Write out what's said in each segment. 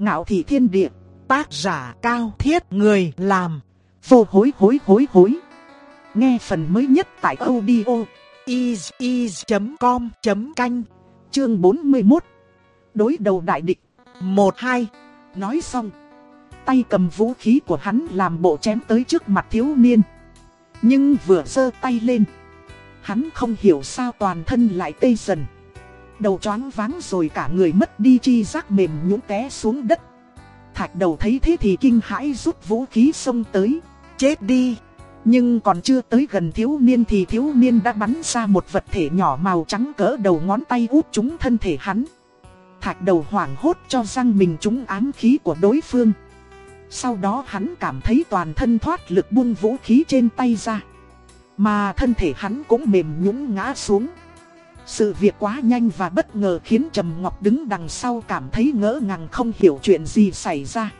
Ngạo thị thiên địa, tác giả cao thiết người làm, vô hối hối hối hối. Nghe phần mới nhất tại audio is.com.canh, chương 41. Đối đầu đại địch, 1-2, nói xong. Tay cầm vũ khí của hắn làm bộ chém tới trước mặt thiếu niên. Nhưng vừa giơ tay lên, hắn không hiểu sao toàn thân lại tê dần. Đầu choáng váng rồi cả người mất đi chi giác mềm nhũn té xuống đất. Thạch đầu thấy thế thì kinh hãi rút vũ khí xông tới. Chết đi! Nhưng còn chưa tới gần thiếu niên thì thiếu niên đã bắn ra một vật thể nhỏ màu trắng cỡ đầu ngón tay út trúng thân thể hắn. Thạch đầu hoảng hốt cho răng mình trúng ám khí của đối phương. Sau đó hắn cảm thấy toàn thân thoát lực buông vũ khí trên tay ra. Mà thân thể hắn cũng mềm nhũn ngã xuống. Sự việc quá nhanh và bất ngờ khiến Trầm Ngọc đứng đằng sau cảm thấy ngỡ ngàng không hiểu chuyện gì xảy ra.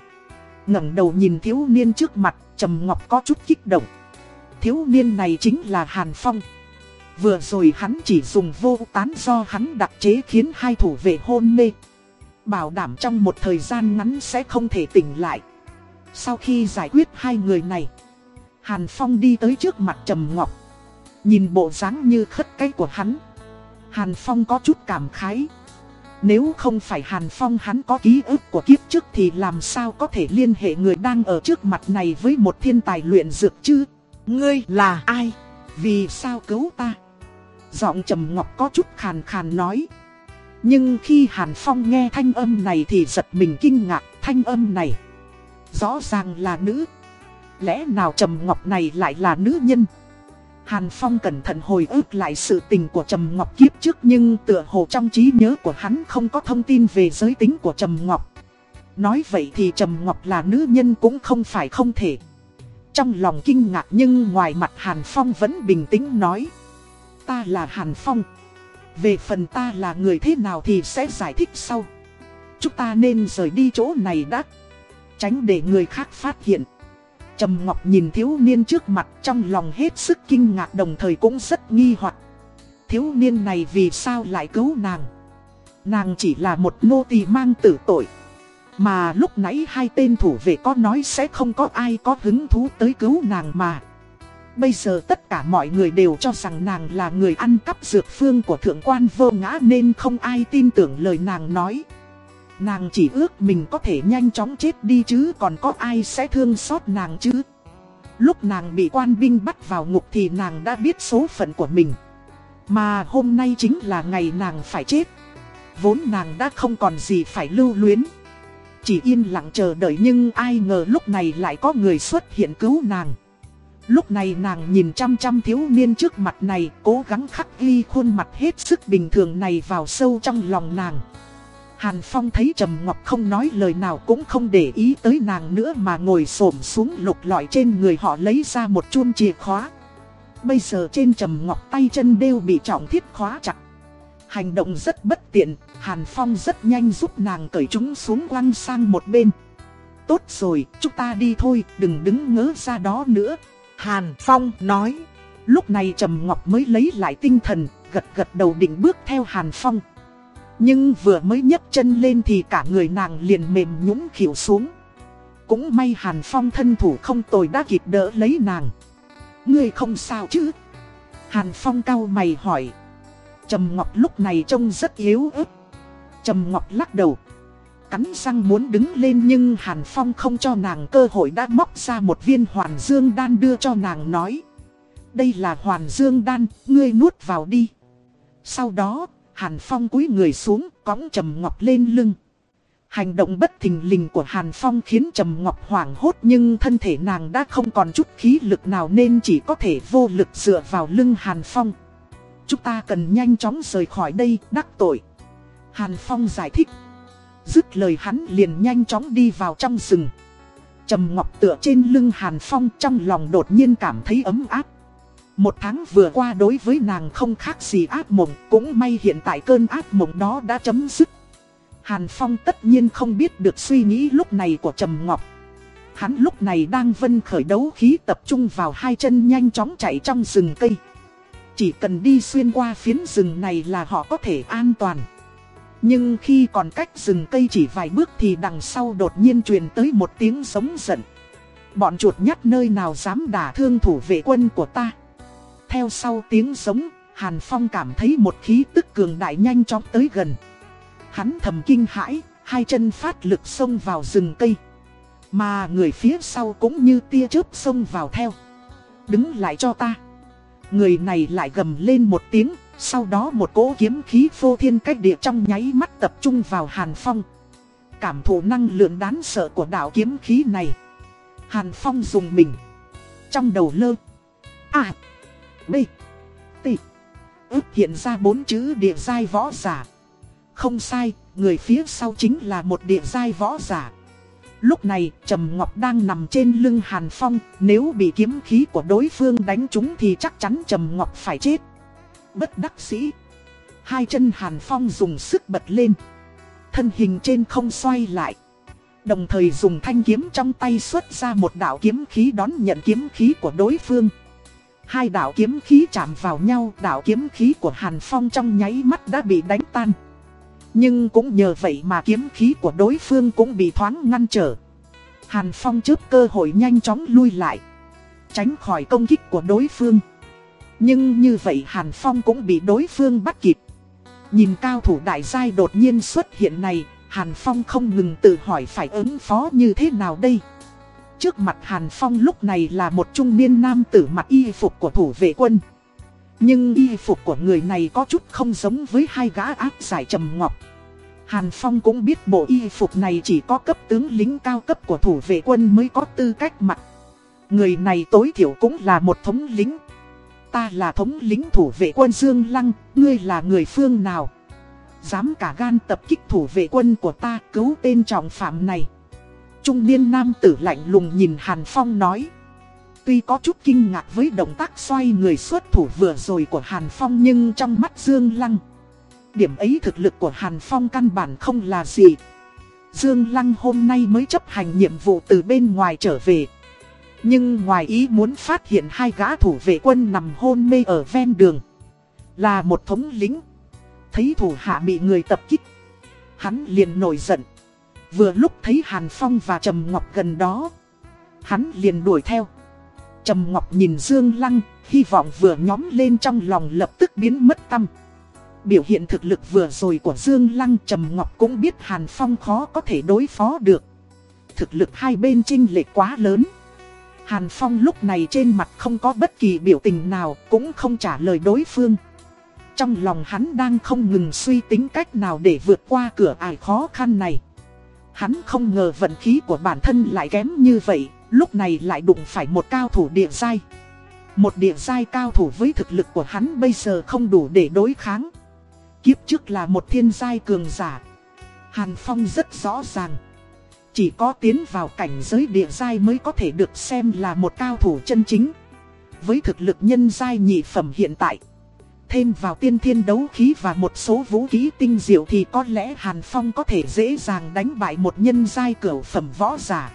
ngẩng đầu nhìn thiếu niên trước mặt, Trầm Ngọc có chút kích động. Thiếu niên này chính là Hàn Phong. Vừa rồi hắn chỉ dùng vô tán do hắn đặc chế khiến hai thủ vệ hôn mê. Bảo đảm trong một thời gian ngắn sẽ không thể tỉnh lại. Sau khi giải quyết hai người này, Hàn Phong đi tới trước mặt Trầm Ngọc. Nhìn bộ dáng như khất cái của hắn. Hàn Phong có chút cảm khái. Nếu không phải Hàn Phong hắn có ký ức của kiếp trước thì làm sao có thể liên hệ người đang ở trước mặt này với một thiên tài luyện dược chứ? Ngươi là ai? Vì sao cứu ta? Giọng trầm ngọc có chút khàn khàn nói. Nhưng khi Hàn Phong nghe thanh âm này thì giật mình kinh ngạc thanh âm này. Rõ ràng là nữ. Lẽ nào trầm ngọc này lại là nữ nhân? Hàn Phong cẩn thận hồi ức lại sự tình của Trầm Ngọc kiếp trước nhưng tựa hồ trong trí nhớ của hắn không có thông tin về giới tính của Trầm Ngọc. Nói vậy thì Trầm Ngọc là nữ nhân cũng không phải không thể. Trong lòng kinh ngạc nhưng ngoài mặt Hàn Phong vẫn bình tĩnh nói. Ta là Hàn Phong. Về phần ta là người thế nào thì sẽ giải thích sau. Chúng ta nên rời đi chỗ này đã. Tránh để người khác phát hiện. Trầm Ngọc nhìn thiếu niên trước mặt, trong lòng hết sức kinh ngạc đồng thời cũng rất nghi hoặc. Thiếu niên này vì sao lại cứu nàng? Nàng chỉ là một nô tỳ mang tử tội. Mà lúc nãy hai tên thủ vệ có nói sẽ không có ai có hứng thú tới cứu nàng mà. Bây giờ tất cả mọi người đều cho rằng nàng là người ăn cắp dược phương của thượng quan vô ngã nên không ai tin tưởng lời nàng nói. Nàng chỉ ước mình có thể nhanh chóng chết đi chứ còn có ai sẽ thương xót nàng chứ. Lúc nàng bị quan binh bắt vào ngục thì nàng đã biết số phận của mình. Mà hôm nay chính là ngày nàng phải chết. Vốn nàng đã không còn gì phải lưu luyến. Chỉ yên lặng chờ đợi nhưng ai ngờ lúc này lại có người xuất hiện cứu nàng. Lúc này nàng nhìn chăm chăm thiếu niên trước mặt này, cố gắng khắc ghi khuôn mặt hết sức bình thường này vào sâu trong lòng nàng. Hàn Phong thấy Trầm Ngọc không nói lời nào cũng không để ý tới nàng nữa mà ngồi xổm xuống lục lọi trên người họ lấy ra một chuông chìa khóa. Bây giờ trên Trầm Ngọc tay chân đều bị trọng thiết khóa chặt. Hành động rất bất tiện, Hàn Phong rất nhanh giúp nàng cởi chúng xuống quăng sang một bên. Tốt rồi, chúng ta đi thôi, đừng đứng ngớ ra đó nữa. Hàn Phong nói. Lúc này Trầm Ngọc mới lấy lại tinh thần, gật gật đầu định bước theo Hàn Phong. Nhưng vừa mới nhấc chân lên thì cả người nàng liền mềm nhũn khỉu xuống. Cũng may Hàn Phong thân thủ không tồi đã kịp đỡ lấy nàng. Ngươi không sao chứ? Hàn Phong cau mày hỏi. Trầm Ngọc lúc này trông rất yếu ớt. Trầm Ngọc lắc đầu. Cắn răng muốn đứng lên nhưng Hàn Phong không cho nàng cơ hội đã móc ra một viên hoàn dương đan đưa cho nàng nói. Đây là hoàn dương đan, ngươi nuốt vào đi. Sau đó, Hàn Phong cúi người xuống, cõng Trầm Ngọc lên lưng. Hành động bất thình lình của Hàn Phong khiến Trầm Ngọc hoảng hốt nhưng thân thể nàng đã không còn chút khí lực nào nên chỉ có thể vô lực dựa vào lưng Hàn Phong. Chúng ta cần nhanh chóng rời khỏi đây, đắc tội. Hàn Phong giải thích. Dứt lời hắn liền nhanh chóng đi vào trong rừng. Trầm Ngọc tựa trên lưng Hàn Phong trong lòng đột nhiên cảm thấy ấm áp. Một tháng vừa qua đối với nàng không khác gì ác mộng, cũng may hiện tại cơn ác mộng đó đã chấm dứt. Hàn Phong tất nhiên không biết được suy nghĩ lúc này của Trầm Ngọc. Hắn lúc này đang vân khởi đấu khí tập trung vào hai chân nhanh chóng chạy trong rừng cây. Chỉ cần đi xuyên qua phiến rừng này là họ có thể an toàn. Nhưng khi còn cách rừng cây chỉ vài bước thì đằng sau đột nhiên truyền tới một tiếng giống giận. Bọn chuột nhắt nơi nào dám đả thương thủ vệ quân của ta. Theo sau tiếng giống, Hàn Phong cảm thấy một khí tức cường đại nhanh chóng tới gần. Hắn thầm kinh hãi, hai chân phát lực xông vào rừng cây. Mà người phía sau cũng như tia chớp xông vào theo. Đứng lại cho ta. Người này lại gầm lên một tiếng, sau đó một cỗ kiếm khí phô thiên cách địa trong nháy mắt tập trung vào Hàn Phong. Cảm thụ năng lượng đáng sợ của đạo kiếm khí này. Hàn Phong dùng mình. Trong đầu lơ. A. B. T. Ước hiện ra bốn chữ địa giai võ giả. Không sai, người phía sau chính là một địa giai võ giả. Lúc này, Trầm Ngọc đang nằm trên lưng Hàn Phong, nếu bị kiếm khí của đối phương đánh trúng thì chắc chắn Trầm Ngọc phải chết. Bất đắc sĩ. Hai chân Hàn Phong dùng sức bật lên. Thân hình trên không xoay lại. Đồng thời dùng thanh kiếm trong tay xuất ra một đạo kiếm khí đón nhận kiếm khí của đối phương. Hai đạo kiếm khí chạm vào nhau, đạo kiếm khí của Hàn Phong trong nháy mắt đã bị đánh tan. Nhưng cũng nhờ vậy mà kiếm khí của đối phương cũng bị thoáng ngăn trở. Hàn Phong trước cơ hội nhanh chóng lui lại. Tránh khỏi công kích của đối phương. Nhưng như vậy Hàn Phong cũng bị đối phương bắt kịp. Nhìn cao thủ đại giai đột nhiên xuất hiện này, Hàn Phong không ngừng tự hỏi phải ứng phó như thế nào đây. Trước mặt Hàn Phong lúc này là một trung niên nam tử mặc y phục của thủ vệ quân. Nhưng y phục của người này có chút không giống với hai gã áp giải trầm ngọc. Hàn Phong cũng biết bộ y phục này chỉ có cấp tướng lính cao cấp của thủ vệ quân mới có tư cách mặc. Người này tối thiểu cũng là một thống lính. Ta là thống lính thủ vệ quân Dương Lăng, ngươi là người phương nào? Dám cả gan tập kích thủ vệ quân của ta cứu tên trọng phạm này. Trung niên nam tử lạnh lùng nhìn Hàn Phong nói. Tuy có chút kinh ngạc với động tác xoay người xuất thủ vừa rồi của Hàn Phong nhưng trong mắt Dương Lăng. Điểm ấy thực lực của Hàn Phong căn bản không là gì. Dương Lăng hôm nay mới chấp hành nhiệm vụ từ bên ngoài trở về. Nhưng ngoài ý muốn phát hiện hai gã thủ vệ quân nằm hôn mê ở ven đường. Là một thống lính. Thấy thủ hạ bị người tập kích. Hắn liền nổi giận. Vừa lúc thấy Hàn Phong và Trầm Ngọc gần đó. Hắn liền đuổi theo. Trầm Ngọc nhìn Dương Lăng, hy vọng vừa nhóm lên trong lòng lập tức biến mất tâm. Biểu hiện thực lực vừa rồi của Dương Lăng Trầm Ngọc cũng biết Hàn Phong khó có thể đối phó được. Thực lực hai bên chênh lệch quá lớn. Hàn Phong lúc này trên mặt không có bất kỳ biểu tình nào cũng không trả lời đối phương. Trong lòng hắn đang không ngừng suy tính cách nào để vượt qua cửa ải khó khăn này. Hắn không ngờ vận khí của bản thân lại kém như vậy, lúc này lại đụng phải một cao thủ địa giai. Một địa giai cao thủ với thực lực của hắn bây giờ không đủ để đối kháng. Kiếp trước là một thiên giai cường giả. Hàn Phong rất rõ ràng. Chỉ có tiến vào cảnh giới địa giai mới có thể được xem là một cao thủ chân chính. Với thực lực nhân giai nhị phẩm hiện tại. Thêm vào tiên thiên đấu khí và một số vũ khí tinh diệu thì có lẽ Hàn Phong có thể dễ dàng đánh bại một nhân giai cửu phẩm võ giả.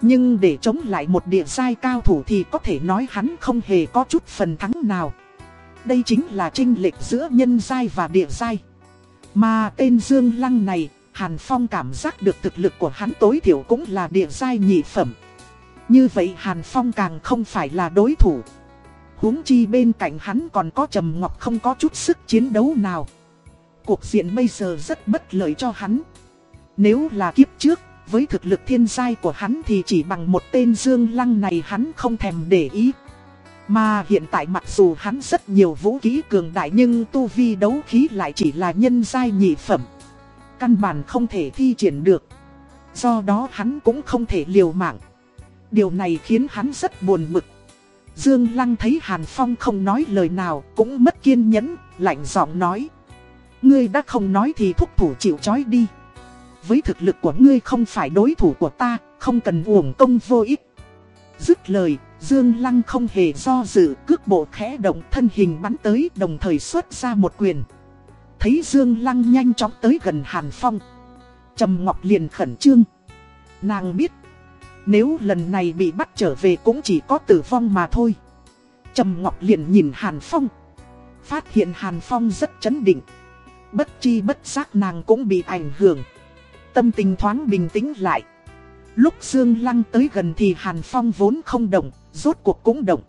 Nhưng để chống lại một địa giai cao thủ thì có thể nói hắn không hề có chút phần thắng nào. Đây chính là chênh lệch giữa nhân giai và địa giai. Mà tên Dương Lăng này, Hàn Phong cảm giác được thực lực của hắn tối thiểu cũng là địa giai nhị phẩm. Như vậy Hàn Phong càng không phải là đối thủ huống chi bên cạnh hắn còn có Trầm Ngọc không có chút sức chiến đấu nào. Cuộc diện bây giờ rất bất lợi cho hắn. Nếu là kiếp trước, với thực lực thiên giai của hắn thì chỉ bằng một tên Dương Lăng này hắn không thèm để ý. Mà hiện tại mặc dù hắn rất nhiều vũ khí cường đại nhưng tu vi đấu khí lại chỉ là nhân giai nhị phẩm. Căn bản không thể thi triển được. Do đó hắn cũng không thể liều mạng. Điều này khiến hắn rất buồn bực. Dương Lăng thấy Hàn Phong không nói lời nào, cũng mất kiên nhẫn, lạnh giọng nói. Ngươi đã không nói thì thúc thủ chịu chói đi. Với thực lực của ngươi không phải đối thủ của ta, không cần uổng công vô ích. Dứt lời, Dương Lăng không hề do dự, cước bộ khẽ động thân hình bắn tới đồng thời xuất ra một quyền. Thấy Dương Lăng nhanh chóng tới gần Hàn Phong. Trầm Ngọc liền khẩn trương. Nàng biết nếu lần này bị bắt trở về cũng chỉ có tử vong mà thôi. Trầm Ngọc liền nhìn Hàn Phong. Phát hiện Hàn Phong rất chấn định. Bất chi bất giác nàng cũng bị ảnh hưởng. Tâm tình thoáng bình tĩnh lại. Lúc Dương Lăng tới gần thì Hàn Phong vốn không động, rốt cuộc cũng động.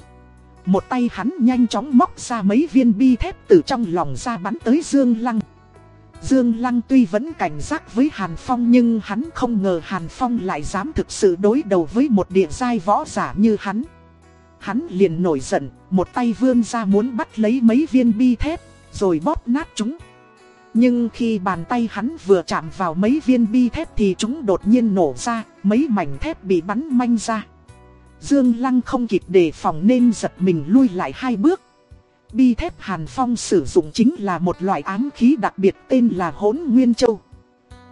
Một tay hắn nhanh chóng móc ra mấy viên bi thép từ trong lòng ra bắn tới Dương Lăng. Dương Lăng tuy vẫn cảnh giác với Hàn Phong nhưng hắn không ngờ Hàn Phong lại dám thực sự đối đầu với một địa giai võ giả như hắn. Hắn liền nổi giận, một tay vươn ra muốn bắt lấy mấy viên bi thép, rồi bóp nát chúng. Nhưng khi bàn tay hắn vừa chạm vào mấy viên bi thép thì chúng đột nhiên nổ ra, mấy mảnh thép bị bắn manh ra. Dương Lăng không kịp đề phòng nên giật mình lui lại hai bước. Bi thép Hàn Phong sử dụng chính là một loại ám khí đặc biệt tên là hốn Nguyên Châu.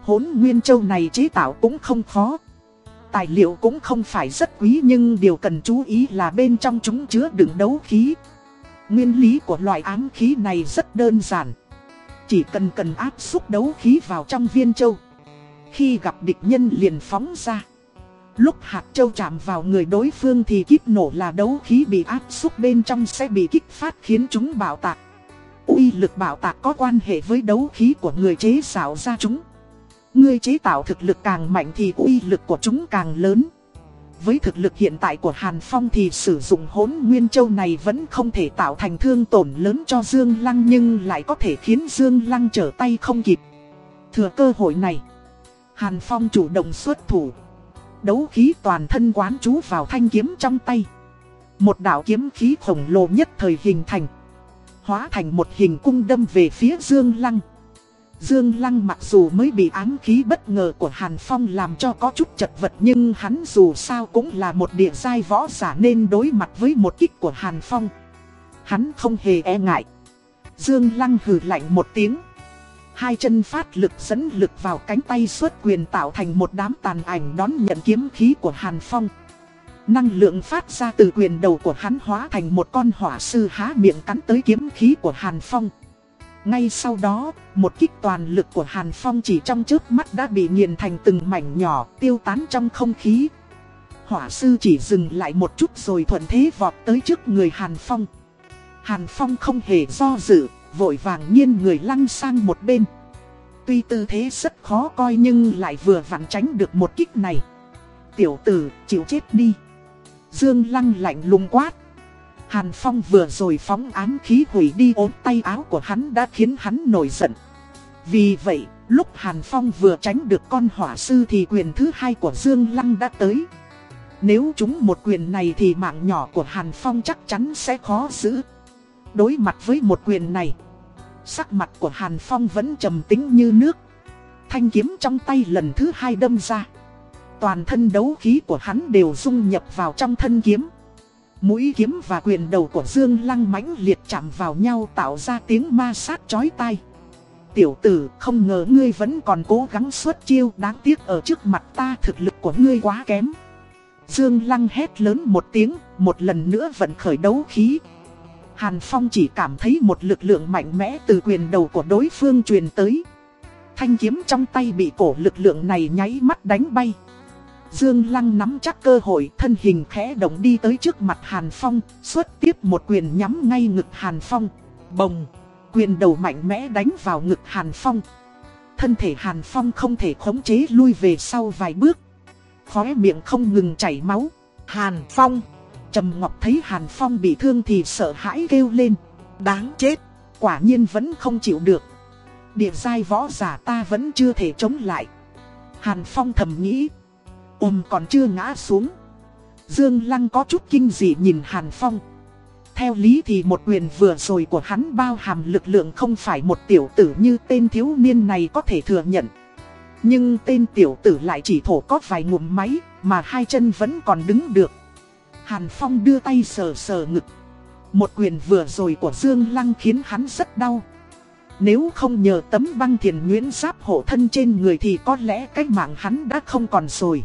Hốn Nguyên Châu này chế tạo cũng không khó. Tài liệu cũng không phải rất quý nhưng điều cần chú ý là bên trong chúng chứa đựng đấu khí. Nguyên lý của loại ám khí này rất đơn giản. Chỉ cần cần áp xúc đấu khí vào trong viên châu. Khi gặp địch nhân liền phóng ra. Lúc hạt châu chạm vào người đối phương thì kíp nổ là đấu khí bị áp xúc bên trong sẽ bị kích phát khiến chúng bạo tạc. uy lực bạo tạc có quan hệ với đấu khí của người chế tạo ra chúng. Người chế tạo thực lực càng mạnh thì uy lực của chúng càng lớn. Với thực lực hiện tại của Hàn Phong thì sử dụng hỗn nguyên châu này vẫn không thể tạo thành thương tổn lớn cho Dương Lăng nhưng lại có thể khiến Dương Lăng trở tay không kịp. Thừa cơ hội này, Hàn Phong chủ động xuất thủ. Đấu khí toàn thân quán chú vào thanh kiếm trong tay. Một đạo kiếm khí khổng lồ nhất thời hình thành. Hóa thành một hình cung đâm về phía Dương Lăng. Dương Lăng mặc dù mới bị ám khí bất ngờ của Hàn Phong làm cho có chút chật vật nhưng hắn dù sao cũng là một địa giai võ giả nên đối mặt với một kích của Hàn Phong. Hắn không hề e ngại. Dương Lăng hừ lạnh một tiếng. Hai chân phát lực dẫn lực vào cánh tay xuất quyền tạo thành một đám tàn ảnh đón nhận kiếm khí của Hàn Phong. Năng lượng phát ra từ quyền đầu của hắn hóa thành một con hỏa sư há miệng cắn tới kiếm khí của Hàn Phong. Ngay sau đó, một kích toàn lực của Hàn Phong chỉ trong trước mắt đã bị nghiền thành từng mảnh nhỏ tiêu tán trong không khí. Hỏa sư chỉ dừng lại một chút rồi thuận thế vọt tới trước người Hàn Phong. Hàn Phong không hề do dự, vội vàng nhiên người lăn sang một bên. Tuy tư thế rất khó coi nhưng lại vừa vặn tránh được một kích này. Tiểu tử, chịu chết đi. Dương lăng lạnh lùng quát. Hàn Phong vừa rồi phóng ám khí hủy đi ốm tay áo của hắn đã khiến hắn nổi giận. Vì vậy, lúc Hàn Phong vừa tránh được con hỏa sư thì quyền thứ hai của Dương Lăng đã tới. Nếu chúng một quyền này thì mạng nhỏ của Hàn Phong chắc chắn sẽ khó giữ. Đối mặt với một quyền này, sắc mặt của Hàn Phong vẫn trầm tính như nước. Thanh kiếm trong tay lần thứ hai đâm ra. Toàn thân đấu khí của hắn đều dung nhập vào trong thân kiếm. Mũi kiếm và quyền đầu của Dương Lăng mãnh liệt chạm vào nhau tạo ra tiếng ma sát chói tai. Tiểu tử không ngờ ngươi vẫn còn cố gắng xuất chiêu đáng tiếc ở trước mặt ta thực lực của ngươi quá kém. Dương Lăng hét lớn một tiếng, một lần nữa vẫn khởi đấu khí. Hàn Phong chỉ cảm thấy một lực lượng mạnh mẽ từ quyền đầu của đối phương truyền tới. Thanh kiếm trong tay bị cổ lực lượng này nháy mắt đánh bay. Dương Lăng nắm chắc cơ hội thân hình khẽ động đi tới trước mặt Hàn Phong, xuất tiếp một quyền nhắm ngay ngực Hàn Phong. Bồng, quyền đầu mạnh mẽ đánh vào ngực Hàn Phong. Thân thể Hàn Phong không thể khống chế lui về sau vài bước. Khóe miệng không ngừng chảy máu. Hàn Phong, Trầm Ngọc thấy Hàn Phong bị thương thì sợ hãi kêu lên. Đáng chết, quả nhiên vẫn không chịu được. Địa giai võ giả ta vẫn chưa thể chống lại. Hàn Phong thầm nghĩ. Ôm còn chưa ngã xuống. Dương Lăng có chút kinh dị nhìn Hàn Phong. Theo lý thì một quyền vừa rồi của hắn bao hàm lực lượng không phải một tiểu tử như tên thiếu niên này có thể thừa nhận. Nhưng tên tiểu tử lại chỉ thổ có vài ngụm máy, mà hai chân vẫn còn đứng được. Hàn Phong đưa tay sờ sờ ngực. Một quyền vừa rồi của Dương Lăng khiến hắn rất đau. Nếu không nhờ tấm băng thiền nguyễn giáp hộ thân trên người thì có lẽ cái mạng hắn đã không còn rồi.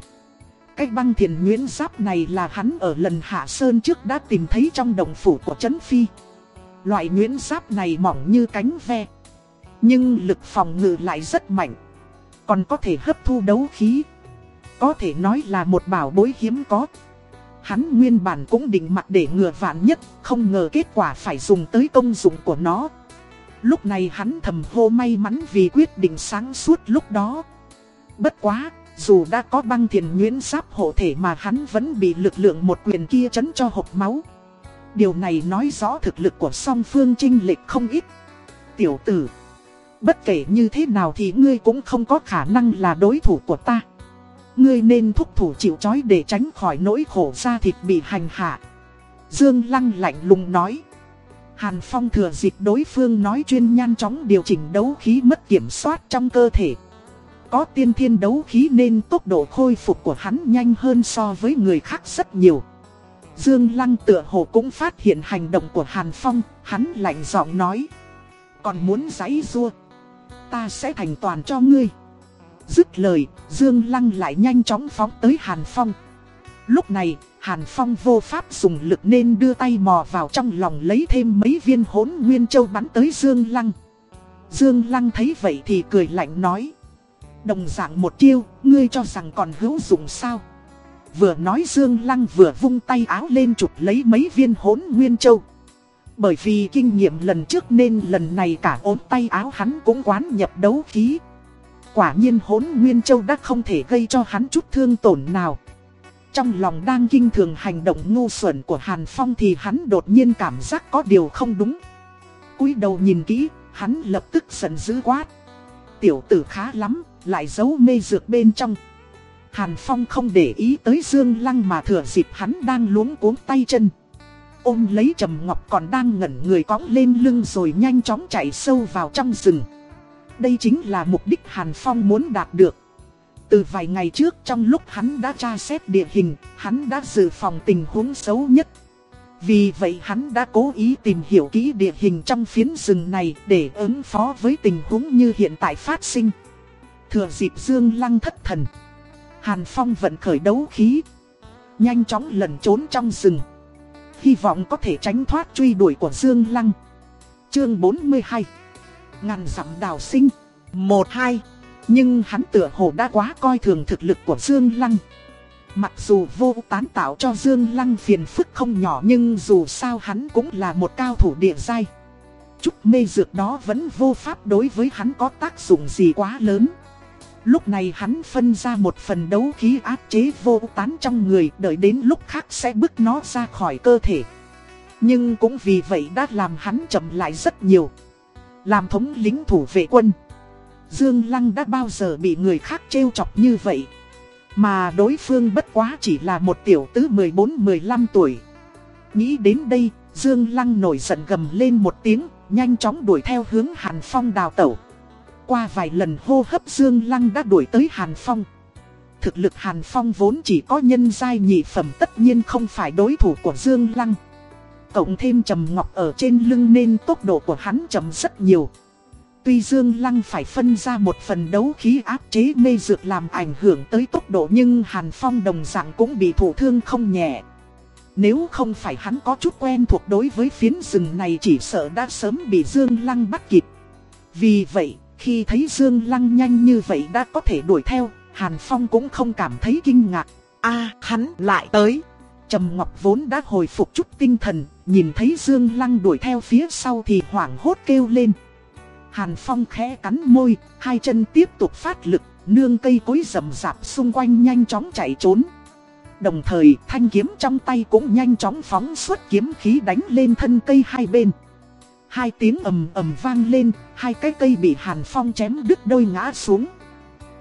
Cái băng thiền nguyễn giáp này là hắn ở lần hạ sơn trước đã tìm thấy trong đồng phủ của Trấn Phi. Loại nguyễn giáp này mỏng như cánh ve. Nhưng lực phòng ngự lại rất mạnh. Còn có thể hấp thu đấu khí. Có thể nói là một bảo bối hiếm có. Hắn nguyên bản cũng định mặc để ngừa vạn nhất, không ngờ kết quả phải dùng tới công dụng của nó. Lúc này hắn thầm hô may mắn vì quyết định sáng suốt lúc đó. Bất quá, dù đã có băng thiền nguyễn giáp hộ thể mà hắn vẫn bị lực lượng một quyền kia chấn cho hộp máu. Điều này nói rõ thực lực của song phương trinh lệch không ít. Tiểu tử, bất kể như thế nào thì ngươi cũng không có khả năng là đối thủ của ta. Ngươi nên thúc thủ chịu chói để tránh khỏi nỗi khổ da thịt bị hành hạ. Dương Lăng lạnh lùng nói. Hàn Phong thừa dịp đối phương nói chuyên nhanh chóng điều chỉnh đấu khí mất kiểm soát trong cơ thể. Có tiên thiên đấu khí nên tốc độ khôi phục của hắn nhanh hơn so với người khác rất nhiều. Dương Lăng tựa hồ cũng phát hiện hành động của Hàn Phong, hắn lạnh giọng nói. Còn muốn giấy rua, ta sẽ thành toàn cho ngươi. Dứt lời, Dương Lăng lại nhanh chóng phóng tới Hàn Phong. Lúc này, Hàn Phong vô pháp dùng lực nên đưa tay mò vào trong lòng lấy thêm mấy viên hốn nguyên châu bắn tới Dương Lăng. Dương Lăng thấy vậy thì cười lạnh nói. Đồng dạng một chiêu, ngươi cho rằng còn hữu dụng sao? Vừa nói Dương Lăng vừa vung tay áo lên chụp lấy mấy viên hốn nguyên châu. Bởi vì kinh nghiệm lần trước nên lần này cả ốm tay áo hắn cũng quán nhập đấu khí. Quả nhiên hốn nguyên châu đã không thể gây cho hắn chút thương tổn nào. Trong lòng đang kinh thường hành động ngu xuẩn của Hàn Phong thì hắn đột nhiên cảm giác có điều không đúng. cúi đầu nhìn kỹ, hắn lập tức giận dữ quát. Tiểu tử khá lắm, lại giấu mê dược bên trong. Hàn Phong không để ý tới Dương Lăng mà thừa dịp hắn đang luống cuống tay chân. Ôm lấy Trầm Ngọc còn đang ngẩn người cõng lên lưng rồi nhanh chóng chạy sâu vào trong rừng. Đây chính là mục đích Hàn Phong muốn đạt được. Từ vài ngày trước trong lúc hắn đã tra xét địa hình, hắn đã dự phòng tình huống xấu nhất. Vì vậy hắn đã cố ý tìm hiểu kỹ địa hình trong phiến rừng này để ứng phó với tình huống như hiện tại phát sinh. Thừa dịp Dương Lăng thất thần. Hàn Phong vẫn khởi đấu khí. Nhanh chóng lẩn trốn trong rừng. Hy vọng có thể tránh thoát truy đuổi của Dương Lăng. Chương 42 Ngàn dặm đào sinh 1-2 Nhưng hắn tựa hồ đã quá coi thường thực lực của Dương Lăng. Mặc dù vô tán tạo cho Dương Lăng phiền phức không nhỏ nhưng dù sao hắn cũng là một cao thủ địa giai. Chút mê dược đó vẫn vô pháp đối với hắn có tác dụng gì quá lớn. Lúc này hắn phân ra một phần đấu khí áp chế vô tán trong người, đợi đến lúc khác sẽ bức nó ra khỏi cơ thể. Nhưng cũng vì vậy đã làm hắn chậm lại rất nhiều. Làm thống lính thủ vệ quân. Dương Lăng đã bao giờ bị người khác trêu chọc như vậy. Mà đối phương bất quá chỉ là một tiểu tứ 14-15 tuổi. Nghĩ đến đây, Dương Lăng nổi giận gầm lên một tiếng, nhanh chóng đuổi theo hướng Hàn Phong đào tẩu. Qua vài lần hô hấp Dương Lăng đã đuổi tới Hàn Phong. Thực lực Hàn Phong vốn chỉ có nhân giai nhị phẩm tất nhiên không phải đối thủ của Dương Lăng. Cộng thêm trầm ngọc ở trên lưng nên tốc độ của hắn chậm rất nhiều. Tuy Dương Lăng phải phân ra một phần đấu khí áp chế mê dược làm ảnh hưởng tới tốc độ nhưng Hàn Phong đồng dạng cũng bị thụ thương không nhẹ. Nếu không phải hắn có chút quen thuộc đối với phiến rừng này chỉ sợ đã sớm bị Dương Lăng bắt kịp. Vì vậy, khi thấy Dương Lăng nhanh như vậy đã có thể đuổi theo, Hàn Phong cũng không cảm thấy kinh ngạc. a hắn lại tới. Trầm Ngọc vốn đã hồi phục chút tinh thần, nhìn thấy Dương Lăng đuổi theo phía sau thì hoảng hốt kêu lên. Hàn Phong khẽ cắn môi, hai chân tiếp tục phát lực, nương cây cối rầm rạp xung quanh nhanh chóng chạy trốn. Đồng thời thanh kiếm trong tay cũng nhanh chóng phóng xuất kiếm khí đánh lên thân cây hai bên. Hai tiếng ầm ầm vang lên, hai cái cây bị Hàn Phong chém đứt đôi ngã xuống.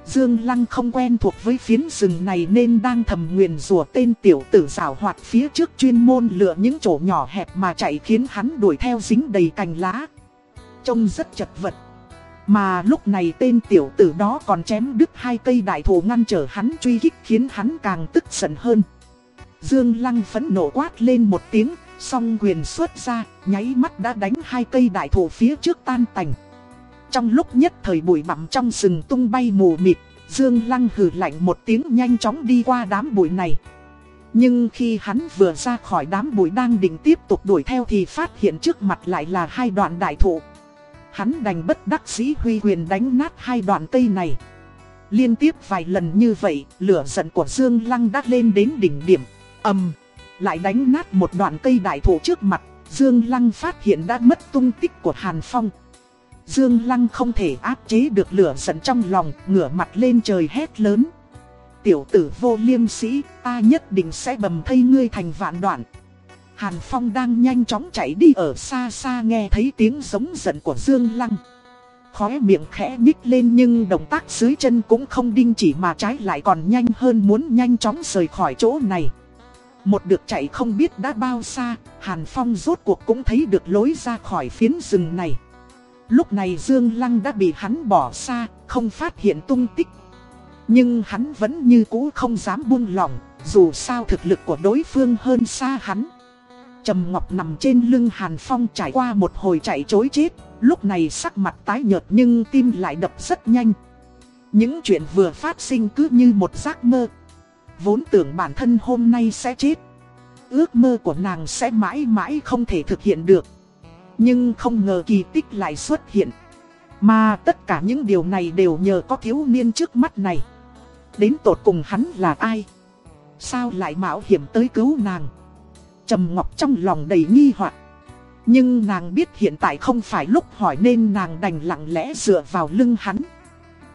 Dương Lăng không quen thuộc với phiến rừng này nên đang thầm nguyền rủa tên tiểu tử rào hoạt phía trước chuyên môn lựa những chỗ nhỏ hẹp mà chạy khiến hắn đuổi theo dính đầy cành lá. Trông rất chật vật. Mà lúc này tên tiểu tử đó còn chém đứt hai cây đại thụ ngăn trở hắn truy kích khiến hắn càng tức giận hơn. Dương Lăng phẫn nộ quát lên một tiếng, song quyền xuất ra, nháy mắt đã đánh hai cây đại thụ phía trước tan tành. Trong lúc nhất thời bụi bặm trong rừng tung bay mù mịt, Dương Lăng hừ lạnh một tiếng nhanh chóng đi qua đám bụi này. Nhưng khi hắn vừa ra khỏi đám bụi đang định tiếp tục đuổi theo thì phát hiện trước mặt lại là hai đoạn đại thụ. Hắn đành bất đắc dĩ huy quyền đánh nát hai đoạn cây này. Liên tiếp vài lần như vậy, lửa giận của Dương Lăng đã lên đến đỉnh điểm. ầm lại đánh nát một đoạn cây đại thụ trước mặt, Dương Lăng phát hiện đã mất tung tích của Hàn Phong. Dương Lăng không thể áp chế được lửa giận trong lòng, ngửa mặt lên trời hét lớn. Tiểu tử vô liêm sĩ, ta nhất định sẽ bầm thây ngươi thành vạn đoạn. Hàn Phong đang nhanh chóng chạy đi ở xa xa nghe thấy tiếng giống giận của Dương Lăng. Khóe miệng khẽ nhích lên nhưng động tác dưới chân cũng không đinh chỉ mà trái lại còn nhanh hơn muốn nhanh chóng rời khỏi chỗ này. Một được chạy không biết đã bao xa, Hàn Phong rốt cuộc cũng thấy được lối ra khỏi phiến rừng này. Lúc này Dương Lăng đã bị hắn bỏ xa, không phát hiện tung tích. Nhưng hắn vẫn như cũ không dám buông lỏng, dù sao thực lực của đối phương hơn xa hắn. Trầm Ngọc nằm trên lưng Hàn Phong trải qua một hồi chạy chối chết, lúc này sắc mặt tái nhợt nhưng tim lại đập rất nhanh. Những chuyện vừa phát sinh cứ như một giấc mơ. Vốn tưởng bản thân hôm nay sẽ chết. Ước mơ của nàng sẽ mãi mãi không thể thực hiện được. Nhưng không ngờ kỳ tích lại xuất hiện. Mà tất cả những điều này đều nhờ có thiếu niên trước mắt này. Đến tột cùng hắn là ai? Sao lại mạo hiểm tới cứu nàng? Trầm Ngọc trong lòng đầy nghi hoặc. Nhưng nàng biết hiện tại không phải lúc hỏi nên nàng đành lặng lẽ dựa vào lưng hắn.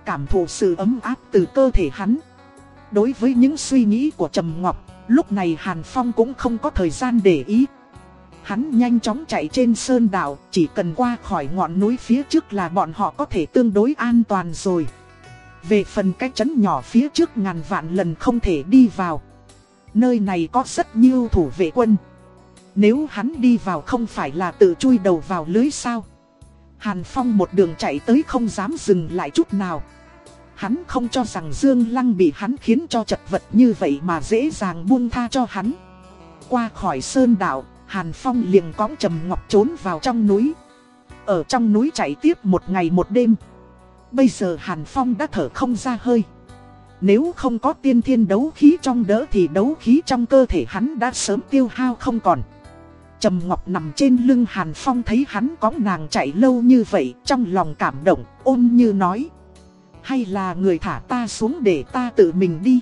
Cảm thụ sự ấm áp từ cơ thể hắn. Đối với những suy nghĩ của Trầm Ngọc, lúc này Hàn Phong cũng không có thời gian để ý. Hắn nhanh chóng chạy trên sơn đảo, chỉ cần qua khỏi ngọn núi phía trước là bọn họ có thể tương đối an toàn rồi. Về phần cái chấn nhỏ phía trước ngàn vạn lần không thể đi vào. Nơi này có rất nhiều thủ vệ quân. Nếu hắn đi vào không phải là tự chui đầu vào lưới sao. Hàn Phong một đường chạy tới không dám dừng lại chút nào. Hắn không cho rằng Dương Lăng bị hắn khiến cho chật vật như vậy mà dễ dàng buông tha cho hắn. Qua khỏi sơn đảo, Hàn Phong liền cõng trầm ngọc trốn vào trong núi. Ở trong núi chạy tiếp một ngày một đêm. Bây giờ Hàn Phong đã thở không ra hơi. Nếu không có tiên thiên đấu khí trong đỡ thì đấu khí trong cơ thể hắn đã sớm tiêu hao không còn. Trầm Ngọc nằm trên lưng Hàn Phong thấy hắn có nàng chạy lâu như vậy trong lòng cảm động, ôn như nói. Hay là người thả ta xuống để ta tự mình đi.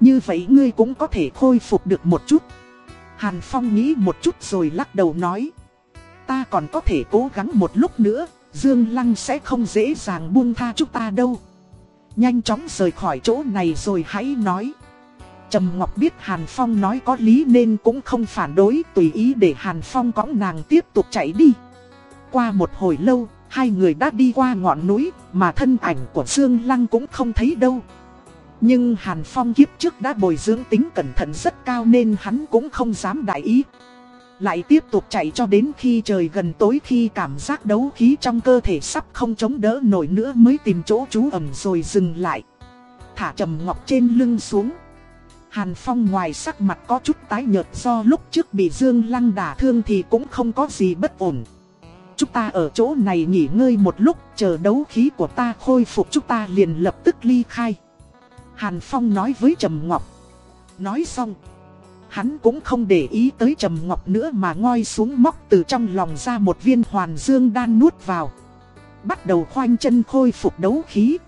Như vậy ngươi cũng có thể khôi phục được một chút. Hàn Phong nghĩ một chút rồi lắc đầu nói. Ta còn có thể cố gắng một lúc nữa, Dương Lăng sẽ không dễ dàng buông tha chúng ta đâu. Nhanh chóng rời khỏi chỗ này rồi hãy nói. Trầm Ngọc biết Hàn Phong nói có lý nên cũng không phản đối tùy ý để Hàn Phong cõng nàng tiếp tục chạy đi. Qua một hồi lâu, hai người đã đi qua ngọn núi mà thân ảnh của Dương Lăng cũng không thấy đâu. Nhưng Hàn Phong kiếp trước đã bồi dưỡng tính cẩn thận rất cao nên hắn cũng không dám đại ý. Lại tiếp tục chạy cho đến khi trời gần tối khi cảm giác đấu khí trong cơ thể sắp không chống đỡ nổi nữa mới tìm chỗ trú ẩm rồi dừng lại. Thả trầm ngọc trên lưng xuống. Hàn Phong ngoài sắc mặt có chút tái nhợt do lúc trước bị Dương Lăng đả thương thì cũng không có gì bất ổn. Chúng ta ở chỗ này nghỉ ngơi một lúc, chờ đấu khí của ta khôi phục chúng ta liền lập tức ly khai. Hàn Phong nói với Trầm Ngọc. Nói xong. Hắn cũng không để ý tới Trầm Ngọc nữa mà ngoi xuống móc từ trong lòng ra một viên hoàn dương đan nuốt vào. Bắt đầu khoanh chân khôi phục đấu khí.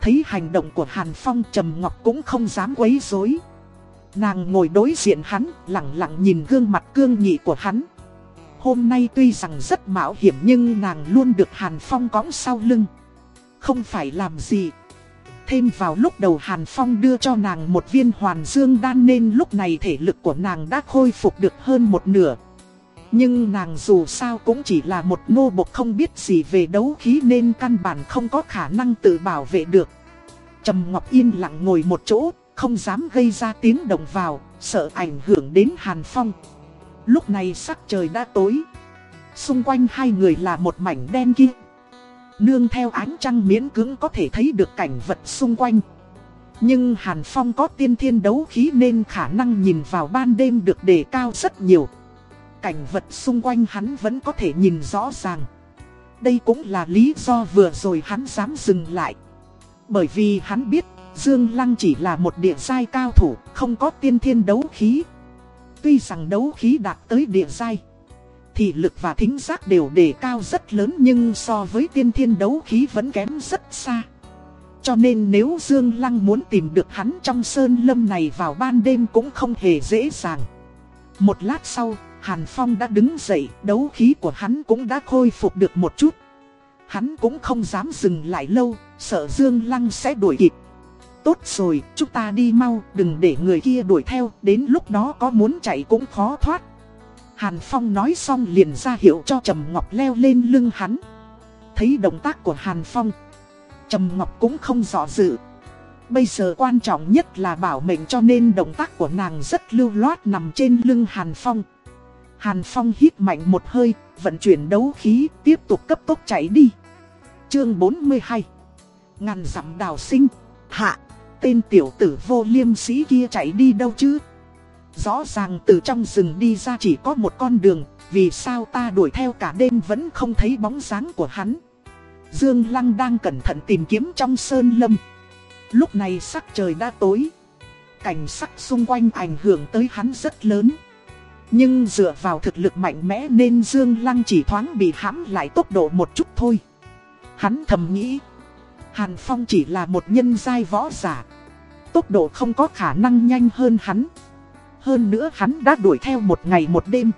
Thấy hành động của Hàn Phong Trầm Ngọc cũng không dám quấy rối. Nàng ngồi đối diện hắn, lặng lặng nhìn gương mặt cương nghị của hắn. Hôm nay tuy rằng rất mạo hiểm nhưng nàng luôn được Hàn Phong cõng sau lưng. Không phải làm gì. Thêm vào lúc đầu Hàn Phong đưa cho nàng một viên hoàn dương đan nên lúc này thể lực của nàng đã khôi phục được hơn một nửa. Nhưng nàng dù sao cũng chỉ là một nô bộc không biết gì về đấu khí nên căn bản không có khả năng tự bảo vệ được. Trầm Ngọc yên lặng ngồi một chỗ, không dám gây ra tiếng động vào, sợ ảnh hưởng đến Hàn Phong. Lúc này sắc trời đã tối. Xung quanh hai người là một mảnh đen kia. Nương theo ánh trăng miễn cưỡng có thể thấy được cảnh vật xung quanh. Nhưng Hàn Phong có tiên thiên đấu khí nên khả năng nhìn vào ban đêm được đề cao rất nhiều. Cảnh vật xung quanh hắn vẫn có thể nhìn rõ ràng. Đây cũng là lý do vừa rồi hắn dám dừng lại. Bởi vì hắn biết Dương Lăng chỉ là một địa giai cao thủ, không có tiên thiên đấu khí. Tuy rằng đấu khí đạt tới địa giai, thì lực và thính giác đều đề cao rất lớn nhưng so với tiên thiên đấu khí vẫn kém rất xa. Cho nên nếu Dương Lăng muốn tìm được hắn trong sơn lâm này vào ban đêm cũng không hề dễ dàng. Một lát sau, Hàn Phong đã đứng dậy, đấu khí của hắn cũng đã khôi phục được một chút. Hắn cũng không dám dừng lại lâu, sợ Dương Lăng sẽ đuổi kịp. Tốt rồi, chúng ta đi mau, đừng để người kia đuổi theo, đến lúc đó có muốn chạy cũng khó thoát. Hàn Phong nói xong liền ra hiệu cho Trầm Ngọc leo lên lưng hắn. Thấy động tác của Hàn Phong, Trầm Ngọc cũng không rõ dự. Bây giờ quan trọng nhất là bảo mệnh cho nên động tác của nàng rất lưu loát nằm trên lưng Hàn Phong. Hàn Phong hít mạnh một hơi, vận chuyển đấu khí, tiếp tục cấp tốc chạy đi. Chương 42 Ngàn dặm đào sinh, hạ, tên tiểu tử vô liêm sĩ kia chạy đi đâu chứ? Rõ ràng từ trong rừng đi ra chỉ có một con đường, vì sao ta đuổi theo cả đêm vẫn không thấy bóng dáng của hắn? Dương Lăng đang cẩn thận tìm kiếm trong sơn lâm. Lúc này sắc trời đã tối. Cảnh sắc xung quanh ảnh hưởng tới hắn rất lớn. Nhưng dựa vào thực lực mạnh mẽ nên Dương Lăng chỉ thoáng bị hãm lại tốc độ một chút thôi. Hắn thầm nghĩ. Hàn Phong chỉ là một nhân giai võ giả. Tốc độ không có khả năng nhanh hơn hắn. Hơn nữa hắn đã đuổi theo một ngày một đêm.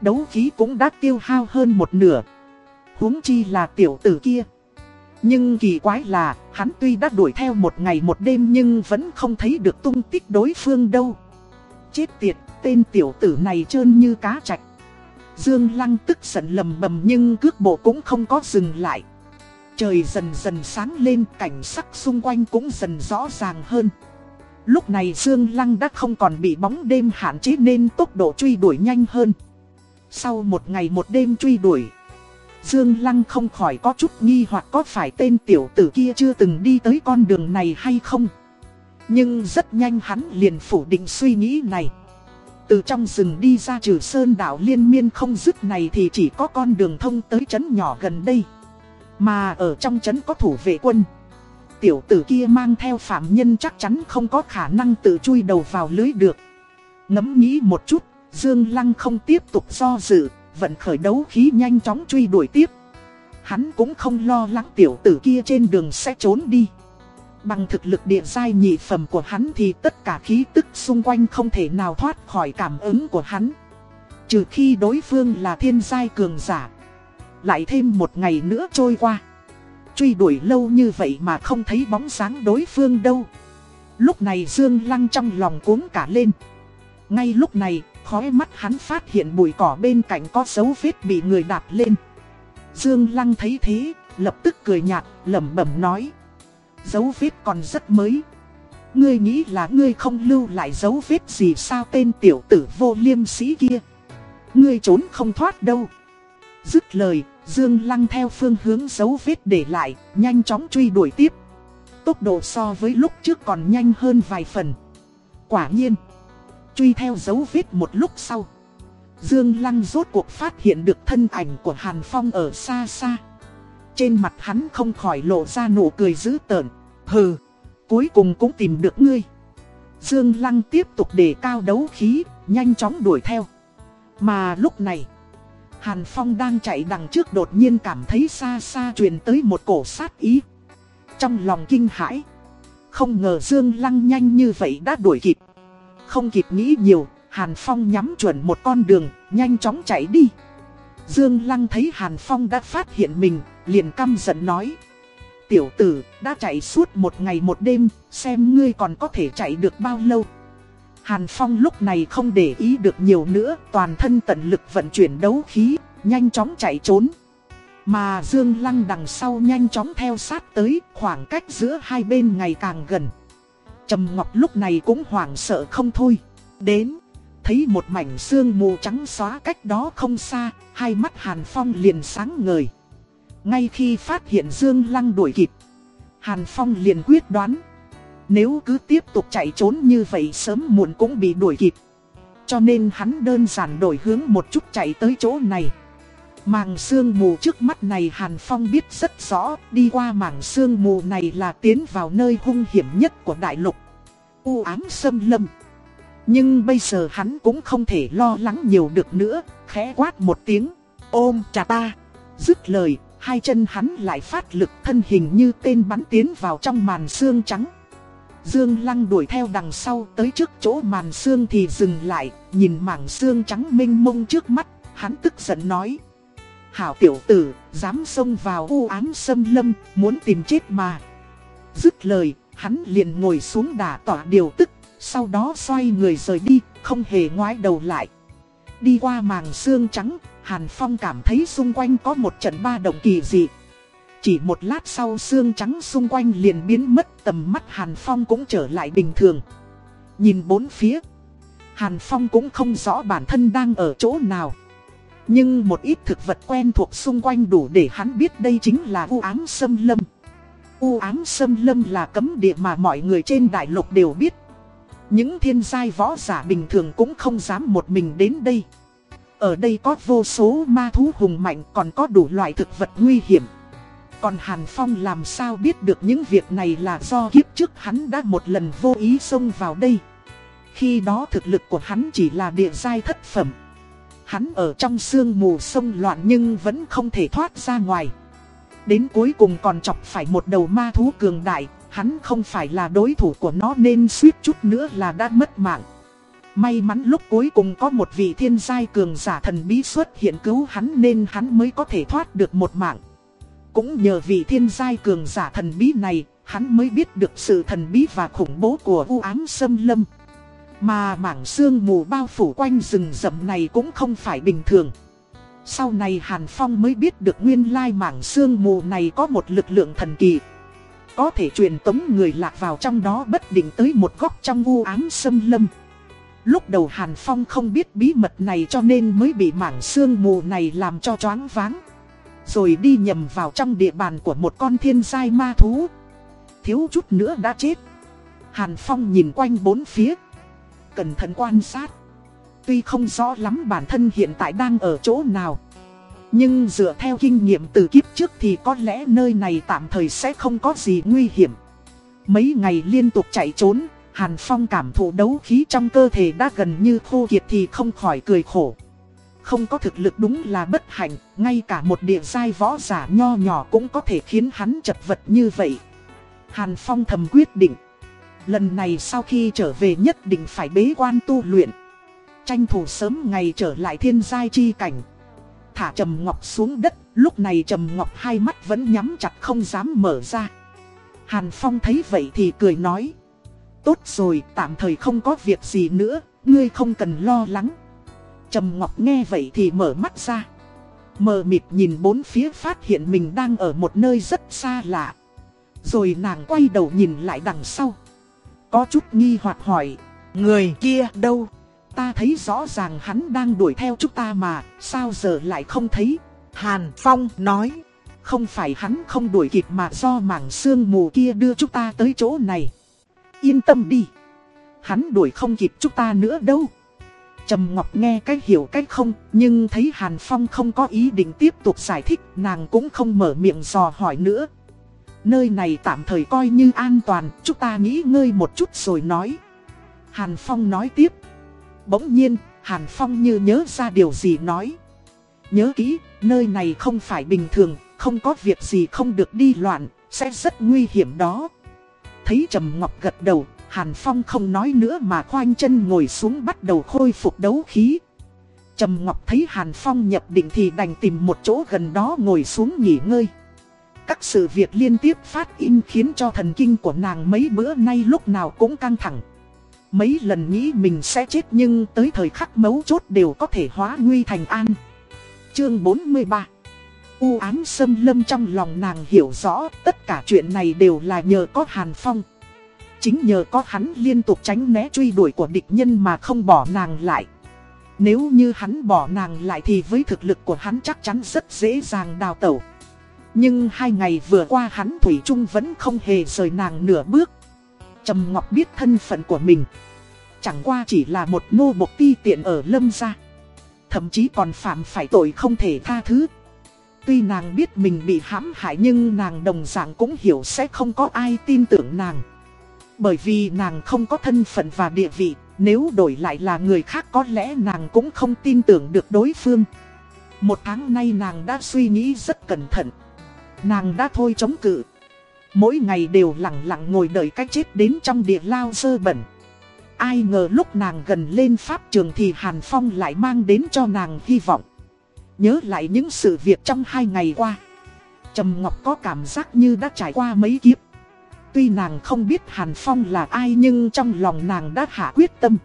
Đấu khí cũng đã tiêu hao hơn một nửa. huống chi là tiểu tử kia. Nhưng kỳ quái là, hắn tuy đã đuổi theo một ngày một đêm nhưng vẫn không thấy được tung tích đối phương đâu. Chết tiệt, tên tiểu tử này trơn như cá chạch. Dương Lăng tức giận lầm bầm nhưng cước bộ cũng không có dừng lại. Trời dần dần sáng lên, cảnh sắc xung quanh cũng dần rõ ràng hơn. Lúc này Dương Lăng đã không còn bị bóng đêm hạn chế nên tốc độ truy đuổi nhanh hơn. Sau một ngày một đêm truy đuổi, Dương Lăng không khỏi có chút nghi hoặc có phải tên tiểu tử kia chưa từng đi tới con đường này hay không. Nhưng rất nhanh hắn liền phủ định suy nghĩ này. Từ trong rừng đi ra trừ sơn đảo liên miên không dứt này thì chỉ có con đường thông tới trấn nhỏ gần đây. Mà ở trong trấn có thủ vệ quân. Tiểu tử kia mang theo phạm nhân chắc chắn không có khả năng tự chui đầu vào lưới được. Ngẫm nghĩ một chút, Dương Lăng không tiếp tục do dự, vận khởi đấu khí nhanh chóng truy đuổi tiếp. Hắn cũng không lo lắng tiểu tử kia trên đường sẽ trốn đi. Bằng thực lực địa giai nhị phẩm của hắn thì tất cả khí tức xung quanh không thể nào thoát khỏi cảm ứng của hắn. Trừ khi đối phương là thiên giai cường giả. Lại thêm một ngày nữa trôi qua. Truy đuổi lâu như vậy mà không thấy bóng dáng đối phương đâu. Lúc này Dương Lăng trong lòng cuống cả lên. Ngay lúc này, khói mắt hắn phát hiện bụi cỏ bên cạnh có dấu vết bị người đạp lên. Dương Lăng thấy thế, lập tức cười nhạt, lẩm bẩm nói. Dấu vết còn rất mới. Ngươi nghĩ là ngươi không lưu lại dấu vết gì sao tên tiểu tử vô liêm sĩ kia. Ngươi trốn không thoát đâu. Dứt lời, Dương Lăng theo phương hướng dấu vết để lại, nhanh chóng truy đuổi tiếp. Tốc độ so với lúc trước còn nhanh hơn vài phần. Quả nhiên, truy theo dấu vết một lúc sau. Dương Lăng rốt cuộc phát hiện được thân ảnh của Hàn Phong ở xa xa. Trên mặt hắn không khỏi lộ ra nụ cười dữ tợn. Hừ, cuối cùng cũng tìm được ngươi. Dương Lăng tiếp tục đề cao đấu khí, nhanh chóng đuổi theo. Mà lúc này, Hàn Phong đang chạy đằng trước đột nhiên cảm thấy xa xa truyền tới một cổ sát ý. Trong lòng kinh hãi, không ngờ Dương Lăng nhanh như vậy đã đuổi kịp. Không kịp nghĩ nhiều, Hàn Phong nhắm chuẩn một con đường, nhanh chóng chạy đi. Dương Lăng thấy Hàn Phong đã phát hiện mình, liền căm giận nói. Tiểu tử, đã chạy suốt một ngày một đêm, xem ngươi còn có thể chạy được bao lâu. Hàn Phong lúc này không để ý được nhiều nữa, toàn thân tận lực vận chuyển đấu khí, nhanh chóng chạy trốn. Mà Dương Lăng đằng sau nhanh chóng theo sát tới, khoảng cách giữa hai bên ngày càng gần. Trầm Ngọc lúc này cũng hoảng sợ không thôi. Đến, thấy một mảnh xương mù trắng xóa cách đó không xa, hai mắt Hàn Phong liền sáng ngời. Ngay khi phát hiện Dương Lăng đuổi kịp, Hàn Phong liền quyết đoán. Nếu cứ tiếp tục chạy trốn như vậy sớm muộn cũng bị đuổi kịp. Cho nên hắn đơn giản đổi hướng một chút chạy tới chỗ này. Màng sương mù trước mắt này Hàn Phong biết rất rõ, đi qua màng sương mù này là tiến vào nơi hung hiểm nhất của đại lục. U ám xâm lâm. Nhưng bây giờ hắn cũng không thể lo lắng nhiều được nữa, khẽ quát một tiếng, ôm chà ta. Dứt lời, hai chân hắn lại phát lực thân hình như tên bắn tiến vào trong màn xương trắng. Dương Lăng đuổi theo đằng sau tới trước chỗ màn xương thì dừng lại, nhìn mảng xương trắng mênh mông trước mắt, hắn tức giận nói. Hảo tiểu tử, dám xông vào u ám xâm lâm, muốn tìm chết mà. Dứt lời, hắn liền ngồi xuống đả tỏa điều tức, sau đó xoay người rời đi, không hề ngoái đầu lại. Đi qua màng xương trắng, Hàn Phong cảm thấy xung quanh có một trận ba động kỳ dị. Chỉ một lát sau xương trắng xung quanh liền biến mất tầm mắt Hàn Phong cũng trở lại bình thường. Nhìn bốn phía, Hàn Phong cũng không rõ bản thân đang ở chỗ nào. Nhưng một ít thực vật quen thuộc xung quanh đủ để hắn biết đây chính là u ám sâm lâm. U ám sâm lâm là cấm địa mà mọi người trên đại lục đều biết. Những thiên giai võ giả bình thường cũng không dám một mình đến đây. Ở đây có vô số ma thú hùng mạnh còn có đủ loại thực vật nguy hiểm. Còn Hàn Phong làm sao biết được những việc này là do kiếp trước hắn đã một lần vô ý xông vào đây. Khi đó thực lực của hắn chỉ là địa giai thất phẩm. Hắn ở trong sương mù sông loạn nhưng vẫn không thể thoát ra ngoài. Đến cuối cùng còn chọc phải một đầu ma thú cường đại, hắn không phải là đối thủ của nó nên suýt chút nữa là đã mất mạng. May mắn lúc cuối cùng có một vị thiên giai cường giả thần bí xuất hiện cứu hắn nên hắn mới có thể thoát được một mạng. Cũng nhờ vị thiên giai cường giả thần bí này, hắn mới biết được sự thần bí và khủng bố của u ám sâm lâm. Mà mảng sương mù bao phủ quanh rừng rậm này cũng không phải bình thường. Sau này Hàn Phong mới biết được nguyên lai mảng sương mù này có một lực lượng thần kỳ. Có thể truyền tống người lạc vào trong đó bất định tới một góc trong u ám sâm lâm. Lúc đầu Hàn Phong không biết bí mật này cho nên mới bị mảng sương mù này làm cho choáng váng. Rồi đi nhầm vào trong địa bàn của một con thiên giai ma thú. Thiếu chút nữa đã chết. Hàn Phong nhìn quanh bốn phía. Cẩn thận quan sát. Tuy không rõ lắm bản thân hiện tại đang ở chỗ nào. Nhưng dựa theo kinh nghiệm từ kiếp trước thì có lẽ nơi này tạm thời sẽ không có gì nguy hiểm. Mấy ngày liên tục chạy trốn, Hàn Phong cảm thụ đấu khí trong cơ thể đã gần như khô kiệt thì không khỏi cười khổ. Không có thực lực đúng là bất hạnh, ngay cả một địa giai võ giả nho nhỏ cũng có thể khiến hắn chật vật như vậy. Hàn Phong thầm quyết định. Lần này sau khi trở về nhất định phải bế quan tu luyện. Tranh thủ sớm ngày trở lại thiên giai chi cảnh. Thả Trầm Ngọc xuống đất, lúc này Trầm Ngọc hai mắt vẫn nhắm chặt không dám mở ra. Hàn Phong thấy vậy thì cười nói. Tốt rồi, tạm thời không có việc gì nữa, ngươi không cần lo lắng. Trầm Ngọc nghe vậy thì mở mắt ra. Mờ mịt nhìn bốn phía phát hiện mình đang ở một nơi rất xa lạ. Rồi nàng quay đầu nhìn lại đằng sau. Có chút nghi hoặc hỏi, người kia đâu? Ta thấy rõ ràng hắn đang đuổi theo chúng ta mà, sao giờ lại không thấy? Hàn Phong nói, không phải hắn không đuổi kịp mà do mảng sương mù kia đưa chúng ta tới chỗ này. Yên tâm đi, hắn đuổi không kịp chúng ta nữa đâu. Trầm Ngọc nghe cách hiểu cách không, nhưng thấy Hàn Phong không có ý định tiếp tục giải thích, nàng cũng không mở miệng dò hỏi nữa. Nơi này tạm thời coi như an toàn, chúng ta nghỉ ngơi một chút rồi nói. Hàn Phong nói tiếp. Bỗng nhiên, Hàn Phong như nhớ ra điều gì nói. Nhớ kỹ, nơi này không phải bình thường, không có việc gì không được đi loạn, sẽ rất nguy hiểm đó. Thấy Trầm Ngọc gật đầu, Hàn Phong không nói nữa mà khoanh chân ngồi xuống bắt đầu khôi phục đấu khí. Trầm Ngọc thấy Hàn Phong nhập định thì đành tìm một chỗ gần đó ngồi xuống nghỉ ngơi. Các sự việc liên tiếp phát in khiến cho thần kinh của nàng mấy bữa nay lúc nào cũng căng thẳng. Mấy lần nghĩ mình sẽ chết nhưng tới thời khắc mấu chốt đều có thể hóa nguy thành an. Chương 43 U án xâm lâm trong lòng nàng hiểu rõ tất cả chuyện này đều là nhờ có Hàn Phong. Chính nhờ có hắn liên tục tránh né truy đuổi của địch nhân mà không bỏ nàng lại. Nếu như hắn bỏ nàng lại thì với thực lực của hắn chắc chắn rất dễ dàng đào tẩu. Nhưng hai ngày vừa qua hắn Thủy Trung vẫn không hề rời nàng nửa bước. Trầm Ngọc biết thân phận của mình. Chẳng qua chỉ là một nô bộc ti tiện ở lâm gia. Thậm chí còn phạm phải tội không thể tha thứ. Tuy nàng biết mình bị hãm hại nhưng nàng đồng dạng cũng hiểu sẽ không có ai tin tưởng nàng. Bởi vì nàng không có thân phận và địa vị, nếu đổi lại là người khác có lẽ nàng cũng không tin tưởng được đối phương. Một tháng nay nàng đã suy nghĩ rất cẩn thận. Nàng đã thôi chống cự. Mỗi ngày đều lặng lặng ngồi đợi cách chết đến trong địa lao sơ bẩn. Ai ngờ lúc nàng gần lên pháp trường thì Hàn Phong lại mang đến cho nàng hy vọng. Nhớ lại những sự việc trong hai ngày qua Trầm Ngọc có cảm giác như đã trải qua mấy kiếp Tuy nàng không biết Hàn Phong là ai nhưng trong lòng nàng đã hạ quyết tâm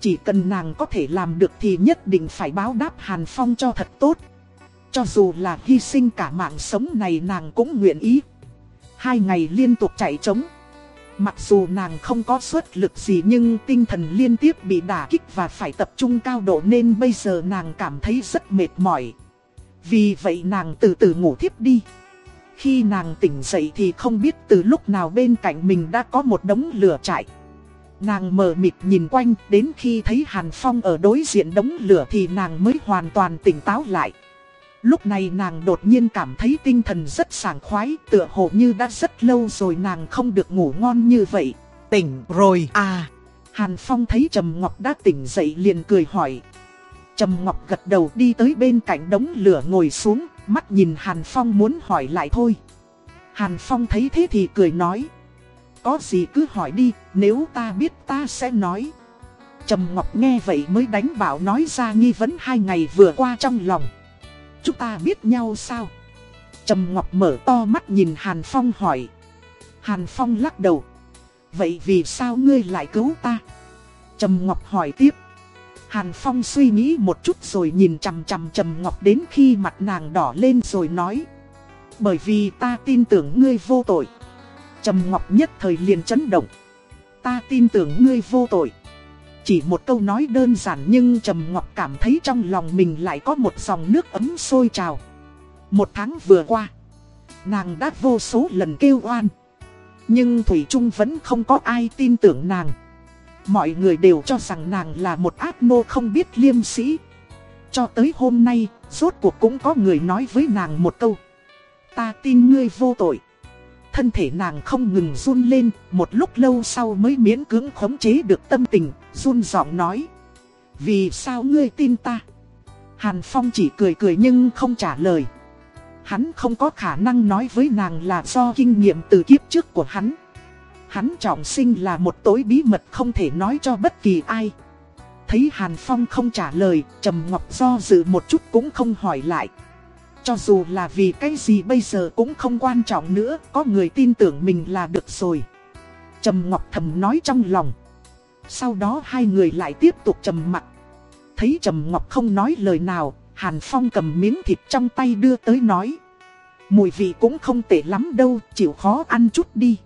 Chỉ cần nàng có thể làm được thì nhất định phải báo đáp Hàn Phong cho thật tốt Cho dù là hy sinh cả mạng sống này nàng cũng nguyện ý Hai ngày liên tục chạy trống Mặc dù nàng không có suất lực gì nhưng tinh thần liên tiếp bị đả kích và phải tập trung cao độ nên bây giờ nàng cảm thấy rất mệt mỏi. Vì vậy nàng từ từ ngủ thiếp đi. Khi nàng tỉnh dậy thì không biết từ lúc nào bên cạnh mình đã có một đống lửa chạy. Nàng mờ mịt nhìn quanh đến khi thấy Hàn Phong ở đối diện đống lửa thì nàng mới hoàn toàn tỉnh táo lại. Lúc này nàng đột nhiên cảm thấy tinh thần rất sảng khoái, tựa hồ như đã rất lâu rồi nàng không được ngủ ngon như vậy. Tỉnh rồi à. Hàn Phong thấy Trầm Ngọc đã tỉnh dậy liền cười hỏi. Trầm Ngọc gật đầu đi tới bên cạnh đống lửa ngồi xuống, mắt nhìn Hàn Phong muốn hỏi lại thôi. Hàn Phong thấy thế thì cười nói. Có gì cứ hỏi đi, nếu ta biết ta sẽ nói. Trầm Ngọc nghe vậy mới đánh bảo nói ra nghi vấn hai ngày vừa qua trong lòng. Chúng ta biết nhau sao? Trầm Ngọc mở to mắt nhìn Hàn Phong hỏi. Hàn Phong lắc đầu. Vậy vì sao ngươi lại cứu ta? Trầm Ngọc hỏi tiếp. Hàn Phong suy nghĩ một chút rồi nhìn chằm chằm Trầm Ngọc đến khi mặt nàng đỏ lên rồi nói. Bởi vì ta tin tưởng ngươi vô tội. Trầm Ngọc nhất thời liền chấn động. Ta tin tưởng ngươi vô tội. Chỉ một câu nói đơn giản nhưng Trầm Ngọc cảm thấy trong lòng mình lại có một dòng nước ấm sôi trào. Một tháng vừa qua, nàng đã vô số lần kêu oan. Nhưng Thủy Trung vẫn không có ai tin tưởng nàng. Mọi người đều cho rằng nàng là một ác nô không biết liêm sĩ. Cho tới hôm nay, rốt cuộc cũng có người nói với nàng một câu. Ta tin ngươi vô tội. Thân thể nàng không ngừng run lên, một lúc lâu sau mới miễn cưỡng khống chế được tâm tình, run giọng nói. Vì sao ngươi tin ta? Hàn Phong chỉ cười cười nhưng không trả lời. Hắn không có khả năng nói với nàng là do kinh nghiệm từ kiếp trước của hắn. Hắn trọng sinh là một tối bí mật không thể nói cho bất kỳ ai. Thấy Hàn Phong không trả lời, Trầm Ngọc do dự một chút cũng không hỏi lại. Cho dù là vì cái gì bây giờ cũng không quan trọng nữa, có người tin tưởng mình là được rồi. Trầm Ngọc thầm nói trong lòng. Sau đó hai người lại tiếp tục trầm mặc. Thấy Trầm Ngọc không nói lời nào, Hàn Phong cầm miếng thịt trong tay đưa tới nói. Mùi vị cũng không tệ lắm đâu, chịu khó ăn chút đi.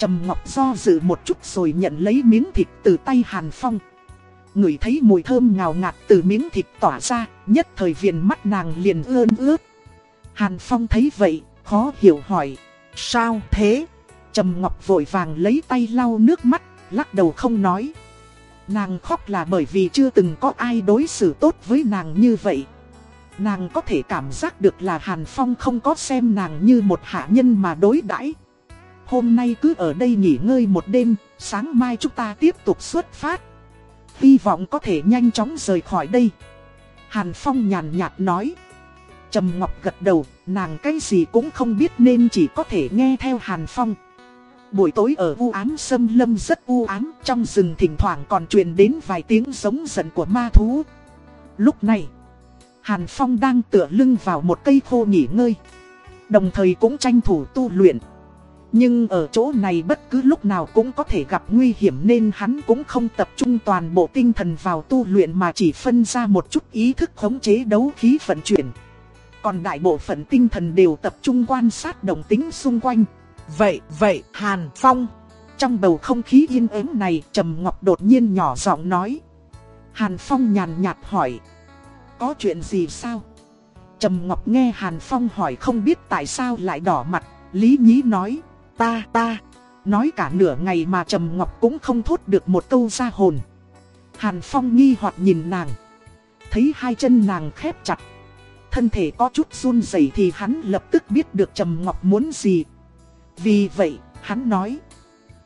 Trầm Ngọc do dự một chút rồi nhận lấy miếng thịt từ tay Hàn Phong. Ngửi thấy mùi thơm ngào ngạt từ miếng thịt tỏa ra, nhất thời viền mắt nàng liền ơn ướt. Hàn Phong thấy vậy, khó hiểu hỏi, sao thế? Trầm Ngọc vội vàng lấy tay lau nước mắt, lắc đầu không nói. Nàng khóc là bởi vì chưa từng có ai đối xử tốt với nàng như vậy. Nàng có thể cảm giác được là Hàn Phong không có xem nàng như một hạ nhân mà đối đãi. Hôm nay cứ ở đây nghỉ ngơi một đêm, sáng mai chúng ta tiếp tục xuất phát. Hy vọng có thể nhanh chóng rời khỏi đây. Hàn Phong nhàn nhạt nói. Trầm Ngọc gật đầu, nàng cái gì cũng không biết nên chỉ có thể nghe theo Hàn Phong. Buổi tối ở u ám sâm lâm rất u ám, trong rừng thỉnh thoảng còn truyền đến vài tiếng giống giận của ma thú. Lúc này, Hàn Phong đang tựa lưng vào một cây khô nghỉ ngơi. Đồng thời cũng tranh thủ tu luyện. Nhưng ở chỗ này bất cứ lúc nào cũng có thể gặp nguy hiểm nên hắn cũng không tập trung toàn bộ tinh thần vào tu luyện mà chỉ phân ra một chút ý thức khống chế đấu khí vận chuyển. Còn đại bộ phận tinh thần đều tập trung quan sát đồng tính xung quanh. Vậy, vậy, Hàn Phong. Trong bầu không khí yên ắng này, Trầm Ngọc đột nhiên nhỏ giọng nói. Hàn Phong nhàn nhạt hỏi. Có chuyện gì sao? Trầm Ngọc nghe Hàn Phong hỏi không biết tại sao lại đỏ mặt, Lý Nhí nói ta, ta. Nói cả nửa ngày mà Trầm Ngọc cũng không thốt được một câu ra hồn. Hàn Phong nghi hoặc nhìn nàng. Thấy hai chân nàng khép chặt. Thân thể có chút run rẩy thì hắn lập tức biết được Trầm Ngọc muốn gì. Vì vậy, hắn nói.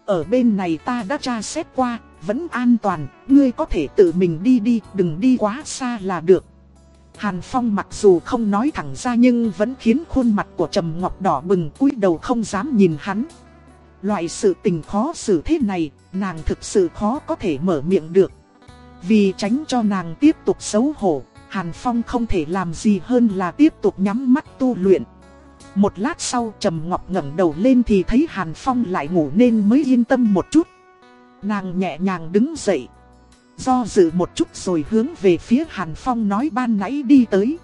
Ở bên này ta đã tra xét qua, vẫn an toàn, ngươi có thể tự mình đi đi, đừng đi quá xa là được. Hàn Phong mặc dù không nói thẳng ra nhưng vẫn khiến khuôn mặt của Trầm Ngọc đỏ bừng cúi đầu không dám nhìn hắn. Loại sự tình khó xử thế này, nàng thực sự khó có thể mở miệng được. Vì tránh cho nàng tiếp tục xấu hổ, Hàn Phong không thể làm gì hơn là tiếp tục nhắm mắt tu luyện. Một lát sau Trầm Ngọc ngẩng đầu lên thì thấy Hàn Phong lại ngủ nên mới yên tâm một chút. Nàng nhẹ nhàng đứng dậy. Do dự một chút rồi hướng về phía Hàn Phong nói ban nãy đi tới.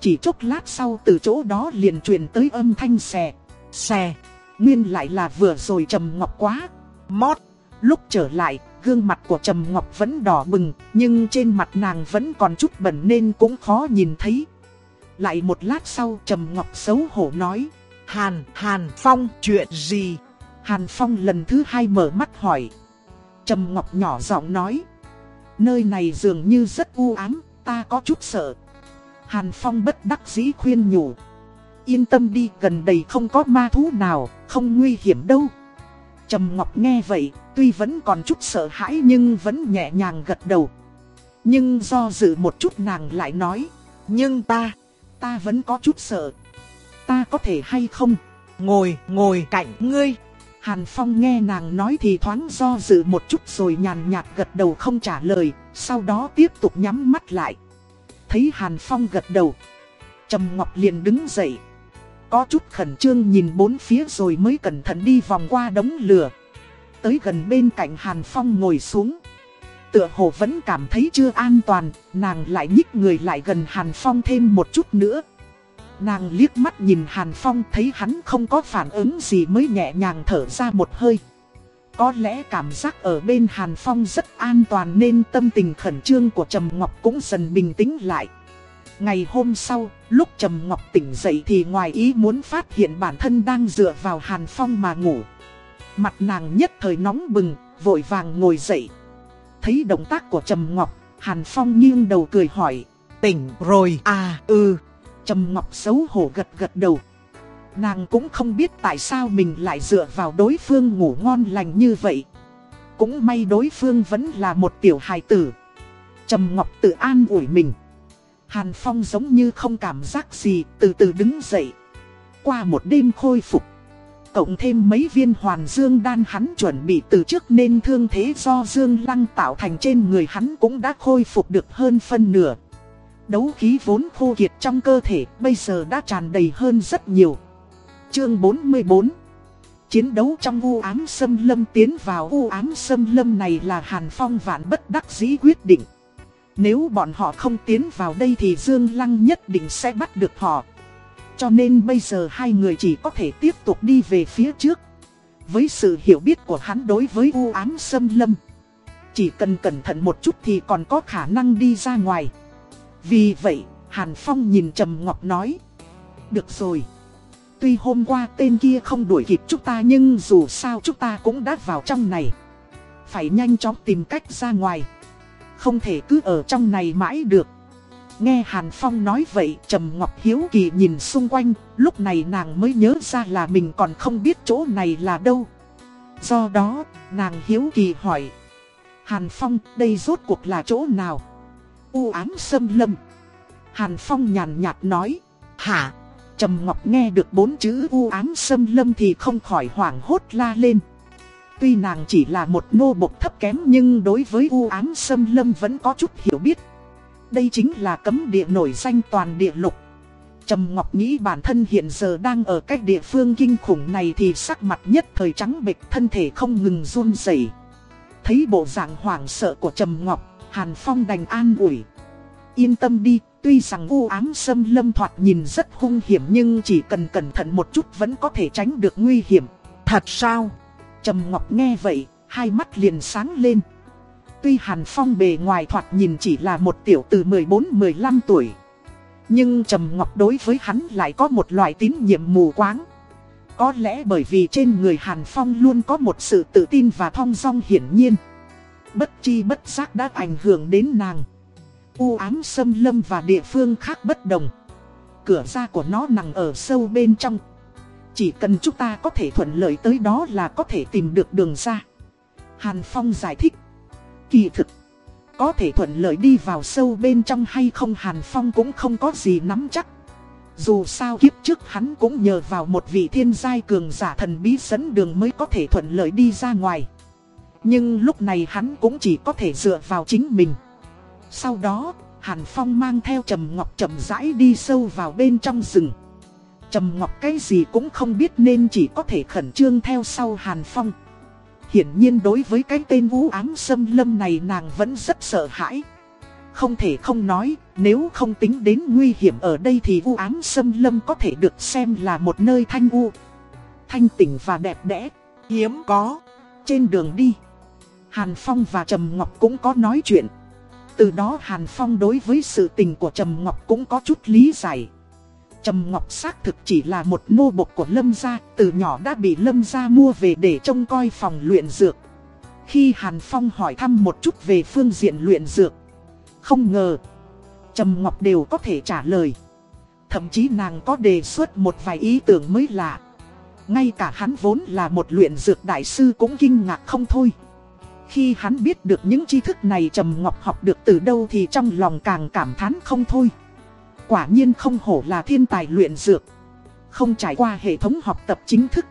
Chỉ chốc lát sau từ chỗ đó liền truyền tới âm thanh xè, xè. Nguyên lại là vừa rồi Trầm Ngọc quá, mót. Lúc trở lại, gương mặt của Trầm Ngọc vẫn đỏ bừng, nhưng trên mặt nàng vẫn còn chút bẩn nên cũng khó nhìn thấy. Lại một lát sau Trầm Ngọc xấu hổ nói, Hàn, Hàn Phong, chuyện gì? Hàn Phong lần thứ hai mở mắt hỏi. Trầm Ngọc nhỏ giọng nói, nơi này dường như rất u ám, ta có chút sợ. Hàn Phong bất đắc dĩ khuyên nhủ. Yên tâm đi, gần đây không có ma thú nào, không nguy hiểm đâu. Trầm Ngọc nghe vậy, tuy vẫn còn chút sợ hãi nhưng vẫn nhẹ nhàng gật đầu. Nhưng do dự một chút nàng lại nói, nhưng ta, ta vẫn có chút sợ. Ta có thể hay không? Ngồi, ngồi cạnh ngươi. Hàn Phong nghe nàng nói thì thoáng do dự một chút rồi nhàn nhạt gật đầu không trả lời, sau đó tiếp tục nhắm mắt lại. Thấy Hàn Phong gật đầu, Trầm Ngọc liền đứng dậy. Có chút khẩn trương nhìn bốn phía rồi mới cẩn thận đi vòng qua đống lửa. Tới gần bên cạnh Hàn Phong ngồi xuống. Tựa hồ vẫn cảm thấy chưa an toàn, nàng lại nhích người lại gần Hàn Phong thêm một chút nữa. Nàng liếc mắt nhìn Hàn Phong thấy hắn không có phản ứng gì mới nhẹ nhàng thở ra một hơi. Có lẽ cảm giác ở bên Hàn Phong rất an toàn nên tâm tình khẩn trương của Trầm Ngọc cũng dần bình tĩnh lại. Ngày hôm sau, lúc Trầm Ngọc tỉnh dậy thì ngoài ý muốn phát hiện bản thân đang dựa vào Hàn Phong mà ngủ. Mặt nàng nhất thời nóng bừng, vội vàng ngồi dậy. Thấy động tác của Trầm Ngọc, Hàn Phong nghiêng đầu cười hỏi. Tỉnh rồi à ừ. Trầm Ngọc xấu hổ gật gật đầu. Nàng cũng không biết tại sao mình lại dựa vào đối phương ngủ ngon lành như vậy. Cũng may đối phương vẫn là một tiểu hài tử. Trầm Ngọc tự an ủi mình. Hàn Phong giống như không cảm giác gì, từ từ đứng dậy. Qua một đêm khôi phục. Cộng thêm mấy viên hoàn dương đan hắn chuẩn bị từ trước nên thương thế do dương lăng tạo thành trên người hắn cũng đã khôi phục được hơn phân nửa. Đấu khí vốn khô kiệt trong cơ thể bây giờ đã tràn đầy hơn rất nhiều. Chương 44 Chiến đấu trong u ám sâm lâm tiến vào u ám sâm lâm này là Hàn Phong vạn bất đắc dĩ quyết định. Nếu bọn họ không tiến vào đây thì Dương Lăng nhất định sẽ bắt được họ. Cho nên bây giờ hai người chỉ có thể tiếp tục đi về phía trước. Với sự hiểu biết của hắn đối với u ám sâm lâm. Chỉ cần cẩn thận một chút thì còn có khả năng đi ra ngoài. Vì vậy, Hàn Phong nhìn Trầm Ngọc nói. Được rồi. Tuy hôm qua tên kia không đuổi kịp chúng ta nhưng dù sao chúng ta cũng đã vào trong này. Phải nhanh chóng tìm cách ra ngoài. Không thể cứ ở trong này mãi được. Nghe Hàn Phong nói vậy Trầm Ngọc Hiếu Kỳ nhìn xung quanh Lúc này nàng mới nhớ ra là mình còn không biết chỗ này là đâu Do đó nàng Hiếu Kỳ hỏi Hàn Phong đây rốt cuộc là chỗ nào U ám sâm lâm Hàn Phong nhàn nhạt nói Hả Trầm Ngọc nghe được bốn chữ u ám sâm lâm thì không khỏi hoảng hốt la lên Tuy nàng chỉ là một nô bộc thấp kém nhưng đối với u ám sâm lâm vẫn có chút hiểu biết đây chính là cấm địa nổi danh toàn địa lục. Trầm Ngọc nghĩ bản thân hiện giờ đang ở cách địa phương kinh khủng này thì sắc mặt nhất thời trắng bệch thân thể không ngừng run rẩy. Thấy bộ dạng hoảng sợ của Trầm Ngọc, Hàn Phong đành an ủi. Yên tâm đi, tuy rằng u ám xâm lâm thoạt nhìn rất hung hiểm nhưng chỉ cần cẩn thận một chút vẫn có thể tránh được nguy hiểm. Thật sao? Trầm Ngọc nghe vậy, hai mắt liền sáng lên. Tuy Hàn Phong bề ngoài thoạt nhìn chỉ là một tiểu từ 14-15 tuổi Nhưng Trầm Ngọc đối với hắn lại có một loại tín nhiệm mù quáng Có lẽ bởi vì trên người Hàn Phong luôn có một sự tự tin và thong dong hiển nhiên Bất chi bất giác đã ảnh hưởng đến nàng. U ám xâm lâm và địa phương khác bất đồng. Cửa ra của nó nằm ở sâu bên trong. Chỉ cần chúng ta có thể thuận lợi tới đó là có thể tìm được đường ra. Hàn Phong giải thích. Kỳ thực, có thể thuận lợi đi vào sâu bên trong hay không Hàn Phong cũng không có gì nắm chắc. Dù sao kiếp trước hắn cũng nhờ vào một vị thiên giai cường giả thần bí dẫn đường mới có thể thuận lợi đi ra ngoài. Nhưng lúc này hắn cũng chỉ có thể dựa vào chính mình. Sau đó, Hàn Phong mang theo Trầm Ngọc chậm rãi đi sâu vào bên trong rừng. Trầm Ngọc cái gì cũng không biết nên chỉ có thể khẩn trương theo sau Hàn Phong. Hiển nhiên đối với cái tên vũ ám xâm lâm này nàng vẫn rất sợ hãi. Không thể không nói, nếu không tính đến nguy hiểm ở đây thì vũ ám xâm lâm có thể được xem là một nơi thanh u. Thanh tỉnh và đẹp đẽ, hiếm có. Trên đường đi, Hàn Phong và Trầm Ngọc cũng có nói chuyện. Từ đó Hàn Phong đối với sự tình của Trầm Ngọc cũng có chút lý giải. Trầm Ngọc xác thực chỉ là một nô bộc của Lâm Gia, từ nhỏ đã bị Lâm Gia mua về để trông coi phòng luyện dược. Khi Hàn Phong hỏi thăm một chút về phương diện luyện dược, không ngờ, Trầm Ngọc đều có thể trả lời. Thậm chí nàng có đề xuất một vài ý tưởng mới lạ. Ngay cả hắn vốn là một luyện dược đại sư cũng kinh ngạc không thôi. Khi hắn biết được những tri thức này Trầm Ngọc học được từ đâu thì trong lòng càng cảm thán không thôi. Quả nhiên không hổ là thiên tài luyện dược. Không trải qua hệ thống học tập chính thức.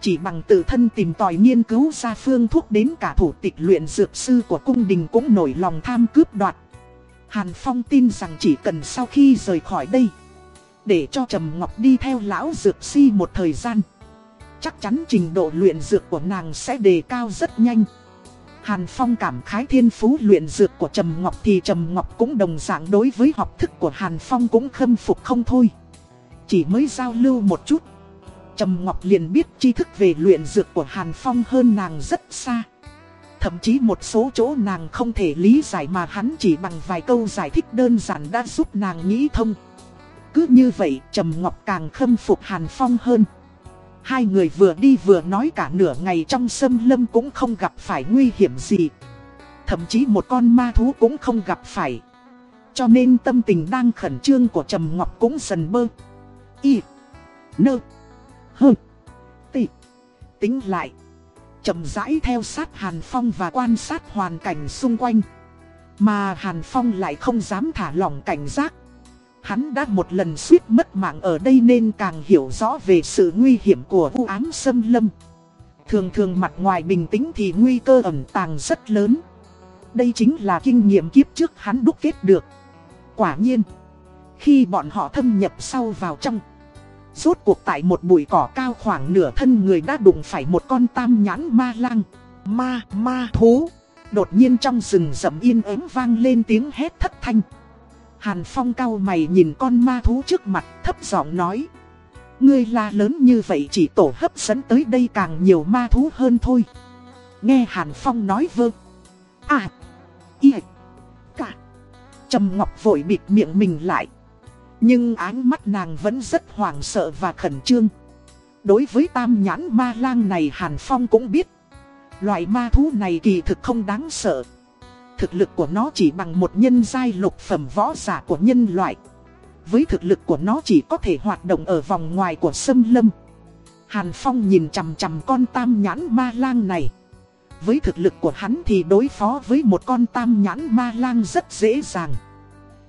Chỉ bằng tự thân tìm tòi nghiên cứu ra phương thuốc đến cả thủ tịch luyện dược sư của cung đình cũng nổi lòng tham cướp đoạt. Hàn Phong tin rằng chỉ cần sau khi rời khỏi đây. Để cho Trầm Ngọc đi theo lão dược si một thời gian. Chắc chắn trình độ luyện dược của nàng sẽ đề cao rất nhanh. Hàn Phong cảm khái thiên phú luyện dược của Trầm Ngọc thì Trầm Ngọc cũng đồng dạng đối với học thức của Hàn Phong cũng khâm phục không thôi. Chỉ mới giao lưu một chút. Trầm Ngọc liền biết tri thức về luyện dược của Hàn Phong hơn nàng rất xa. Thậm chí một số chỗ nàng không thể lý giải mà hắn chỉ bằng vài câu giải thích đơn giản đã giúp nàng nghĩ thông. Cứ như vậy, Trầm Ngọc càng khâm phục Hàn Phong hơn. Hai người vừa đi vừa nói cả nửa ngày trong sâm lâm cũng không gặp phải nguy hiểm gì. Thậm chí một con ma thú cũng không gặp phải. Cho nên tâm tình đang khẩn trương của Trầm Ngọc cũng dần bơ. Y. Nơ. Hơ. Tị. Tính lại. trầm rãi theo sát Hàn Phong và quan sát hoàn cảnh xung quanh. Mà Hàn Phong lại không dám thả lỏng cảnh giác. Hắn đã một lần suýt mất mạng ở đây nên càng hiểu rõ về sự nguy hiểm của u ám xâm lâm. Thường thường mặt ngoài bình tĩnh thì nguy cơ ẩn tàng rất lớn. Đây chính là kinh nghiệm kiếp trước hắn đúc kết được. Quả nhiên, khi bọn họ thâm nhập sâu vào trong, rốt cuộc tại một bụi cỏ cao khoảng nửa thân người đã đụng phải một con tam nhãn ma lang. Ma, ma thú. Đột nhiên trong rừng rậm yên ắng vang lên tiếng hét thất thanh. Hàn Phong cao mày nhìn con ma thú trước mặt, thấp giọng nói. Ngươi la lớn như vậy chỉ tổ hấp dẫn tới đây càng nhiều ma thú hơn thôi. Nghe Hàn Phong nói vơ. À. Y. Cả. Trầm Ngọc vội bịt miệng mình lại. Nhưng ánh mắt nàng vẫn rất hoảng sợ và khẩn trương. Đối với tam nhãn ma lang này Hàn Phong cũng biết. Loại ma thú này kỳ thực không đáng sợ thực lực của nó chỉ bằng một nhân giai lục phẩm võ giả của nhân loại. Với thực lực của nó chỉ có thể hoạt động ở vòng ngoài của sâm lâm. Hàn Phong nhìn chằm chằm con tam nhãn ma lang này. Với thực lực của hắn thì đối phó với một con tam nhãn ma lang rất dễ dàng.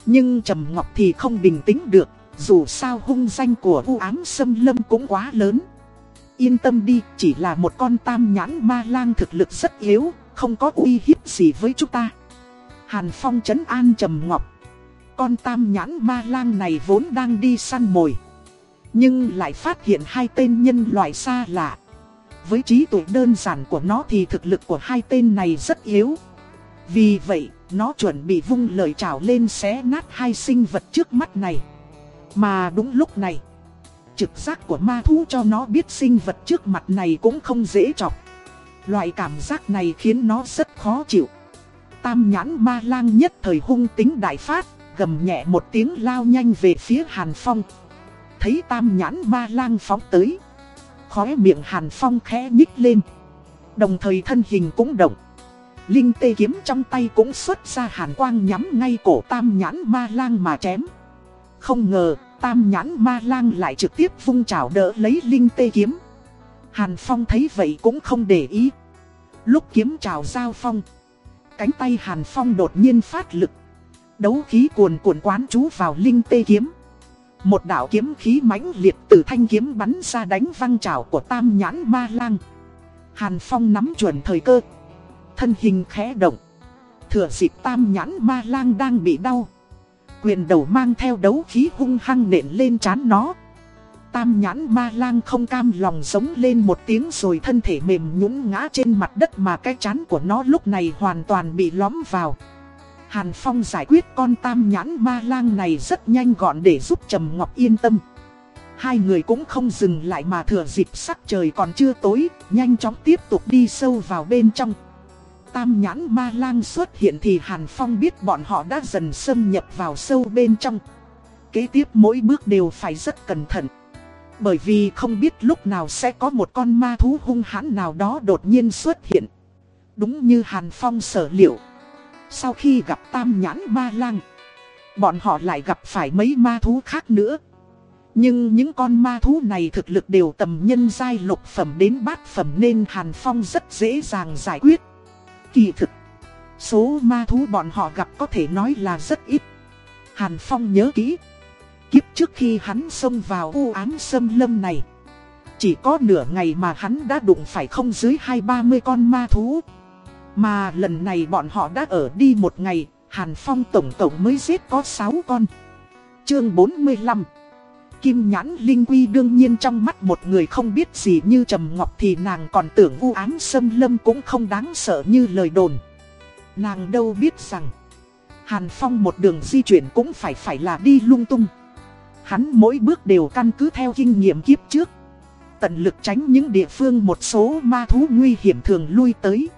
Nhưng Trầm Ngọc thì không bình tĩnh được, dù sao hung danh của u ám sâm lâm cũng quá lớn. Yên tâm đi, chỉ là một con tam nhãn ma lang thực lực rất yếu, không có uy hiếp gì với chúng ta. Hàn Phong chấn an trầm ngọc. Con tam nhãn ma lang này vốn đang đi săn mồi. Nhưng lại phát hiện hai tên nhân loại xa lạ. Với trí tuệ đơn giản của nó thì thực lực của hai tên này rất yếu. Vì vậy, nó chuẩn bị vung lời trào lên xé nát hai sinh vật trước mắt này. Mà đúng lúc này, trực giác của ma thú cho nó biết sinh vật trước mặt này cũng không dễ chọc. Loại cảm giác này khiến nó rất khó chịu. Tam nhãn ma lang nhất thời hung tính đại phát, gầm nhẹ một tiếng lao nhanh về phía Hàn Phong. Thấy tam nhãn ma lang phóng tới. Khóe miệng Hàn Phong khẽ nhích lên. Đồng thời thân hình cũng động. Linh tê kiếm trong tay cũng xuất ra hàn quang nhắm ngay cổ tam nhãn ma lang mà chém. Không ngờ, tam nhãn ma lang lại trực tiếp vung chảo đỡ lấy linh tê kiếm. Hàn Phong thấy vậy cũng không để ý. Lúc kiếm chảo giao phong cánh tay Hàn Phong đột nhiên phát lực. Đấu khí cuồn cuộn quán chú vào linh tê kiếm. Một đạo kiếm khí mãnh liệt từ thanh kiếm bắn ra đánh văng trào của tam nhãn ma lang. Hàn Phong nắm chuẩn thời cơ. Thân hình khẽ động. Thừa dịp tam nhãn ma lang đang bị đau. Quyền đầu mang theo đấu khí hung hăng nện lên chán nó. Tam nhãn ma lang không cam lòng giống lên một tiếng rồi thân thể mềm nhũn ngã trên mặt đất mà cái chán của nó lúc này hoàn toàn bị lõm vào. Hàn Phong giải quyết con tam nhãn ma lang này rất nhanh gọn để giúp Trầm Ngọc yên tâm. Hai người cũng không dừng lại mà thừa dịp sắc trời còn chưa tối, nhanh chóng tiếp tục đi sâu vào bên trong. Tam nhãn ma lang xuất hiện thì Hàn Phong biết bọn họ đã dần xâm nhập vào sâu bên trong. Kế tiếp mỗi bước đều phải rất cẩn thận. Bởi vì không biết lúc nào sẽ có một con ma thú hung hãn nào đó đột nhiên xuất hiện. Đúng như Hàn Phong sở liệu. Sau khi gặp tam nhãn ma lang, bọn họ lại gặp phải mấy ma thú khác nữa. Nhưng những con ma thú này thực lực đều tầm nhân giai lục phẩm đến bát phẩm nên Hàn Phong rất dễ dàng giải quyết. Kỳ thực, số ma thú bọn họ gặp có thể nói là rất ít. Hàn Phong nhớ kỹ, kiếp trước khi hắn xông vào u ám sâm lâm này. Chỉ có nửa ngày mà hắn đã đụng phải không dưới hai ba mươi con ma thú. Mà lần này bọn họ đã ở đi một ngày, Hàn Phong tổng tổng mới giết có 6 con. Chương 45 Kim nhãn linh quy đương nhiên trong mắt một người không biết gì như Trầm Ngọc thì nàng còn tưởng u ám xâm lâm cũng không đáng sợ như lời đồn. Nàng đâu biết rằng, Hàn Phong một đường di chuyển cũng phải phải là đi lung tung. Hắn mỗi bước đều căn cứ theo kinh nghiệm kiếp trước. Tận lực tránh những địa phương một số ma thú nguy hiểm thường lui tới.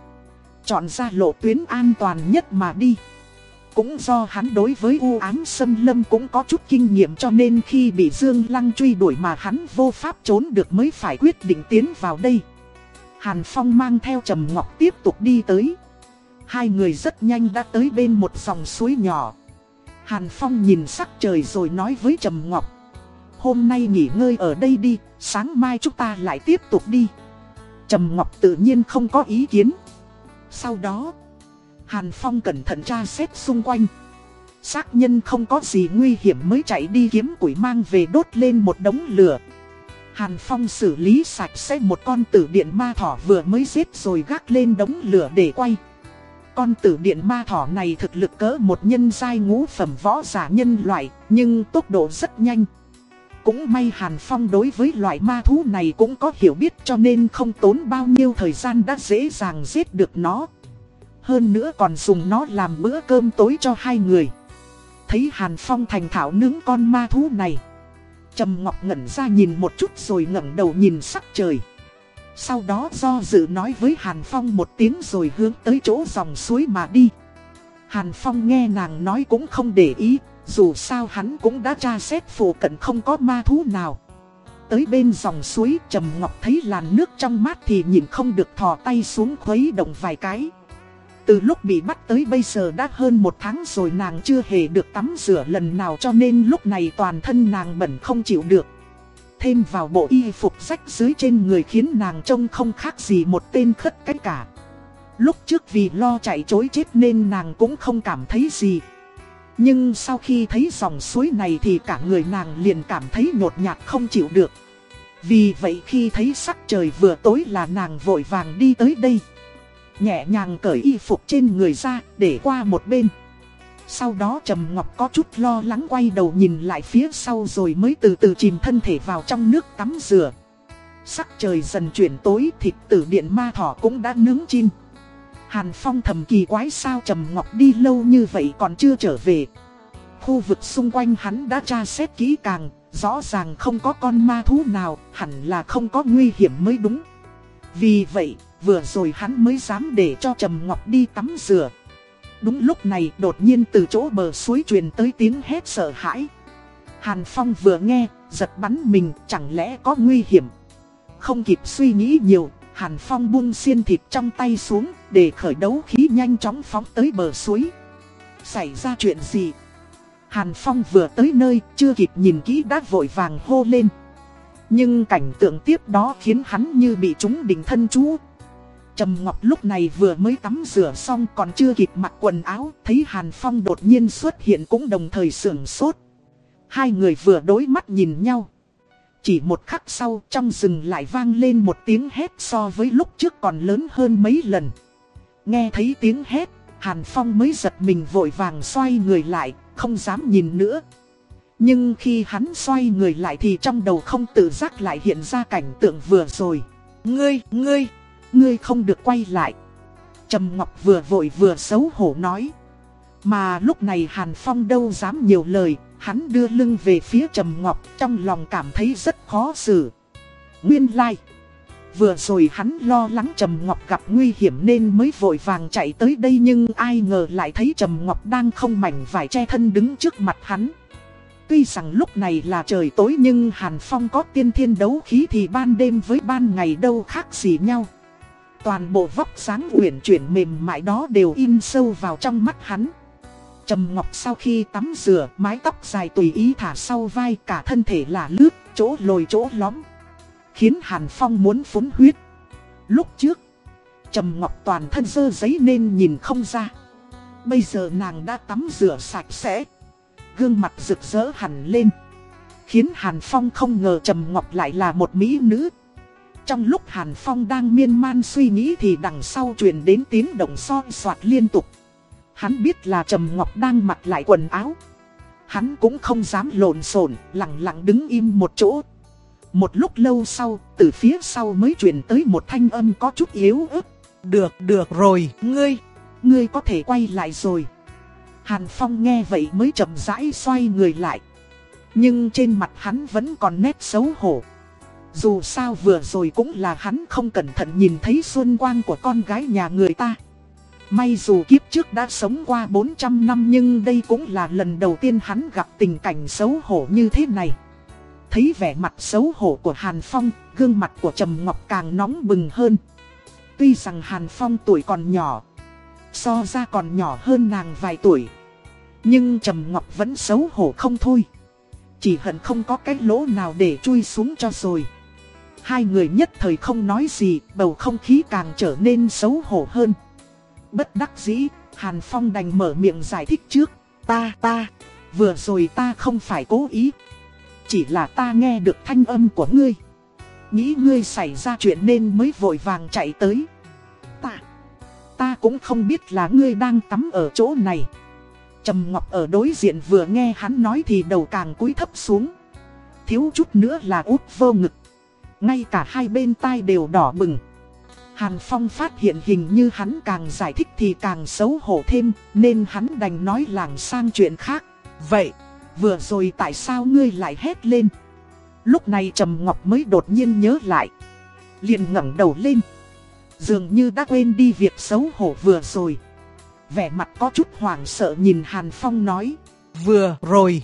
Chọn ra lộ tuyến an toàn nhất mà đi. Cũng do hắn đối với u ám xâm lâm cũng có chút kinh nghiệm cho nên khi bị Dương Lăng truy đuổi mà hắn vô pháp trốn được mới phải quyết định tiến vào đây. Hàn Phong mang theo Trầm Ngọc tiếp tục đi tới. Hai người rất nhanh đã tới bên một dòng suối nhỏ. Hàn Phong nhìn sắc trời rồi nói với Trầm Ngọc. Hôm nay nghỉ ngơi ở đây đi, sáng mai chúng ta lại tiếp tục đi. Trầm Ngọc tự nhiên không có ý kiến. Sau đó, Hàn Phong cẩn thận tra xét xung quanh. Xác nhân không có gì nguy hiểm mới chạy đi kiếm củi mang về đốt lên một đống lửa. Hàn Phong xử lý sạch sẽ một con tử điện ma thỏ vừa mới giết rồi gác lên đống lửa để quay. Con tử điện ma thỏ này thực lực cỡ một nhân giai ngũ phẩm võ giả nhân loại, nhưng tốc độ rất nhanh. Cũng may Hàn Phong đối với loại ma thú này cũng có hiểu biết cho nên không tốn bao nhiêu thời gian đã dễ dàng giết được nó. Hơn nữa còn dùng nó làm bữa cơm tối cho hai người. Thấy Hàn Phong thành thảo nướng con ma thú này. Trầm Ngọc ngẩn ra nhìn một chút rồi ngẩng đầu nhìn sắc trời. Sau đó do dự nói với Hàn Phong một tiếng rồi hướng tới chỗ dòng suối mà đi. Hàn Phong nghe nàng nói cũng không để ý, dù sao hắn cũng đã tra xét phủ cận không có ma thú nào. Tới bên dòng suối Trầm Ngọc thấy làn nước trong mát thì nhìn không được thò tay xuống khuấy động vài cái. Từ lúc bị bắt tới bây giờ đã hơn một tháng rồi nàng chưa hề được tắm rửa lần nào cho nên lúc này toàn thân nàng bẩn không chịu được. Thêm vào bộ y phục rách dưới trên người khiến nàng trông không khác gì một tên khất cách cả. Lúc trước vì lo chạy chối chết nên nàng cũng không cảm thấy gì. Nhưng sau khi thấy dòng suối này thì cả người nàng liền cảm thấy nhột nhạt không chịu được. Vì vậy khi thấy sắc trời vừa tối là nàng vội vàng đi tới đây. Nhẹ nhàng cởi y phục trên người ra để qua một bên. Sau đó Trầm Ngọc có chút lo lắng quay đầu nhìn lại phía sau rồi mới từ từ chìm thân thể vào trong nước tắm rửa. Sắc trời dần chuyển tối thịt tử điện ma thỏ cũng đã nướng chín. Hàn Phong thầm kỳ quái sao Trầm Ngọc đi lâu như vậy còn chưa trở về. Khu vực xung quanh hắn đã tra xét kỹ càng, rõ ràng không có con ma thú nào, hẳn là không có nguy hiểm mới đúng. Vì vậy, vừa rồi hắn mới dám để cho Trầm Ngọc đi tắm rửa. Đúng lúc này đột nhiên từ chỗ bờ suối truyền tới tiếng hét sợ hãi. Hàn Phong vừa nghe, giật bắn mình, chẳng lẽ có nguy hiểm. Không kịp suy nghĩ nhiều, Hàn Phong buông xiên thịt trong tay xuống, để khởi đấu khí nhanh chóng phóng tới bờ suối. Xảy ra chuyện gì? Hàn Phong vừa tới nơi, chưa kịp nhìn kỹ đã vội vàng hô lên. Nhưng cảnh tượng tiếp đó khiến hắn như bị trúng đỉnh thân chú. Trầm Ngọc lúc này vừa mới tắm rửa xong còn chưa kịp mặc quần áo, thấy Hàn Phong đột nhiên xuất hiện cũng đồng thời sưởng sốt. Hai người vừa đối mắt nhìn nhau. Chỉ một khắc sau trong rừng lại vang lên một tiếng hét so với lúc trước còn lớn hơn mấy lần. Nghe thấy tiếng hét, Hàn Phong mới giật mình vội vàng xoay người lại, không dám nhìn nữa. Nhưng khi hắn xoay người lại thì trong đầu không tự giác lại hiện ra cảnh tượng vừa rồi. Ngươi, ngươi, ngươi không được quay lại. Trầm Ngọc vừa vội vừa xấu hổ nói. Mà lúc này Hàn Phong đâu dám nhiều lời, hắn đưa lưng về phía Trầm Ngọc trong lòng cảm thấy rất khó xử. Nguyên lai, like. vừa rồi hắn lo lắng Trầm Ngọc gặp nguy hiểm nên mới vội vàng chạy tới đây nhưng ai ngờ lại thấy Trầm Ngọc đang không mảnh vải che thân đứng trước mặt hắn. Tuy rằng lúc này là trời tối nhưng Hàn Phong có tiên thiên đấu khí thì ban đêm với ban ngày đâu khác gì nhau. Toàn bộ vóc dáng uyển chuyển mềm mại đó đều in sâu vào trong mắt hắn. Trầm Ngọc sau khi tắm rửa, mái tóc dài tùy ý thả sau vai cả thân thể là lướt, chỗ lồi chỗ lõm. Khiến Hàn Phong muốn phúng huyết. Lúc trước, Trầm Ngọc toàn thân dơ giấy nên nhìn không ra. Bây giờ nàng đã tắm rửa sạch sẽ. Gương mặt rực rỡ hẳn lên. Khiến Hàn Phong không ngờ Trầm Ngọc lại là một mỹ nữ. Trong lúc Hàn Phong đang miên man suy nghĩ thì đằng sau truyền đến tiếng động son soạt liên tục. Hắn biết là Trầm Ngọc đang mặc lại quần áo. Hắn cũng không dám lộn xộn, lặng lặng đứng im một chỗ. Một lúc lâu sau, từ phía sau mới truyền tới một thanh âm có chút yếu ớt. Được, được rồi, ngươi, ngươi có thể quay lại rồi. Hàn Phong nghe vậy mới chậm rãi xoay người lại. Nhưng trên mặt hắn vẫn còn nét xấu hổ. Dù sao vừa rồi cũng là hắn không cẩn thận nhìn thấy xuân quang của con gái nhà người ta. May dù kiếp trước đã sống qua 400 năm nhưng đây cũng là lần đầu tiên hắn gặp tình cảnh xấu hổ như thế này. Thấy vẻ mặt xấu hổ của Hàn Phong, gương mặt của Trầm Ngọc càng nóng bừng hơn. Tuy rằng Hàn Phong tuổi còn nhỏ, so ra còn nhỏ hơn nàng vài tuổi. Nhưng Trầm Ngọc vẫn xấu hổ không thôi. Chỉ hận không có cái lỗ nào để chui xuống cho rồi. Hai người nhất thời không nói gì, bầu không khí càng trở nên xấu hổ hơn. Bất đắc dĩ, Hàn Phong đành mở miệng giải thích trước. Ta, ta, vừa rồi ta không phải cố ý. Chỉ là ta nghe được thanh âm của ngươi. Nghĩ ngươi xảy ra chuyện nên mới vội vàng chạy tới. Ta, ta cũng không biết là ngươi đang tắm ở chỗ này. Trầm Ngọc ở đối diện vừa nghe hắn nói thì đầu càng cúi thấp xuống. Thiếu chút nữa là út vô ngực. Ngay cả hai bên tai đều đỏ bừng. Hàn Phong phát hiện hình như hắn càng giải thích thì càng xấu hổ thêm, nên hắn đành nói làng sang chuyện khác. Vậy, vừa rồi tại sao ngươi lại hét lên? Lúc này Trầm Ngọc mới đột nhiên nhớ lại. Liền ngẩng đầu lên. Dường như đã quên đi việc xấu hổ vừa rồi. Vẻ mặt có chút hoảng sợ nhìn Hàn Phong nói. Vừa rồi,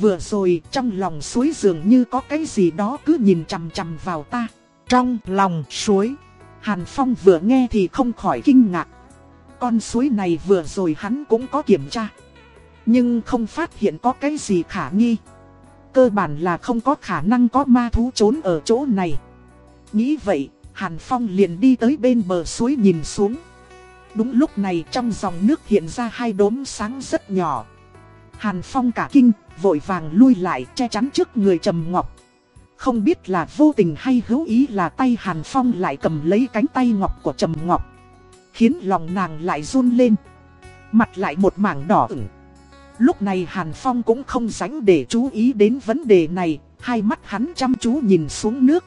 vừa rồi trong lòng suối dường như có cái gì đó cứ nhìn chằm chằm vào ta. Trong lòng suối. Hàn Phong vừa nghe thì không khỏi kinh ngạc. Con suối này vừa rồi hắn cũng có kiểm tra. Nhưng không phát hiện có cái gì khả nghi. Cơ bản là không có khả năng có ma thú trốn ở chỗ này. Nghĩ vậy, Hàn Phong liền đi tới bên bờ suối nhìn xuống. Đúng lúc này trong dòng nước hiện ra hai đốm sáng rất nhỏ. Hàn Phong cả kinh, vội vàng lui lại che chắn trước người Trầm Ngọc. Không biết là vô tình hay hữu ý là tay Hàn Phong lại cầm lấy cánh tay Ngọc của Trầm Ngọc. Khiến lòng nàng lại run lên. Mặt lại một mảng đỏ ửng. Lúc này Hàn Phong cũng không dánh để chú ý đến vấn đề này, hai mắt hắn chăm chú nhìn xuống nước.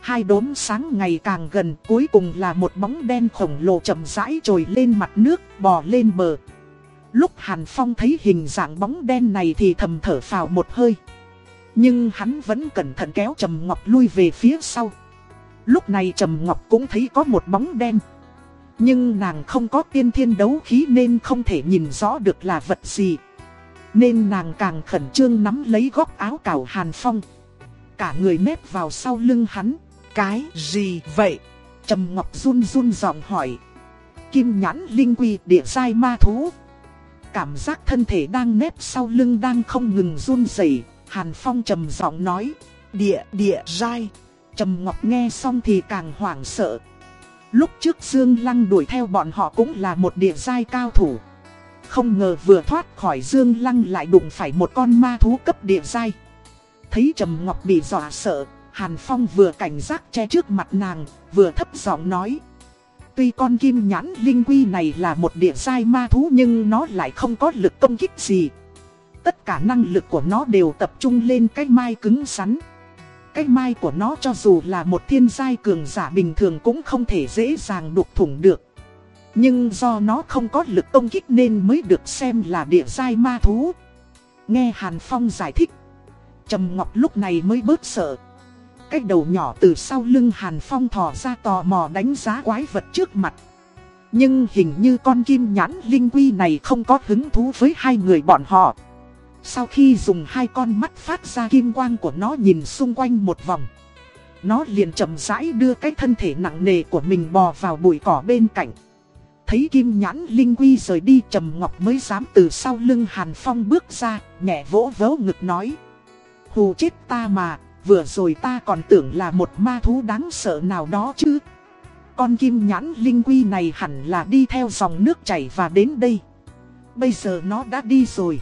Hai đốm sáng ngày càng gần cuối cùng là một bóng đen khổng lồ chậm rãi trồi lên mặt nước, bò lên bờ. Lúc Hàn Phong thấy hình dạng bóng đen này thì thầm thở phào một hơi. Nhưng hắn vẫn cẩn thận kéo Trầm Ngọc lui về phía sau. Lúc này Trầm Ngọc cũng thấy có một bóng đen. Nhưng nàng không có tiên thiên đấu khí nên không thể nhìn rõ được là vật gì. Nên nàng càng khẩn trương nắm lấy góc áo cào Hàn Phong. Cả người nếp vào sau lưng hắn. Cái gì vậy? Trầm Ngọc run run giọng hỏi. Kim nhãn linh quy địa sai ma thú. Cảm giác thân thể đang nép sau lưng đang không ngừng run rẩy Hàn Phong trầm giọng nói, địa địa dai. Trầm Ngọc nghe xong thì càng hoảng sợ. Lúc trước Dương Lăng đuổi theo bọn họ cũng là một địa giai cao thủ. Không ngờ vừa thoát khỏi Dương Lăng lại đụng phải một con ma thú cấp địa giai. Thấy Trầm Ngọc bị dọa sợ, Hàn Phong vừa cảnh giác che trước mặt nàng, vừa thấp giọng nói. Tuy con kim nhãn linh quy này là một địa sai ma thú nhưng nó lại không có lực công kích gì. Tất cả năng lực của nó đều tập trung lên cái mai cứng rắn. Cái mai của nó cho dù là một thiên giai cường giả bình thường cũng không thể dễ dàng đục thủng được. Nhưng do nó không có lực công kích nên mới được xem là địa giai ma thú. Nghe Hàn Phong giải thích. Trầm Ngọc lúc này mới bớt sợ. Cái đầu nhỏ từ sau lưng Hàn Phong thò ra tò mò đánh giá quái vật trước mặt. Nhưng hình như con kim nhãn linh quy này không có hứng thú với hai người bọn họ. Sau khi dùng hai con mắt phát ra kim quang của nó nhìn xung quanh một vòng. Nó liền chậm rãi đưa cái thân thể nặng nề của mình bò vào bụi cỏ bên cạnh. Thấy kim nhãn linh quy rời đi trầm ngọc mới dám từ sau lưng Hàn Phong bước ra, nhẹ vỗ vỗ ngực nói. Hù chết ta mà, vừa rồi ta còn tưởng là một ma thú đáng sợ nào đó chứ. Con kim nhãn linh quy này hẳn là đi theo dòng nước chảy và đến đây. Bây giờ nó đã đi rồi.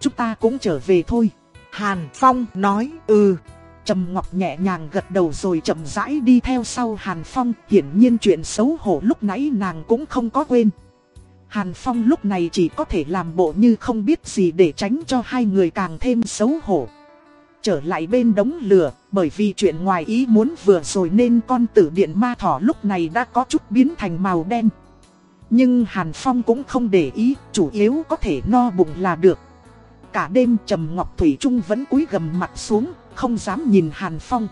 Chúng ta cũng trở về thôi. Hàn Phong nói ừ. Trầm Ngọc nhẹ nhàng gật đầu rồi chậm rãi đi theo sau Hàn Phong. Hiển nhiên chuyện xấu hổ lúc nãy nàng cũng không có quên. Hàn Phong lúc này chỉ có thể làm bộ như không biết gì để tránh cho hai người càng thêm xấu hổ. Trở lại bên đống lửa, bởi vì chuyện ngoài ý muốn vừa rồi nên con tử điện ma thỏ lúc này đã có chút biến thành màu đen. Nhưng Hàn Phong cũng không để ý, chủ yếu có thể no bụng là được. Cả đêm Trầm Ngọc Thủy Trung vẫn cúi gầm mặt xuống, không dám nhìn Hàn Phong.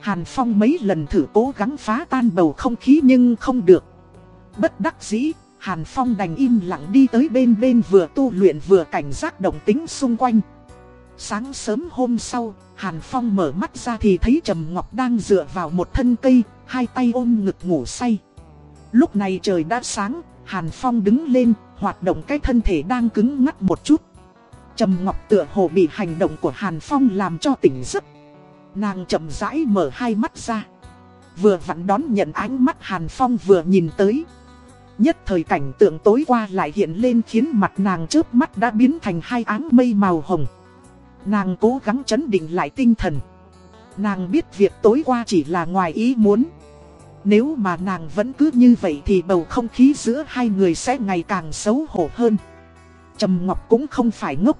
Hàn Phong mấy lần thử cố gắng phá tan bầu không khí nhưng không được. Bất đắc dĩ, Hàn Phong đành im lặng đi tới bên bên vừa tu luyện vừa cảnh giác động tính xung quanh. Sáng sớm hôm sau, Hàn Phong mở mắt ra thì thấy Trầm Ngọc đang dựa vào một thân cây, hai tay ôm ngực ngủ say. Lúc này trời đã sáng, Hàn Phong đứng lên, hoạt động cái thân thể đang cứng ngắt một chút. Trầm Ngọc tựa hồ bị hành động của Hàn Phong làm cho tỉnh giấc. Nàng chậm rãi mở hai mắt ra. Vừa vặn đón nhận ánh mắt Hàn Phong vừa nhìn tới. Nhất thời cảnh tượng tối qua lại hiện lên khiến mặt nàng trước mắt đã biến thành hai áng mây màu hồng. Nàng cố gắng chấn định lại tinh thần. Nàng biết việc tối qua chỉ là ngoài ý muốn. Nếu mà nàng vẫn cứ như vậy thì bầu không khí giữa hai người sẽ ngày càng xấu hổ hơn. Trầm Ngọc cũng không phải ngốc.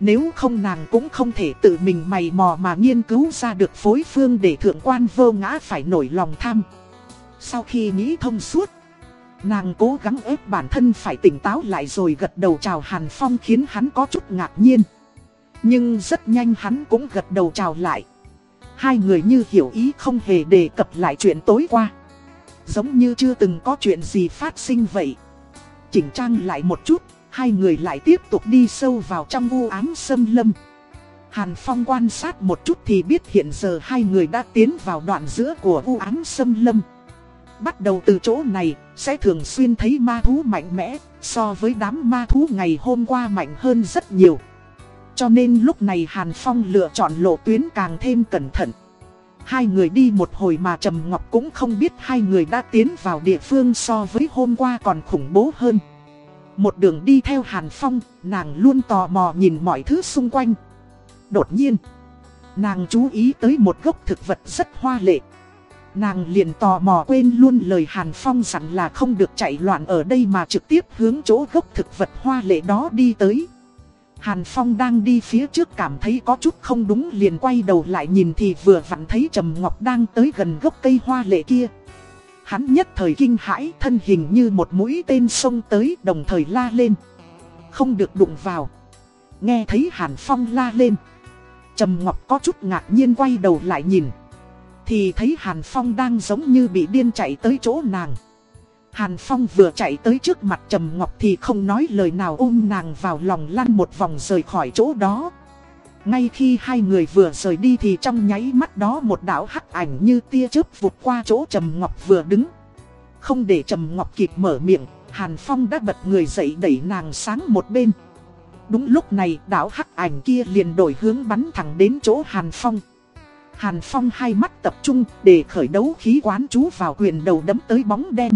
Nếu không nàng cũng không thể tự mình mày mò mà nghiên cứu ra được phối phương để thượng quan vô ngã phải nổi lòng tham. Sau khi nghĩ thông suốt, nàng cố gắng ép bản thân phải tỉnh táo lại rồi gật đầu chào Hàn Phong khiến hắn có chút ngạc nhiên. Nhưng rất nhanh hắn cũng gật đầu chào lại. Hai người như hiểu ý không hề đề cập lại chuyện tối qua. Giống như chưa từng có chuyện gì phát sinh vậy. Chỉnh trang lại một chút, hai người lại tiếp tục đi sâu vào trong u ám sâm lâm. Hàn Phong quan sát một chút thì biết hiện giờ hai người đã tiến vào đoạn giữa của u ám sâm lâm. Bắt đầu từ chỗ này, sẽ thường xuyên thấy ma thú mạnh mẽ, so với đám ma thú ngày hôm qua mạnh hơn rất nhiều. Cho nên lúc này Hàn Phong lựa chọn lộ tuyến càng thêm cẩn thận. Hai người đi một hồi mà Trầm Ngọc cũng không biết hai người đã tiến vào địa phương so với hôm qua còn khủng bố hơn. Một đường đi theo Hàn Phong, nàng luôn tò mò nhìn mọi thứ xung quanh. Đột nhiên, nàng chú ý tới một gốc thực vật rất hoa lệ. Nàng liền tò mò quên luôn lời Hàn Phong dặn là không được chạy loạn ở đây mà trực tiếp hướng chỗ gốc thực vật hoa lệ đó đi tới. Hàn Phong đang đi phía trước cảm thấy có chút không đúng liền quay đầu lại nhìn thì vừa vặn thấy Trầm Ngọc đang tới gần gốc cây hoa lệ kia. Hắn nhất thời kinh hãi, thân hình như một mũi tên xông tới, đồng thời la lên. Không được đụng vào. Nghe thấy Hàn Phong la lên. Trầm Ngọc có chút ngạc nhiên quay đầu lại nhìn. Thì thấy Hàn Phong đang giống như bị điên chạy tới chỗ nàng. Hàn Phong vừa chạy tới trước mặt Trầm Ngọc thì không nói lời nào ôm nàng vào lòng lăn một vòng rời khỏi chỗ đó. Ngay khi hai người vừa rời đi thì trong nháy mắt đó một đạo hắc ảnh như tia chớp vụt qua chỗ Trầm Ngọc vừa đứng. Không để Trầm Ngọc kịp mở miệng, Hàn Phong đã bật người dậy đẩy nàng sáng một bên. Đúng lúc này đạo hắc ảnh kia liền đổi hướng bắn thẳng đến chỗ Hàn Phong. Hàn Phong hai mắt tập trung để khởi đấu khí quán chú vào quyền đầu đấm tới bóng đen.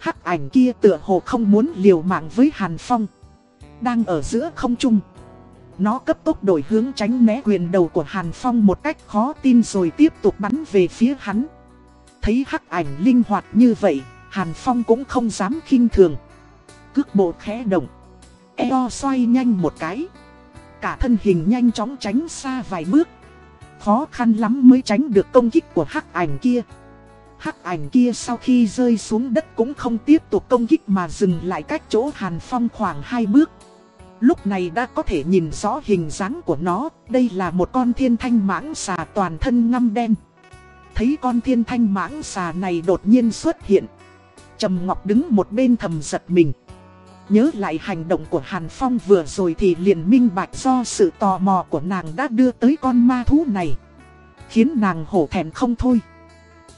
Hắc ảnh kia tựa hồ không muốn liều mạng với Hàn Phong. Đang ở giữa không trung. Nó cấp tốc đổi hướng tránh né quyền đầu của Hàn Phong một cách khó tin rồi tiếp tục bắn về phía hắn. Thấy hắc ảnh linh hoạt như vậy, Hàn Phong cũng không dám khinh thường. Cước bộ khẽ động. Eo xoay nhanh một cái. Cả thân hình nhanh chóng tránh xa vài bước Khó khăn lắm mới tránh được công kích của hắc ảnh kia Hắc ảnh kia sau khi rơi xuống đất cũng không tiếp tục công kích mà dừng lại cách chỗ Hàn Phong khoảng hai bước. Lúc này đã có thể nhìn rõ hình dáng của nó, Đây là một con thiên thanh mãng xà toàn thân ngăm đen. Thấy con thiên thanh mãng xà này đột nhiên xuất hiện, Trầm Ngọc đứng một bên thầm giật mình. Nhớ lại hành động của Hàn Phong vừa rồi thì liền minh bạch do sự tò mò của nàng đã đưa tới con ma thú này, Khiến nàng hổ thẹn không thôi.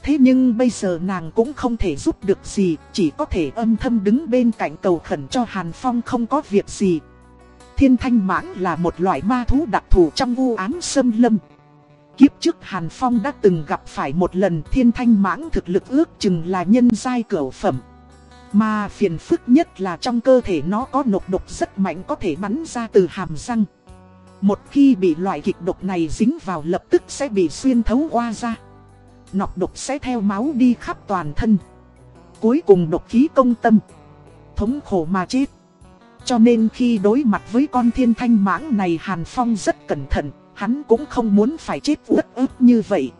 Thế nhưng bây giờ nàng cũng không thể giúp được gì, Chỉ có thể âm thầm đứng bên cạnh cầu khẩn cho Hàn Phong không có việc gì. Thiên thanh mãng là một loại ma thú đặc thù trong vu ám sâm lâm. Kiếp trước Hàn Phong đã từng gặp phải một lần thiên thanh mãng thực lực ước chừng là nhân giai cửu phẩm. Mà phiền phức nhất là trong cơ thể nó có nọc độc rất mạnh có thể bắn ra từ hàm răng. Một khi bị loại kịch độc này dính vào lập tức sẽ bị xuyên thấu qua ra Nọc độc sẽ theo máu đi khắp toàn thân. Cuối cùng độc khí công tâm. Thống khổ mà chết. Cho nên khi đối mặt với con thiên thanh mãng này Hàn Phong rất cẩn thận, Hắn cũng không muốn phải chết uất ức như vậy.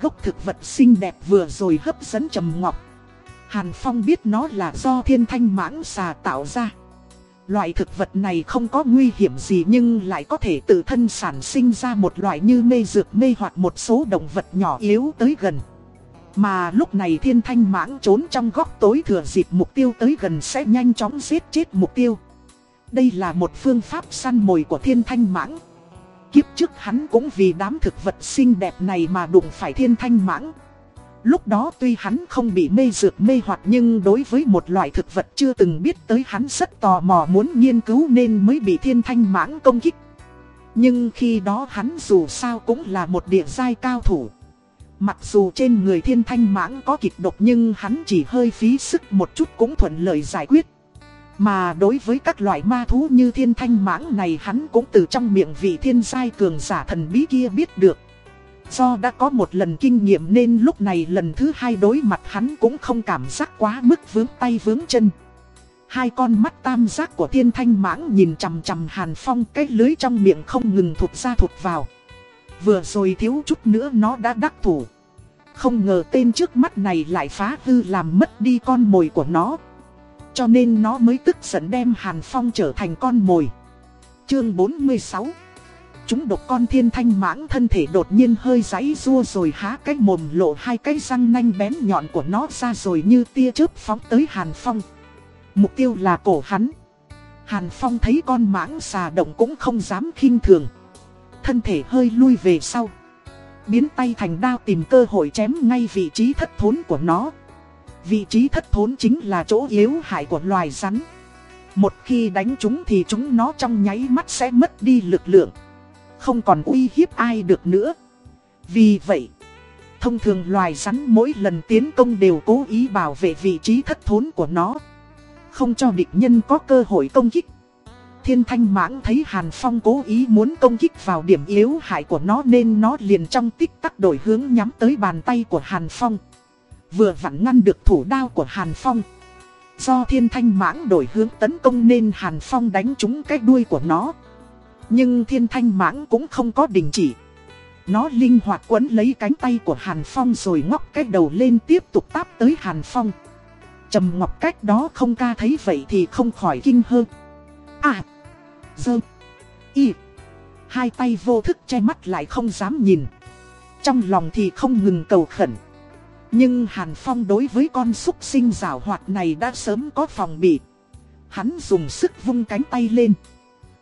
Gốc thực vật xinh đẹp vừa rồi hấp dẫn Trầm Ngọc. Hàn Phong biết nó là do thiên thanh mãng xà tạo ra. Loại thực vật này không có nguy hiểm gì nhưng lại có thể tự thân sản sinh ra một loại như mê dược mê hoặc một số động vật nhỏ yếu tới gần. Mà lúc này thiên thanh mãng trốn trong góc tối thừa dịp mục tiêu tới gần sẽ nhanh chóng giết chết mục tiêu. Đây là một phương pháp săn mồi của thiên thanh mãng. Kiếp trước hắn cũng vì đám thực vật xinh đẹp này mà đụng phải thiên thanh mãng. Lúc đó tuy hắn không bị mê dược mê hoặc nhưng đối với một loại thực vật chưa từng biết tới hắn rất tò mò muốn nghiên cứu nên mới bị thiên thanh mãng công kích. Nhưng khi đó hắn dù sao cũng là một địa giai cao thủ. Mặc dù trên người thiên thanh mãng có kịch độc nhưng hắn chỉ hơi phí sức một chút cũng thuận lợi giải quyết. Mà đối với các loại ma thú như thiên thanh mãng này hắn cũng từ trong miệng vị thiên giai cường giả thần bí kia biết được. Do đã có một lần kinh nghiệm nên lúc này lần thứ hai đối mặt hắn cũng không cảm giác quá mức vướng tay vướng chân. Hai con mắt tam giác của thiên thanh mãng nhìn chằm chằm hàn phong cái lưới trong miệng không ngừng thụt ra thụt vào. Vừa rồi thiếu chút nữa nó đã đắc thủ. Không ngờ tên trước mắt này lại phá hư làm mất đi con mồi của nó. Cho nên nó mới tức giận đem hàn phong trở thành con mồi. Chương 46 chúng độc con thiên thanh mãng thân thể đột nhiên hơi giấy rua rồi há cái mồm lộ hai cái răng nanh bén nhọn của nó ra rồi như tia chớp phóng tới Hàn Phong. Mục tiêu là cổ hắn. Hàn Phong thấy con mãng xà động cũng không dám khinh thường. Thân thể hơi lui về sau. Biến tay thành đao tìm cơ hội chém ngay vị trí thất thốn của nó. Vị trí thất thốn chính là chỗ yếu hại của loài rắn. Một khi đánh chúng thì chúng nó trong nháy mắt sẽ mất đi lực lượng không còn uy hiếp ai được nữa. Vì vậy, thông thường loài rắn mỗi lần tiến công đều cố ý bảo vệ vị trí thất thốn của nó. Không cho địch nhân có cơ hội công kích. Thiên thanh mãng thấy Hàn Phong cố ý muốn công kích vào điểm yếu hại của nó nên nó liền trong tích tắc đổi hướng nhắm tới bàn tay của Hàn Phong. Vừa vặn ngăn được thủ đao của Hàn Phong. Do thiên thanh mãng đổi hướng tấn công nên Hàn Phong đánh trúng cái đuôi của nó. Nhưng thiên thanh mãng cũng không có đình chỉ. Nó linh hoạt quấn lấy cánh tay của Hàn Phong rồi ngóc cái đầu lên tiếp tục táp tới Hàn Phong. Trầm ngọc cách đó không ca thấy vậy thì không khỏi kinh hơn. À! Dơ! Y! Hai tay vô thức che mắt lại không dám nhìn. Trong lòng thì không ngừng cầu khẩn. Nhưng Hàn Phong đối với con súc sinh rào hoạt này đã sớm có phòng bị. Hắn dùng sức vung cánh tay lên.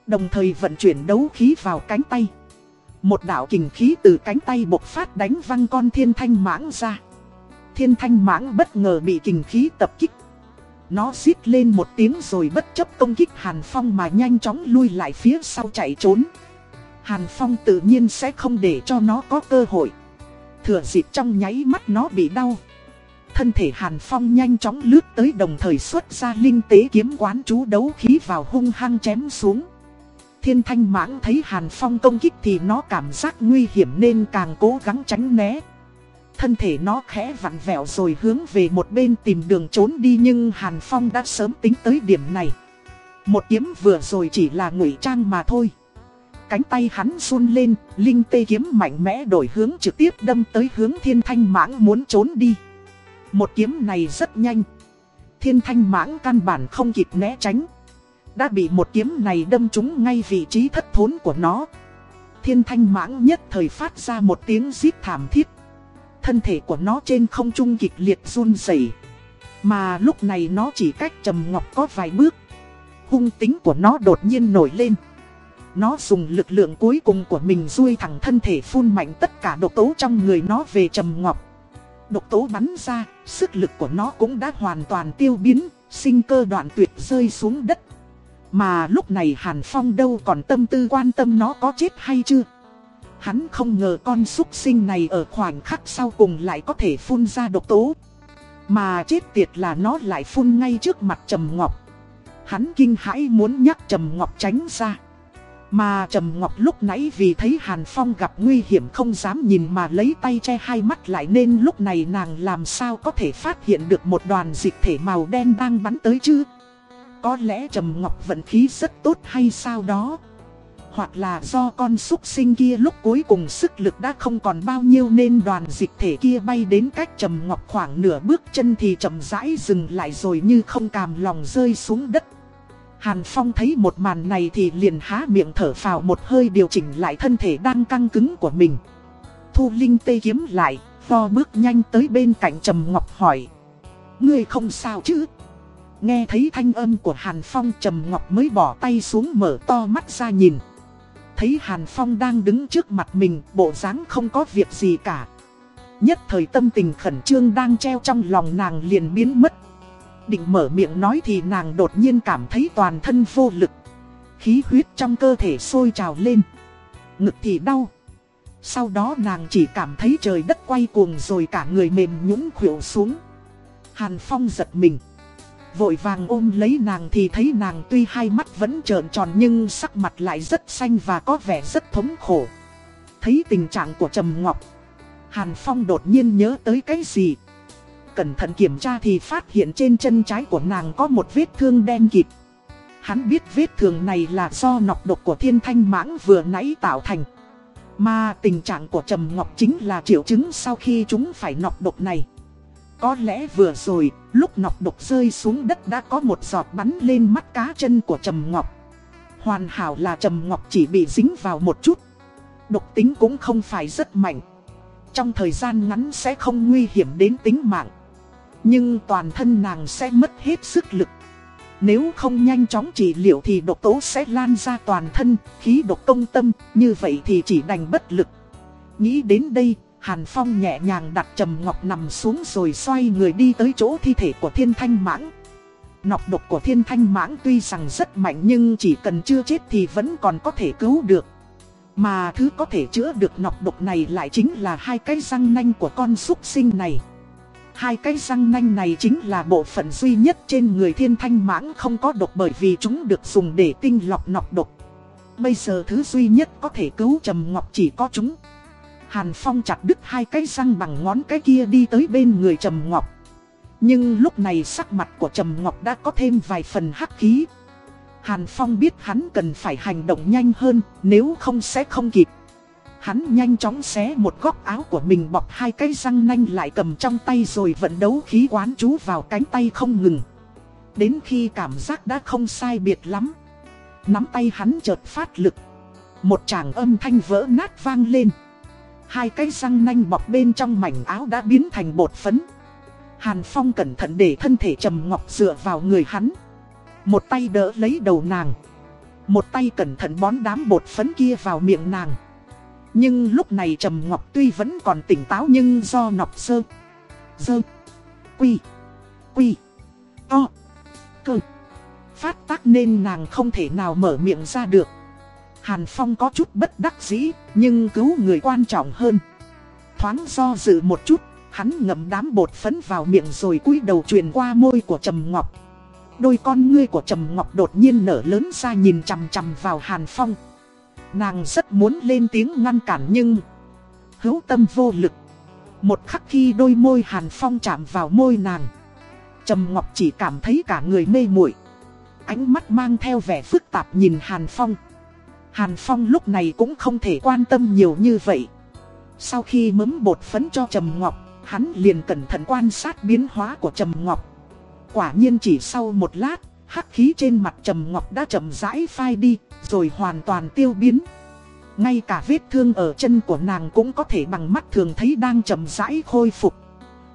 Đồng thời vận chuyển đấu khí vào cánh tay. Một đạo kình khí từ cánh tay bộc phát đánh văng con thiên thanh mãng ra. Thiên thanh mãng bất ngờ bị kình khí tập kích. Nó xít lên một tiếng rồi bất chấp công kích Hàn Phong mà nhanh chóng lui lại phía sau chạy trốn. Hàn Phong tự nhiên sẽ không để cho nó có cơ hội. Thừa dịp trong nháy mắt nó bị đau. Thân thể Hàn Phong nhanh chóng lướt tới đồng thời xuất ra linh tế kiếm quán chú đấu khí vào hung hăng chém xuống thiên thanh mãng thấy Hàn Phong công kích thì nó cảm giác nguy hiểm nên càng cố gắng tránh né. Thân thể nó khẽ vặn vẹo rồi hướng về một bên tìm đường trốn đi nhưng Hàn Phong đã sớm tính tới điểm này. Một kiếm vừa rồi chỉ là ngụy trang mà thôi. Cánh tay hắn run lên, linh tê kiếm mạnh mẽ đổi hướng trực tiếp đâm tới hướng thiên thanh mãng muốn trốn đi. Một kiếm này rất nhanh. Thiên thanh mãng căn bản không kịp né tránh. Đã bị một kiếm này đâm trúng ngay vị trí thất thốn của nó. Thiên thanh mãng nhất thời phát ra một tiếng rít thảm thiết. Thân thể của nó trên không trung kịch liệt run rẩy Mà lúc này nó chỉ cách trầm ngọc có vài bước. Hung tính của nó đột nhiên nổi lên. Nó dùng lực lượng cuối cùng của mình xuôi thẳng thân thể phun mạnh tất cả độc tố trong người nó về trầm ngọc. Độc tố bắn ra, sức lực của nó cũng đã hoàn toàn tiêu biến, sinh cơ đoạn tuyệt rơi xuống đất. Mà lúc này Hàn Phong đâu còn tâm tư quan tâm nó có chết hay chưa. Hắn không ngờ con súc sinh này ở khoảnh khắc sau cùng lại có thể phun ra độc tố. Mà chết tiệt là nó lại phun ngay trước mặt Trầm Ngọc. Hắn kinh hãi muốn nhắc Trầm Ngọc tránh ra. Mà Trầm Ngọc lúc nãy vì thấy Hàn Phong gặp nguy hiểm không dám nhìn mà lấy tay che hai mắt lại nên lúc này nàng làm sao có thể phát hiện được một đoàn dịch thể màu đen đang bắn tới chứ? Có lẽ Trầm Ngọc vận khí rất tốt hay sao đó? Hoặc là do con súc sinh kia lúc cuối cùng sức lực đã không còn bao nhiêu nên đoàn dịch thể kia bay đến cách Trầm Ngọc khoảng nửa bước chân thì chậm rãi dừng lại rồi như không càm lòng rơi xuống đất. Hàn Phong thấy một màn này thì liền há miệng thở phào một hơi điều chỉnh lại thân thể đang căng cứng của mình. Thu Linh tê kiếm lại, vo bước nhanh tới bên cạnh Trầm Ngọc hỏi. Ngươi không sao chứ? Nghe thấy thanh âm của Hàn Phong Trầm Ngọc mới bỏ tay xuống mở to mắt ra nhìn. Thấy Hàn Phong đang đứng trước mặt mình, bộ dáng không có việc gì cả. Nhất thời tâm tình khẩn trương đang treo trong lòng nàng liền biến mất. Định mở miệng nói thì nàng đột nhiên cảm thấy toàn thân vô lực. Khí huyết trong cơ thể sôi trào lên. Ngực thì đau. Sau đó nàng chỉ cảm thấy trời đất quay cuồng rồi cả người mềm nhũn khuỵu xuống. Hàn Phong giật mình. Vội vàng ôm lấy nàng thì thấy nàng tuy hai mắt vẫn trợn tròn nhưng sắc mặt lại rất xanh và có vẻ rất thống khổ. Thấy tình trạng của Trầm Ngọc. Hàn Phong đột nhiên nhớ tới cái gì cẩn thận kiểm tra thì phát hiện trên chân trái của nàng có một vết thương đen kịt. Hắn biết vết thương này là do nọc độc của thiên thanh mãng vừa nãy tạo thành. Mà tình trạng của Trầm Ngọc chính là triệu chứng sau khi chúng phải nọc độc này. Có lẽ vừa rồi, lúc nọc độc rơi xuống đất đã có một giọt bắn lên mắt cá chân của Trầm Ngọc. Hoàn hảo là Trầm Ngọc chỉ bị dính vào một chút. Độc tính cũng không phải rất mạnh. Trong thời gian ngắn sẽ không nguy hiểm đến tính mạng. Nhưng toàn thân nàng sẽ mất hết sức lực. Nếu không nhanh chóng trị liệu thì độc tố sẽ lan ra toàn thân, khí độc công tâm, như vậy thì chỉ đành bất lực. Nghĩ đến đây, Hàn Phong nhẹ nhàng đặt Trầm Ngọc nằm xuống rồi xoay người đi tới chỗ thi thể của Thiên Thanh Mãng. Nọc độc của Thiên Thanh Mãng tuy rằng rất mạnh nhưng chỉ cần chưa chết thì vẫn còn có thể cứu được. Mà thứ có thể chữa được nọc độc này lại chính là hai cái răng nanh của con súc sinh này. Hai cái răng nanh này chính là bộ phận duy nhất trên người thiên thanh mãng không có độc bởi vì chúng được dùng để tinh lọc nọc độc. Bây giờ thứ duy nhất có thể cứu Trầm Ngọc chỉ có chúng. Hàn Phong chặt đứt hai cái răng bằng ngón cái kia đi tới bên người Trầm Ngọc. Nhưng lúc này sắc mặt của Trầm Ngọc đã có thêm vài phần hắc khí. Hàn Phong biết hắn cần phải hành động nhanh hơn, nếu không sẽ không kịp. Hắn nhanh chóng xé một góc áo của mình bọc hai cái răng nanh lại cầm trong tay rồi vận đấu khí quán chú vào cánh tay không ngừng. Đến khi cảm giác đã không sai biệt lắm. Nắm tay hắn chợt phát lực. Một tràng âm thanh vỡ nát vang lên. Hai cái răng nanh bọc bên trong mảnh áo đã biến thành bột phấn. Hàn Phong cẩn thận để thân thể trầm ngọc dựa vào người hắn. Một tay đỡ lấy đầu nàng. Một tay cẩn thận bón đám bột phấn kia vào miệng nàng. Nhưng lúc này Trầm Ngọc tuy vẫn còn tỉnh táo nhưng do nọc sơ, dơ, quy, quy, to, cơ. Phát tác nên nàng không thể nào mở miệng ra được. Hàn Phong có chút bất đắc dĩ, nhưng cứu người quan trọng hơn. Thoáng do dự một chút, hắn ngậm đám bột phấn vào miệng rồi cúi đầu truyền qua môi của Trầm Ngọc. Đôi con ngươi của Trầm Ngọc đột nhiên nở lớn ra nhìn chằm chằm vào Hàn Phong. Nàng rất muốn lên tiếng ngăn cản nhưng hữu tâm vô lực. Một khắc khi đôi môi Hàn Phong chạm vào môi nàng, Trầm Ngọc chỉ cảm thấy cả người mê muội. Ánh mắt mang theo vẻ phức tạp nhìn Hàn Phong. Hàn Phong lúc này cũng không thể quan tâm nhiều như vậy. Sau khi mấm bột phấn cho Trầm Ngọc, hắn liền cẩn thận quan sát biến hóa của Trầm Ngọc. Quả nhiên chỉ sau một lát, hắc khí trên mặt Trầm Ngọc đã chậm rãi phai đi, rồi hoàn toàn tiêu biến. Ngay cả vết thương ở chân của nàng cũng có thể bằng mắt thường thấy đang chậm rãi khôi phục.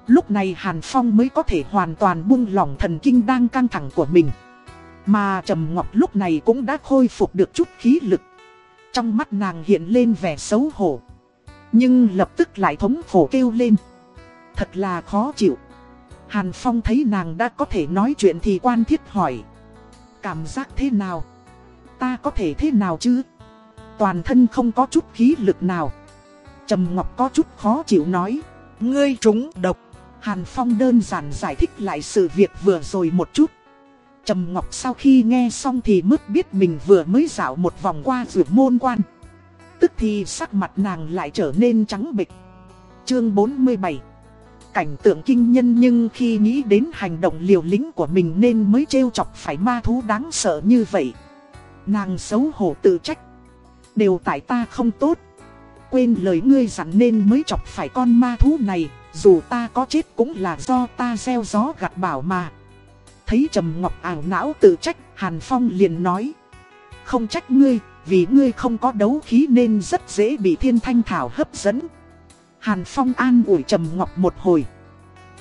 Lúc này Hàn Phong mới có thể hoàn toàn buông lỏng thần kinh đang căng thẳng của mình. Mà Trầm Ngọc lúc này cũng đã khôi phục được chút khí lực. Trong mắt nàng hiện lên vẻ xấu hổ. Nhưng lập tức lại thống khổ kêu lên. Thật là khó chịu. Hàn Phong thấy nàng đã có thể nói chuyện thì quan thiết hỏi. Cảm giác thế nào? Ta có thể thế nào chứ? Toàn thân không có chút khí lực nào. Trầm Ngọc có chút khó chịu nói. Ngươi trúng độc. Hàn Phong đơn giản giải thích lại sự việc vừa rồi một chút. Trầm Ngọc sau khi nghe xong thì mức biết mình vừa mới dạo một vòng qua rượu môn quan. Tức thì sắc mặt nàng lại trở nên trắng bệch. Chương 47 Cảnh tượng kinh nhân nhưng khi nghĩ đến hành động liều lĩnh của mình nên mới trêu chọc phải ma thú đáng sợ như vậy. Nàng xấu hổ tự trách. Đều tại ta không tốt. Quên lời ngươi dặn nên mới chọc phải con ma thú này, dù ta có chết cũng là do ta gieo gió gặt bảo mà. Thấy Trầm Ngọc ảo não tự trách, Hàn Phong liền nói. Không trách ngươi, vì ngươi không có đấu khí nên rất dễ bị thiên thanh thảo hấp dẫn. Hàn Phong an ủi Trầm Ngọc một hồi.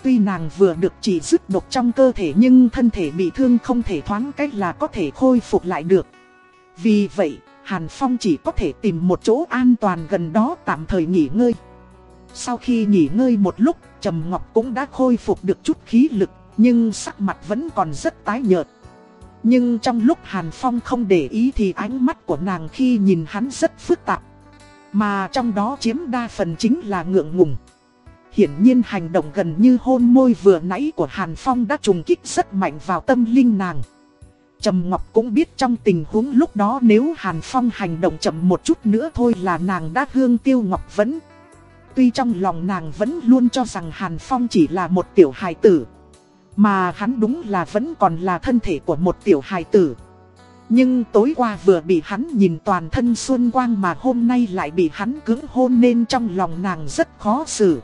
Tuy nàng vừa được chỉ dứt độc trong cơ thể nhưng thân thể bị thương không thể thoáng cách là có thể khôi phục lại được. Vì vậy, Hàn Phong chỉ có thể tìm một chỗ an toàn gần đó tạm thời nghỉ ngơi. Sau khi nghỉ ngơi một lúc, Trầm Ngọc cũng đã khôi phục được chút khí lực, nhưng sắc mặt vẫn còn rất tái nhợt. Nhưng trong lúc Hàn Phong không để ý thì ánh mắt của nàng khi nhìn hắn rất phức tạp. Mà trong đó chiếm đa phần chính là ngượng ngùng. Hiển nhiên hành động gần như hôn môi vừa nãy của Hàn Phong đã trùng kích rất mạnh vào tâm linh nàng. Trầm Ngọc cũng biết trong tình huống lúc đó nếu Hàn Phong hành động chậm một chút nữa thôi là nàng đã hương tiêu Ngọc vẫn. Tuy trong lòng nàng vẫn luôn cho rằng Hàn Phong chỉ là một tiểu hài tử. Mà hắn đúng là vẫn còn là thân thể của một tiểu hài tử. Nhưng tối qua vừa bị hắn nhìn toàn thân xuân quang mà hôm nay lại bị hắn cứng hôn nên trong lòng nàng rất khó xử.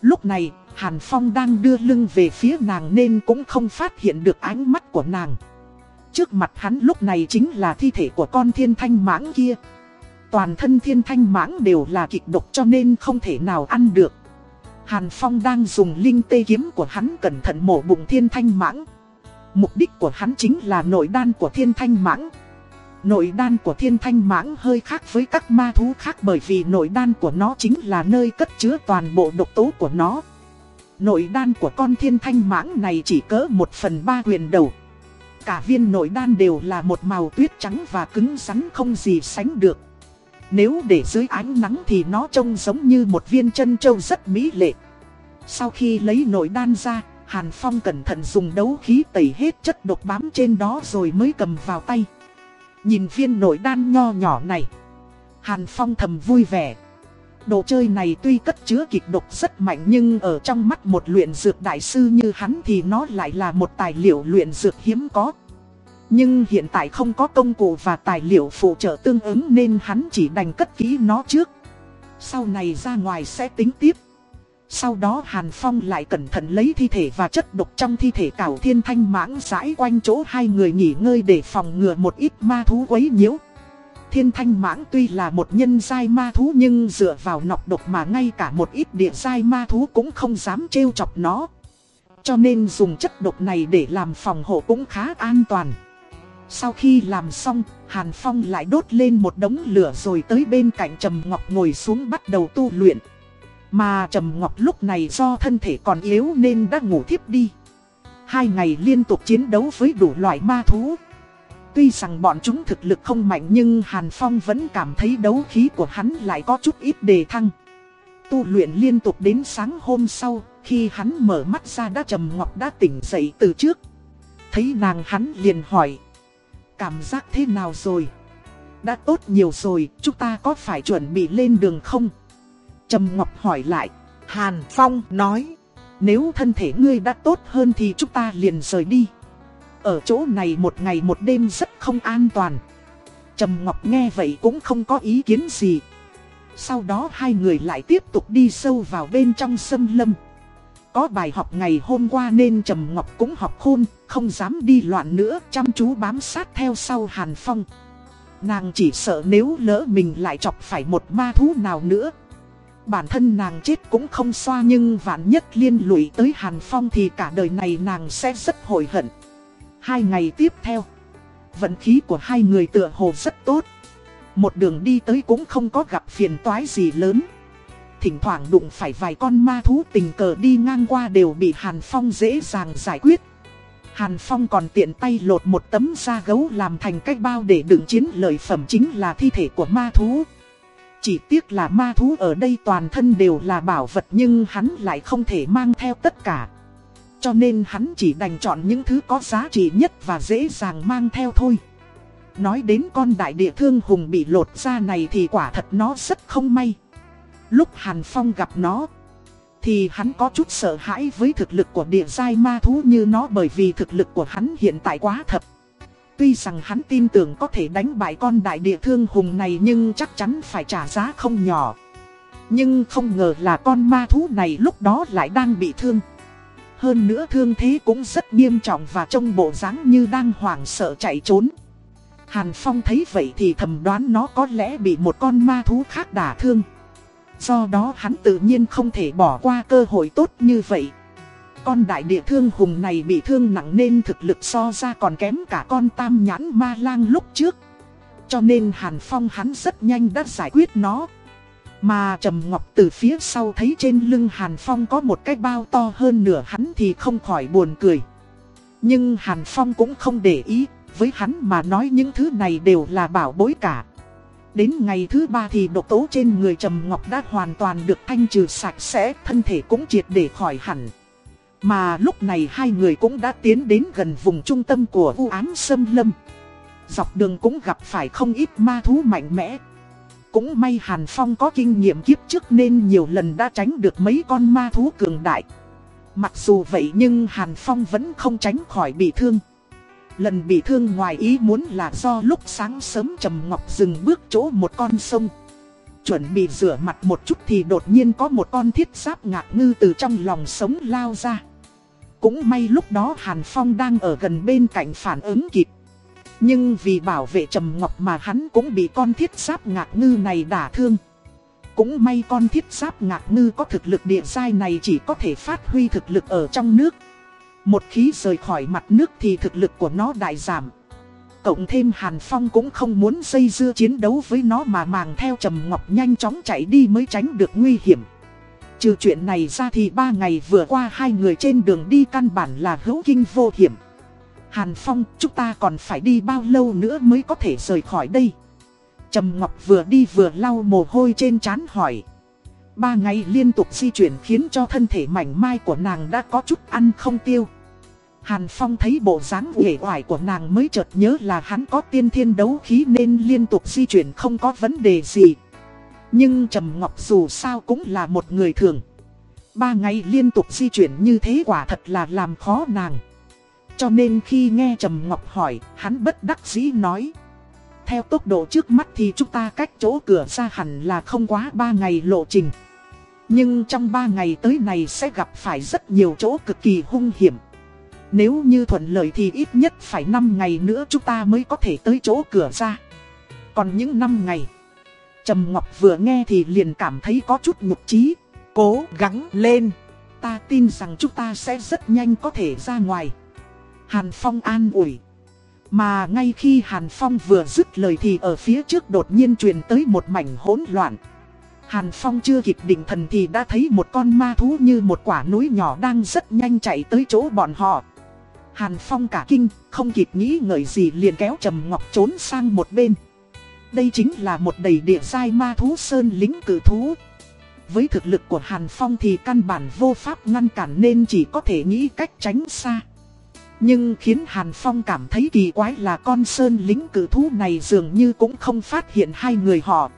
Lúc này, Hàn Phong đang đưa lưng về phía nàng nên cũng không phát hiện được ánh mắt của nàng. Trước mặt hắn lúc này chính là thi thể của con thiên thanh mãng kia. Toàn thân thiên thanh mãng đều là kịch độc cho nên không thể nào ăn được. Hàn Phong đang dùng linh tê kiếm của hắn cẩn thận mổ bụng thiên thanh mãng. Mục đích của hắn chính là nội đan của thiên thanh mãng. Nội đan của thiên thanh mãng hơi khác với các ma thú khác bởi vì nội đan của nó chính là nơi cất chứa toàn bộ độc tố của nó. Nội đan của con thiên thanh mãng này chỉ cỡ một phần ba huyền đầu. Cả viên nội đan đều là một màu tuyết trắng và cứng rắn không gì sánh được. Nếu để dưới ánh nắng thì nó trông giống như một viên chân trâu rất mỹ lệ. Sau khi lấy nội đan ra, Hàn Phong cẩn thận dùng đấu khí tẩy hết chất độc bám trên đó rồi mới cầm vào tay. Nhìn viên nội đan nho nhỏ này, Hàn Phong thầm vui vẻ. Đồ chơi này tuy cất chứa kịch độc rất mạnh nhưng ở trong mắt một luyện dược đại sư như hắn thì nó lại là một tài liệu luyện dược hiếm có. Nhưng hiện tại không có công cụ và tài liệu phụ trợ tương ứng nên hắn chỉ đành cất kỹ nó trước. Sau này ra ngoài sẽ tính tiếp. Sau đó Hàn Phong lại cẩn thận lấy thi thể và chất độc trong thi thể cảo thiên thanh mãng rãi quanh chỗ hai người nghỉ ngơi để phòng ngừa một ít ma thú quấy nhiễu. Thiên thanh mãng tuy là một nhân giai ma thú nhưng dựa vào nọc độc mà ngay cả một ít địa giai ma thú cũng không dám trêu chọc nó. Cho nên dùng chất độc này để làm phòng hộ cũng khá an toàn. Sau khi làm xong, Hàn Phong lại đốt lên một đống lửa rồi tới bên cạnh Trầm Ngọc ngồi xuống bắt đầu tu luyện. Mà Trầm Ngọc lúc này do thân thể còn yếu nên đã ngủ thiếp đi. Hai ngày liên tục chiến đấu với đủ loại ma thú. Tuy rằng bọn chúng thực lực không mạnh nhưng Hàn Phong vẫn cảm thấy đấu khí của hắn lại có chút ít đề thăng. Tu luyện liên tục đến sáng hôm sau, khi hắn mở mắt ra đã Trầm Ngọc đã tỉnh dậy từ trước. Thấy nàng hắn liền hỏi. Cảm giác thế nào rồi? Đã tốt nhiều rồi, chúng ta có phải chuẩn bị lên đường không? Trầm Ngọc hỏi lại. Hàn Phong nói. Nếu thân thể ngươi đã tốt hơn thì chúng ta liền rời đi. Ở chỗ này một ngày một đêm rất không an toàn. Trầm Ngọc nghe vậy cũng không có ý kiến gì. Sau đó hai người lại tiếp tục đi sâu vào bên trong sâm lâm. Có bài học ngày hôm qua nên Trầm Ngọc cũng học khôn, không dám đi loạn nữa, chăm chú bám sát theo sau Hàn Phong. Nàng chỉ sợ nếu lỡ mình lại chọc phải một ma thú nào nữa. Bản thân nàng chết cũng không xoa nhưng vạn nhất liên lụy tới Hàn Phong thì cả đời này nàng sẽ rất hối hận. Hai ngày tiếp theo, vận khí của hai người tựa hồ rất tốt. Một đường đi tới cũng không có gặp phiền toái gì lớn. Thỉnh thoảng đụng phải vài con ma thú tình cờ đi ngang qua đều bị Hàn Phong dễ dàng giải quyết. Hàn Phong còn tiện tay lột một tấm da gấu làm thành cái bao để đựng chiến lợi phẩm chính là thi thể của ma thú. Chỉ tiếc là ma thú ở đây toàn thân đều là bảo vật nhưng hắn lại không thể mang theo tất cả. Cho nên hắn chỉ đành chọn những thứ có giá trị nhất và dễ dàng mang theo thôi. Nói đến con đại địa thương hùng bị lột da này thì quả thật nó rất không may. Lúc Hàn Phong gặp nó, thì hắn có chút sợ hãi với thực lực của địa giai ma thú như nó bởi vì thực lực của hắn hiện tại quá thập. Tuy rằng hắn tin tưởng có thể đánh bại con đại địa thương hùng này nhưng chắc chắn phải trả giá không nhỏ. Nhưng không ngờ là con ma thú này lúc đó lại đang bị thương. Hơn nữa thương thế cũng rất nghiêm trọng và trông bộ dáng như đang hoảng sợ chạy trốn. Hàn Phong thấy vậy thì thầm đoán nó có lẽ bị một con ma thú khác đả thương. Do đó hắn tự nhiên không thể bỏ qua cơ hội tốt như vậy. Con đại địa thương hùng này bị thương nặng nên thực lực so ra còn kém cả con tam nhãn ma lang lúc trước. Cho nên Hàn Phong hắn rất nhanh đã giải quyết nó. Mà Trầm Ngọc từ phía sau thấy trên lưng Hàn Phong có một cái bao to hơn nửa hắn thì không khỏi buồn cười. Nhưng Hàn Phong cũng không để ý, với hắn mà nói những thứ này đều là bảo bối cả. Đến ngày thứ ba thì độc tố trên người Trầm Ngọc đã hoàn toàn được thanh trừ sạch sẽ, thân thể cũng triệt để khỏi hẳn. Mà lúc này hai người cũng đã tiến đến gần vùng trung tâm của u ám sâm lâm. Dọc đường cũng gặp phải không ít ma thú mạnh mẽ. Cũng may Hàn Phong có kinh nghiệm kiếp trước nên nhiều lần đã tránh được mấy con ma thú cường đại. Mặc dù vậy nhưng Hàn Phong vẫn không tránh khỏi bị thương. Lần bị thương ngoài ý muốn là do lúc sáng sớm Trầm Ngọc dừng bước chỗ một con sông. Chuẩn bị rửa mặt một chút thì đột nhiên có một con thiết giáp ngạc ngư từ trong lòng sống lao ra. Cũng may lúc đó Hàn Phong đang ở gần bên cạnh phản ứng kịp. Nhưng vì bảo vệ Trầm Ngọc mà hắn cũng bị con thiết giáp ngạc ngư này đả thương. Cũng may con thiết giáp ngạc ngư có thực lực địa giai này chỉ có thể phát huy thực lực ở trong nước. Một khí rời khỏi mặt nước thì thực lực của nó đại giảm. Cộng thêm Hàn Phong cũng không muốn dây dưa chiến đấu với nó mà màng theo Trầm Ngọc nhanh chóng chạy đi mới tránh được nguy hiểm. Trừ chuyện này ra thì ba ngày vừa qua hai người trên đường đi căn bản là hữu kinh vô hiểm. Hàn Phong, chúng ta còn phải đi bao lâu nữa mới có thể rời khỏi đây? Trầm Ngọc vừa đi vừa lau mồ hôi trên trán hỏi. Ba ngày liên tục di chuyển khiến cho thân thể mảnh mai của nàng đã có chút ăn không tiêu. Hàn Phong thấy bộ dáng uể oải của nàng mới chợt nhớ là hắn có tiên thiên đấu khí nên liên tục di chuyển không có vấn đề gì. Nhưng Trầm Ngọc dù sao cũng là một người thường. Ba ngày liên tục di chuyển như thế quả thật là làm khó nàng. Cho nên khi nghe Trầm Ngọc hỏi, hắn bất đắc dĩ nói. Theo tốc độ trước mắt thì chúng ta cách chỗ cửa ra hẳn là không quá ba ngày lộ trình. Nhưng trong ba ngày tới này sẽ gặp phải rất nhiều chỗ cực kỳ hung hiểm. Nếu như thuận lợi thì ít nhất phải 5 ngày nữa chúng ta mới có thể tới chỗ cửa ra. Còn những 5 ngày, Trầm Ngọc vừa nghe thì liền cảm thấy có chút nhục trí. Cố gắng lên, ta tin rằng chúng ta sẽ rất nhanh có thể ra ngoài. Hàn Phong an ủi. Mà ngay khi Hàn Phong vừa dứt lời thì ở phía trước đột nhiên truyền tới một mảnh hỗn loạn. Hàn Phong chưa kịp định thần thì đã thấy một con ma thú như một quả núi nhỏ đang rất nhanh chạy tới chỗ bọn họ. Hàn Phong cả kinh, không kịp nghĩ ngợi gì liền kéo Trầm Ngọc trốn sang một bên. Đây chính là một đầy địa giai ma thú sơn lính cử thú. Với thực lực của Hàn Phong thì căn bản vô pháp ngăn cản nên chỉ có thể nghĩ cách tránh xa. Nhưng khiến Hàn Phong cảm thấy kỳ quái là con sơn lính cử thú này dường như cũng không phát hiện hai người họ.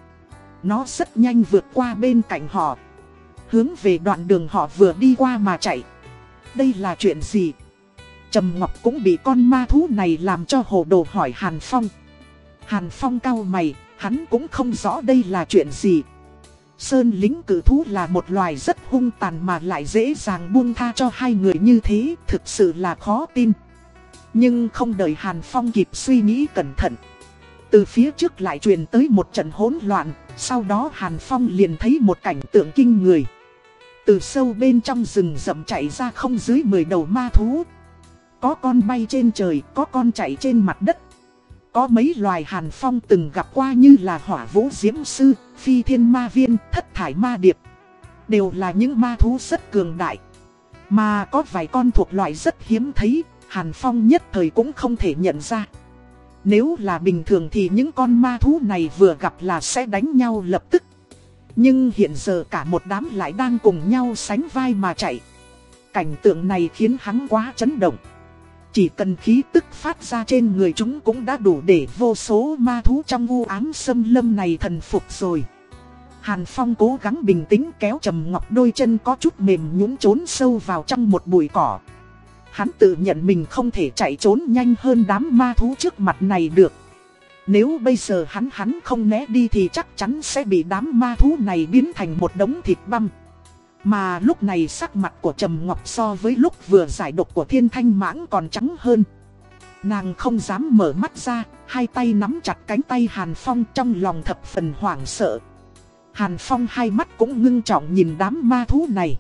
Nó rất nhanh vượt qua bên cạnh họ. Hướng về đoạn đường họ vừa đi qua mà chạy. Đây là chuyện gì? Trầm Ngọc cũng bị con ma thú này làm cho hồ đồ hỏi Hàn Phong. Hàn Phong cao mày, hắn cũng không rõ đây là chuyện gì. Sơn lính cử thú là một loài rất hung tàn mà lại dễ dàng buông tha cho hai người như thế, thực sự là khó tin. Nhưng không đợi Hàn Phong kịp suy nghĩ cẩn thận. Từ phía trước lại truyền tới một trận hỗn loạn, sau đó Hàn Phong liền thấy một cảnh tượng kinh người. Từ sâu bên trong rừng rậm chạy ra không dưới 10 đầu ma thú. Có con bay trên trời, có con chạy trên mặt đất. Có mấy loài Hàn Phong từng gặp qua như là hỏa vũ diễm sư, phi thiên ma viên, thất thải ma điệp. Đều là những ma thú rất cường đại. Mà có vài con thuộc loại rất hiếm thấy, Hàn Phong nhất thời cũng không thể nhận ra. Nếu là bình thường thì những con ma thú này vừa gặp là sẽ đánh nhau lập tức. Nhưng hiện giờ cả một đám lại đang cùng nhau sánh vai mà chạy. Cảnh tượng này khiến hắn quá chấn động. Chỉ cần khí tức phát ra trên người chúng cũng đã đủ để vô số ma thú trong u ám xâm lâm này thần phục rồi. Hàn Phong cố gắng bình tĩnh kéo Trầm Ngọc đôi chân có chút mềm nhũn trốn sâu vào trong một bụi cỏ. Hắn tự nhận mình không thể chạy trốn nhanh hơn đám ma thú trước mặt này được. Nếu bây giờ hắn hắn không né đi thì chắc chắn sẽ bị đám ma thú này biến thành một đống thịt băm. Mà lúc này sắc mặt của Trầm Ngọc so với lúc vừa giải độc của thiên thanh mãng còn trắng hơn. Nàng không dám mở mắt ra, hai tay nắm chặt cánh tay Hàn Phong trong lòng thập phần hoảng sợ. Hàn Phong hai mắt cũng ngưng trọng nhìn đám ma thú này.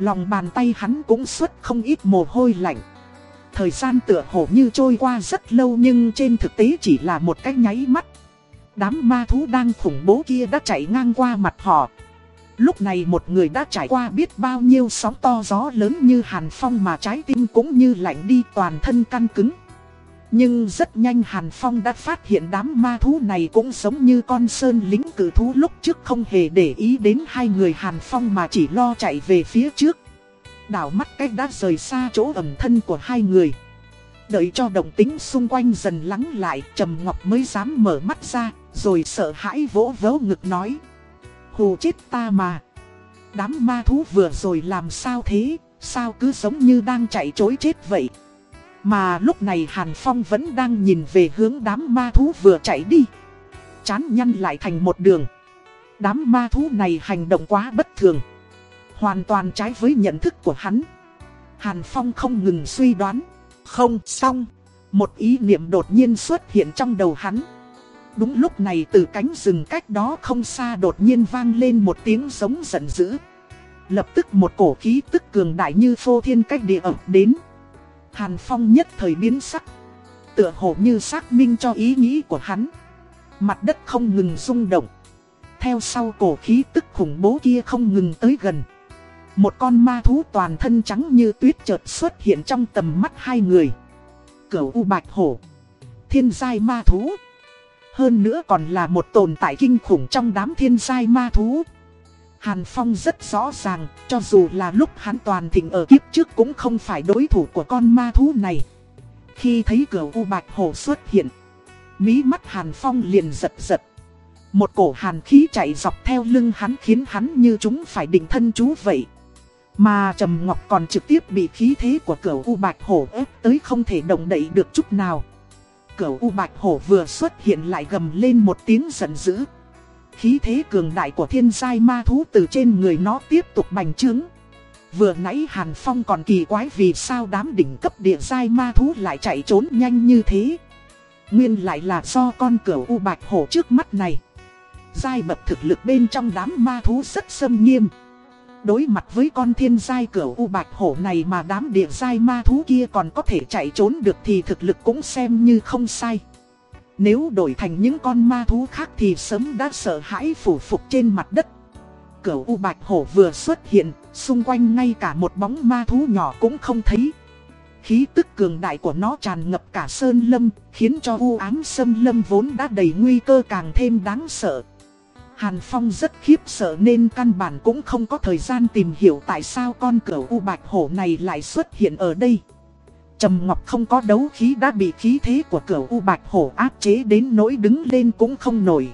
Lòng bàn tay hắn cũng xuất không ít mồ hôi lạnh. Thời gian tựa hồ như trôi qua rất lâu nhưng trên thực tế chỉ là một cái nháy mắt. Đám ma thú đang khủng bố kia đã chạy ngang qua mặt họ. Lúc này một người đã trải qua biết bao nhiêu sóng to gió lớn như Hàn Phong mà trái tim cũng như lạnh đi toàn thân căng cứng. Nhưng rất nhanh Hàn Phong đã phát hiện đám ma thú này cũng giống như con sơn lính cử thú lúc trước không hề để ý đến hai người Hàn Phong mà chỉ lo chạy về phía trước. Đảo mắt cách đã rời xa chỗ ẩm thân của hai người. Đợi cho động tính xung quanh dần lắng lại, Trầm Ngọc mới dám mở mắt ra, rồi sợ hãi vỗ vỗ ngực nói. Hù chết ta mà. Đám ma thú vừa rồi làm sao thế, sao cứ giống như đang chạy chối chết vậy. Mà lúc này Hàn Phong vẫn đang nhìn về hướng đám ma thú vừa chạy đi. Chán nhăn lại thành một đường. Đám ma thú này hành động quá bất thường. Hoàn toàn trái với nhận thức của hắn. Hàn Phong không ngừng suy đoán. Không, xong. Một ý niệm đột nhiên xuất hiện trong đầu hắn. Đúng lúc này từ cánh rừng cách đó không xa đột nhiên vang lên một tiếng giống giận dữ. Lập tức một cổ khí tức cường đại như phô thiên cách địa ẩm đến. Hàn Phong nhất thời biến sắc. Tựa hồ như xác minh cho ý nghĩ của hắn. Mặt đất không ngừng rung động. Theo sau cổ khí tức khủng bố kia không ngừng tới gần. Một con ma thú toàn thân trắng như tuyết chợt xuất hiện trong tầm mắt hai người. Cửu U Bạch Hổ. Thiên giai ma thú. Hơn nữa còn là một tồn tại kinh khủng trong đám thiên giai ma thú. Hàn Phong rất rõ ràng, cho dù là lúc hắn toàn thịnh ở kiếp trước cũng không phải đối thủ của con ma thú này. Khi thấy cửa U Bạch Hổ xuất hiện, mí mắt Hàn Phong liền giật giật. Một cổ hàn khí chạy dọc theo lưng hắn khiến hắn như chúng phải định thân chú vậy. Mà Trầm Ngọc còn trực tiếp bị khí thế của cửa U Bạch Hổ ép tới không thể động đậy được chút nào. Cửa U Bạch Hổ vừa xuất hiện lại gầm lên một tiếng giận dữ. Khí thế cường đại của thiên giai ma thú từ trên người nó tiếp tục bành trướng. Vừa nãy Hàn Phong còn kỳ quái vì sao đám đỉnh cấp địa giai ma thú lại chạy trốn nhanh như thế. Nguyên lại là do con cửa U Bạch Hổ trước mắt này. Giai bậc thực lực bên trong đám ma thú rất sâm nghiêm. Đối mặt với con thiên giai cửa U Bạch Hổ này mà đám địa giai ma thú kia còn có thể chạy trốn được thì thực lực cũng xem như không sai. Nếu đổi thành những con ma thú khác thì sớm đã sợ hãi phủ phục trên mặt đất. Cửu U Bạch Hổ vừa xuất hiện, xung quanh ngay cả một bóng ma thú nhỏ cũng không thấy. Khí tức cường đại của nó tràn ngập cả sơn lâm, khiến cho u ám sâm lâm vốn đã đầy nguy cơ càng thêm đáng sợ. Hàn Phong rất khiếp sợ nên căn bản cũng không có thời gian tìm hiểu tại sao con cửu U Bạch Hổ này lại xuất hiện ở đây. Trầm Ngọc không có đấu khí đã bị khí thế của cửu U Bạch Hổ áp chế đến nỗi đứng lên cũng không nổi.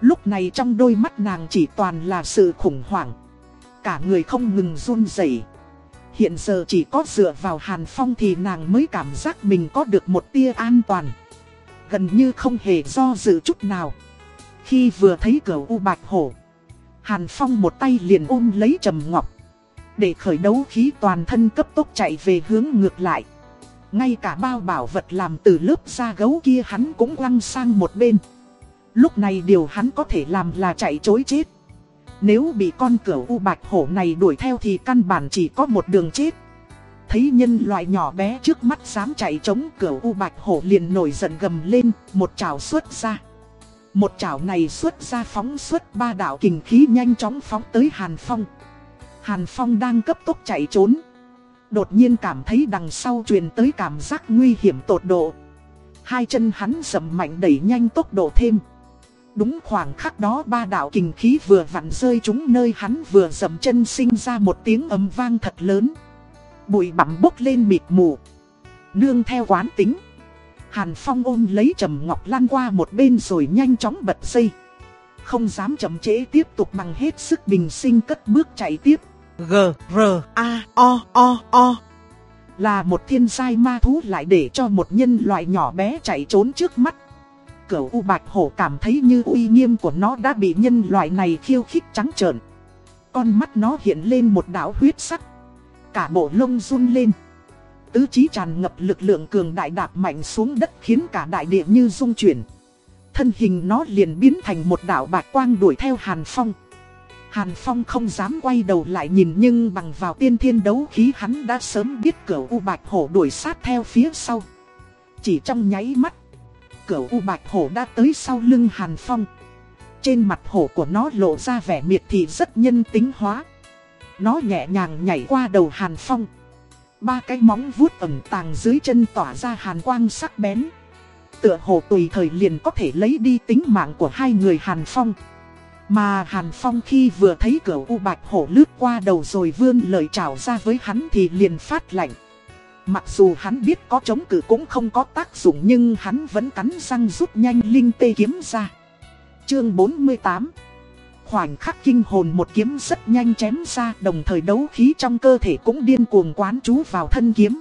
Lúc này trong đôi mắt nàng chỉ toàn là sự khủng hoảng. Cả người không ngừng run rẩy. Hiện giờ chỉ có dựa vào Hàn Phong thì nàng mới cảm giác mình có được một tia an toàn. Gần như không hề do dự chút nào Khi vừa thấy cửa u bạch hổ, Hàn Phong một tay liền ôm lấy Trầm Ngọc Để khởi đấu khí toàn thân cấp tốc chạy về hướng ngược lại ngay cả bao bảo vật làm từ lớp da gấu kia hắn cũng quăng sang một bên Lúc này điều hắn có thể làm là chạy chối chết Nếu bị con cửa u bạch hổ này đuổi theo thì căn bản chỉ có một đường chết Thấy nhân loại nhỏ bé trước mắt dám chạy chống cửa u bạch hổ liền nổi giận gầm lên, một chảo xuất ra. Một chảo này xuất ra phóng xuất ba đạo kình khí nhanh chóng phóng tới Hàn Phong. Hàn Phong đang cấp tốc chạy trốn. Đột nhiên cảm thấy đằng sau truyền tới cảm giác nguy hiểm tột độ. Hai chân hắn dầm mạnh đẩy nhanh tốc độ thêm. Đúng khoảng khắc đó ba đạo kình khí vừa vặn rơi trúng nơi hắn vừa dầm chân sinh ra một tiếng ầm vang thật lớn. Bụi bặm bốc lên mịt mù. Nương theo quán tính. Hàn Phong ôm lấy Trầm Ngọc Lan qua một bên rồi nhanh chóng bật dây. Không dám chậm trễ tiếp tục bằng hết sức bình sinh cất bước chạy tiếp. G, R, A, O, O, O. Là một thiên giai ma thú lại để cho một nhân loại nhỏ bé chạy trốn trước mắt. Cửu U Bạch Hổ cảm thấy như uy nghiêm của nó đã bị nhân loại này khiêu khích trắng trợn. Con mắt nó hiện lên một đảo huyết sắc cả bộ lông run lên. Tứ chí tràn ngập lực lượng cường đại đạp mạnh xuống đất khiến cả đại địa như rung chuyển. Thân hình nó liền biến thành một đảo bạc quang đuổi theo Hàn Phong. Hàn Phong không dám quay đầu lại nhìn nhưng bằng vào tiên thiên đấu khí hắn đã sớm biết cửa U Bạch Hổ đuổi sát theo phía sau. Chỉ trong nháy mắt, cửa U Bạch Hổ đã tới sau lưng Hàn Phong. Trên mặt hổ của nó lộ ra vẻ miệt thị rất nhân tính hóa. Nó nhẹ nhàng nhảy qua đầu Hàn Phong. Ba cái móng vuốt ẩn tàng dưới chân tỏa ra hàn quang sắc bén. Tựa hồ tùy thời liền có thể lấy đi tính mạng của hai người Hàn Phong. Mà Hàn Phong khi vừa thấy cửa U Bạch Hổ lướt qua đầu rồi vươn lời chào ra với hắn thì liền phát lạnh. Mặc dù hắn biết có chống cự cũng không có tác dụng nhưng hắn vẫn cắn răng rút nhanh linh tê kiếm ra. Chương 48 Khoảnh khắc kinh hồn một kiếm rất nhanh chém ra, đồng thời đấu khí trong cơ thể cũng điên cuồng quán trú vào thân kiếm.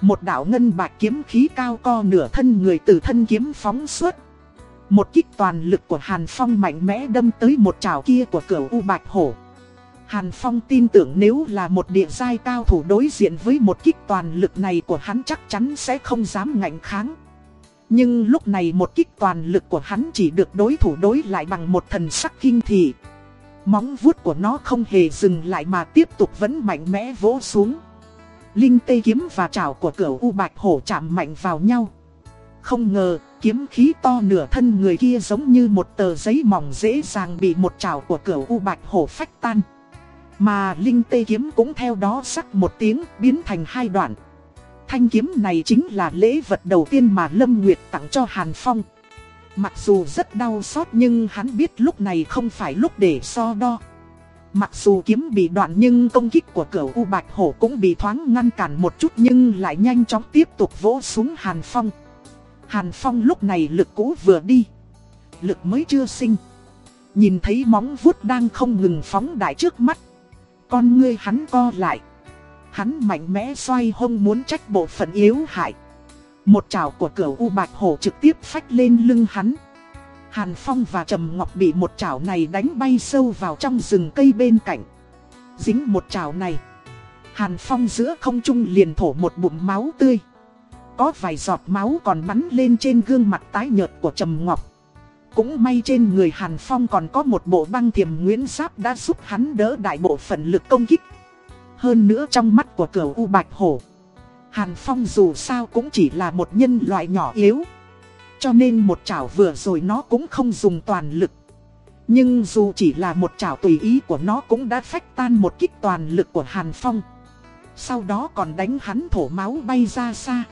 Một đạo ngân bạc kiếm khí cao co nửa thân người từ thân kiếm phóng suốt. Một kích toàn lực của Hàn Phong mạnh mẽ đâm tới một chảo kia của cửa U Bạch Hổ. Hàn Phong tin tưởng nếu là một địa giai cao thủ đối diện với một kích toàn lực này của hắn chắc chắn sẽ không dám ngạnh kháng. Nhưng lúc này một kích toàn lực của hắn chỉ được đối thủ đối lại bằng một thần sắc kinh thị. Móng vuốt của nó không hề dừng lại mà tiếp tục vẫn mạnh mẽ vỗ xuống. Linh tê kiếm và chảo của cửa U Bạch Hổ chạm mạnh vào nhau. Không ngờ, kiếm khí to nửa thân người kia giống như một tờ giấy mỏng dễ dàng bị một chảo của cửa U Bạch Hổ phách tan. Mà Linh tê kiếm cũng theo đó sắc một tiếng biến thành hai đoạn. Thanh kiếm này chính là lễ vật đầu tiên mà Lâm Nguyệt tặng cho Hàn Phong. Mặc dù rất đau xót nhưng hắn biết lúc này không phải lúc để so đo. Mặc dù kiếm bị đoạn nhưng công kích của cửu U Bạch Hổ cũng bị thoáng ngăn cản một chút nhưng lại nhanh chóng tiếp tục vỗ xuống Hàn Phong. Hàn Phong lúc này lực cũ vừa đi. Lực mới chưa sinh. Nhìn thấy móng vuốt đang không ngừng phóng đại trước mắt. Con ngươi hắn co lại. Hắn mạnh mẽ xoay hông muốn trách bộ phận yếu hại. Một chảo của cửa U Bạch Hổ trực tiếp phách lên lưng hắn. Hàn Phong và Trầm Ngọc bị một chảo này đánh bay sâu vào trong rừng cây bên cạnh. Dính một chảo này. Hàn Phong giữa không trung liền thổ một bụng máu tươi. Có vài giọt máu còn bắn lên trên gương mặt tái nhợt của Trầm Ngọc. Cũng may trên người Hàn Phong còn có một bộ băng thiềm nguyễn giáp đã giúp hắn đỡ đại bộ phận lực công kích. Hơn nữa trong mắt của cửu U Bạch Hổ, Hàn Phong dù sao cũng chỉ là một nhân loại nhỏ yếu Cho nên một chảo vừa rồi nó cũng không dùng toàn lực Nhưng dù chỉ là một chảo tùy ý của nó cũng đã phách tan một kích toàn lực của Hàn Phong Sau đó còn đánh hắn thổ máu bay ra xa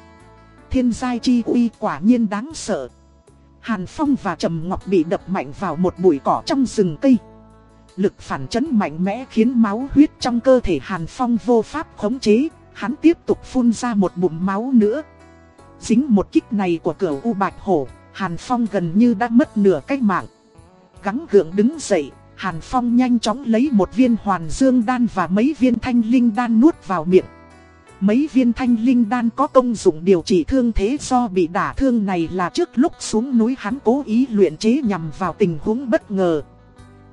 Thiên giai chi uy quả nhiên đáng sợ Hàn Phong và Trầm Ngọc bị đập mạnh vào một bụi cỏ trong rừng cây Lực phản chấn mạnh mẽ khiến máu huyết trong cơ thể Hàn Phong vô pháp khống chế, hắn tiếp tục phun ra một bụng máu nữa. Dính một kích này của cửa U Bạch Hổ, Hàn Phong gần như đã mất nửa cái mạng. Gắng gượng đứng dậy, Hàn Phong nhanh chóng lấy một viên hoàn dương đan và mấy viên thanh linh đan nuốt vào miệng. Mấy viên thanh linh đan có công dụng điều trị thương thế do bị đả thương này là trước lúc xuống núi hắn cố ý luyện chế nhằm vào tình huống bất ngờ.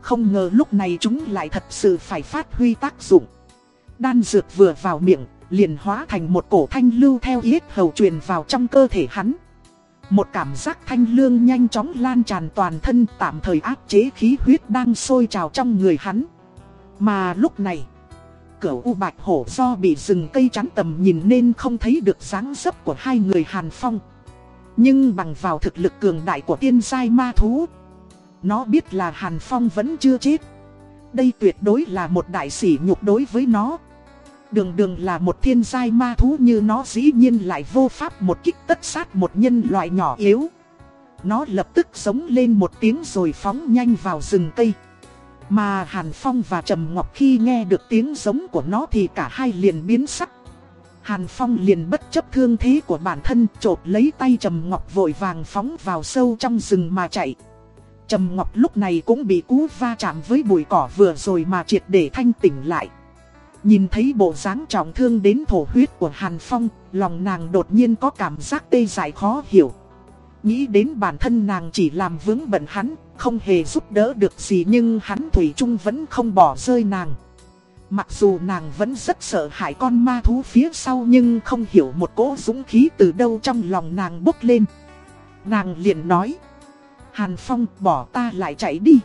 Không ngờ lúc này chúng lại thật sự phải phát huy tác dụng. Đan dược vừa vào miệng, liền hóa thành một cổ thanh lưu theo yết hầu truyền vào trong cơ thể hắn. Một cảm giác thanh lương nhanh chóng lan tràn toàn thân tạm thời áp chế khí huyết đang sôi trào trong người hắn. Mà lúc này, cửa u bạch hổ do bị rừng cây chắn tầm nhìn nên không thấy được dáng dấp của hai người Hàn Phong. Nhưng bằng vào thực lực cường đại của tiên giai ma thú, nó biết là Hàn Phong vẫn chưa chết. Đây tuyệt đối là một đại sỉ nhục đối với nó. Đường đường là một thiên giai ma thú như nó dĩ nhiên lại vô pháp một kích tất sát một nhân loại nhỏ yếu. Nó lập tức sống lên một tiếng rồi phóng nhanh vào rừng cây. Mà Hàn Phong và Trầm Ngọc khi nghe được tiếng giống của nó thì cả hai liền biến sắc. Hàn Phong liền bất chấp thương thế của bản thân trột lấy tay Trầm Ngọc vội vàng phóng vào sâu trong rừng mà chạy. Trầm Ngọc lúc này cũng bị cú va chạm với bụi cỏ vừa rồi mà triệt để thanh tỉnh lại. Nhìn thấy bộ dáng trọng thương đến thổ huyết của Hàn Phong, lòng nàng đột nhiên có cảm giác tê dại khó hiểu. Nghĩ đến bản thân nàng chỉ làm vướng bận hắn, không hề giúp đỡ được gì nhưng hắn Thủy chung vẫn không bỏ rơi nàng. Mặc dù nàng vẫn rất sợ hãi con ma thú phía sau nhưng không hiểu một cỗ dũng khí từ đâu trong lòng nàng bốc lên. Nàng liền nói, Hàn Phong bỏ ta lại chạy đi.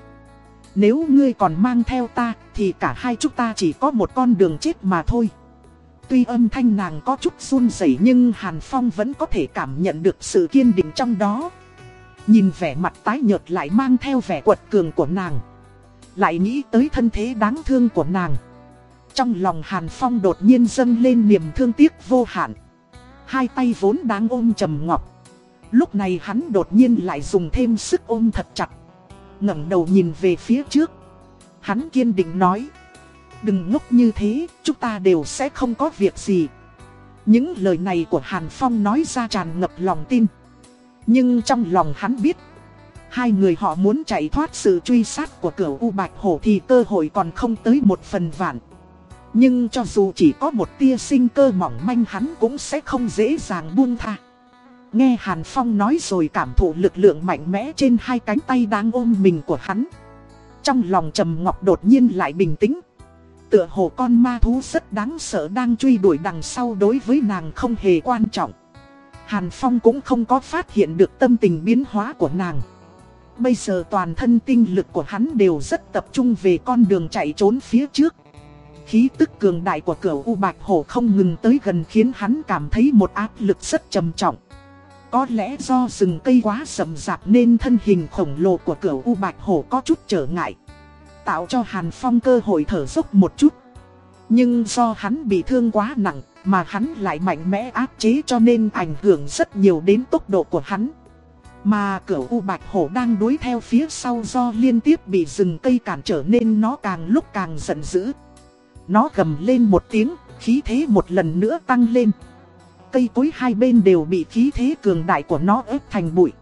Nếu ngươi còn mang theo ta thì cả hai chúng ta chỉ có một con đường chết mà thôi. Tuy âm thanh nàng có chút run rẩy nhưng Hàn Phong vẫn có thể cảm nhận được sự kiên định trong đó. Nhìn vẻ mặt tái nhợt lại mang theo vẻ quật cường của nàng. Lại nghĩ tới thân thế đáng thương của nàng. Trong lòng Hàn Phong đột nhiên dâng lên niềm thương tiếc vô hạn. Hai tay vốn đang ôm trầm ngọc. Lúc này hắn đột nhiên lại dùng thêm sức ôm thật chặt ngẩng đầu nhìn về phía trước. Hắn kiên định nói. Đừng ngốc như thế, chúng ta đều sẽ không có việc gì. Những lời này của Hàn Phong nói ra tràn ngập lòng tin. Nhưng trong lòng hắn biết, hai người họ muốn chạy thoát sự truy sát của cửa U Bạch Hổ thì cơ hội còn không tới một phần vạn. Nhưng cho dù chỉ có một tia sinh cơ mỏng manh hắn cũng sẽ không dễ dàng buông tha. Nghe Hàn Phong nói rồi cảm thụ lực lượng mạnh mẽ trên hai cánh tay đang ôm mình của hắn. Trong lòng Trầm Ngọc đột nhiên lại bình tĩnh. Tựa hồ con ma thú rất đáng sợ đang truy đuổi đằng sau đối với nàng không hề quan trọng. Hàn Phong cũng không có phát hiện được tâm tình biến hóa của nàng. Bây giờ toàn thân tinh lực của hắn đều rất tập trung về con đường chạy trốn phía trước. Khí tức cường đại của cửa U Bạch Hổ không ngừng tới gần khiến hắn cảm thấy một áp lực rất trầm trọng. Có lẽ do rừng cây quá sầm rạp nên thân hình khổng lồ của cửa U Bạch Hổ có chút trở ngại. Tạo cho Hàn Phong cơ hội thở dốc một chút. Nhưng do hắn bị thương quá nặng mà hắn lại mạnh mẽ áp chế cho nên ảnh hưởng rất nhiều đến tốc độ của hắn. Mà cửa U Bạch Hổ đang đuổi theo phía sau do liên tiếp bị rừng cây cản trở nên nó càng lúc càng giận dữ. Nó gầm lên một tiếng, khí thế một lần nữa tăng lên cây cối hai bên đều bị khí thế cường đại của nó ép thành bụi.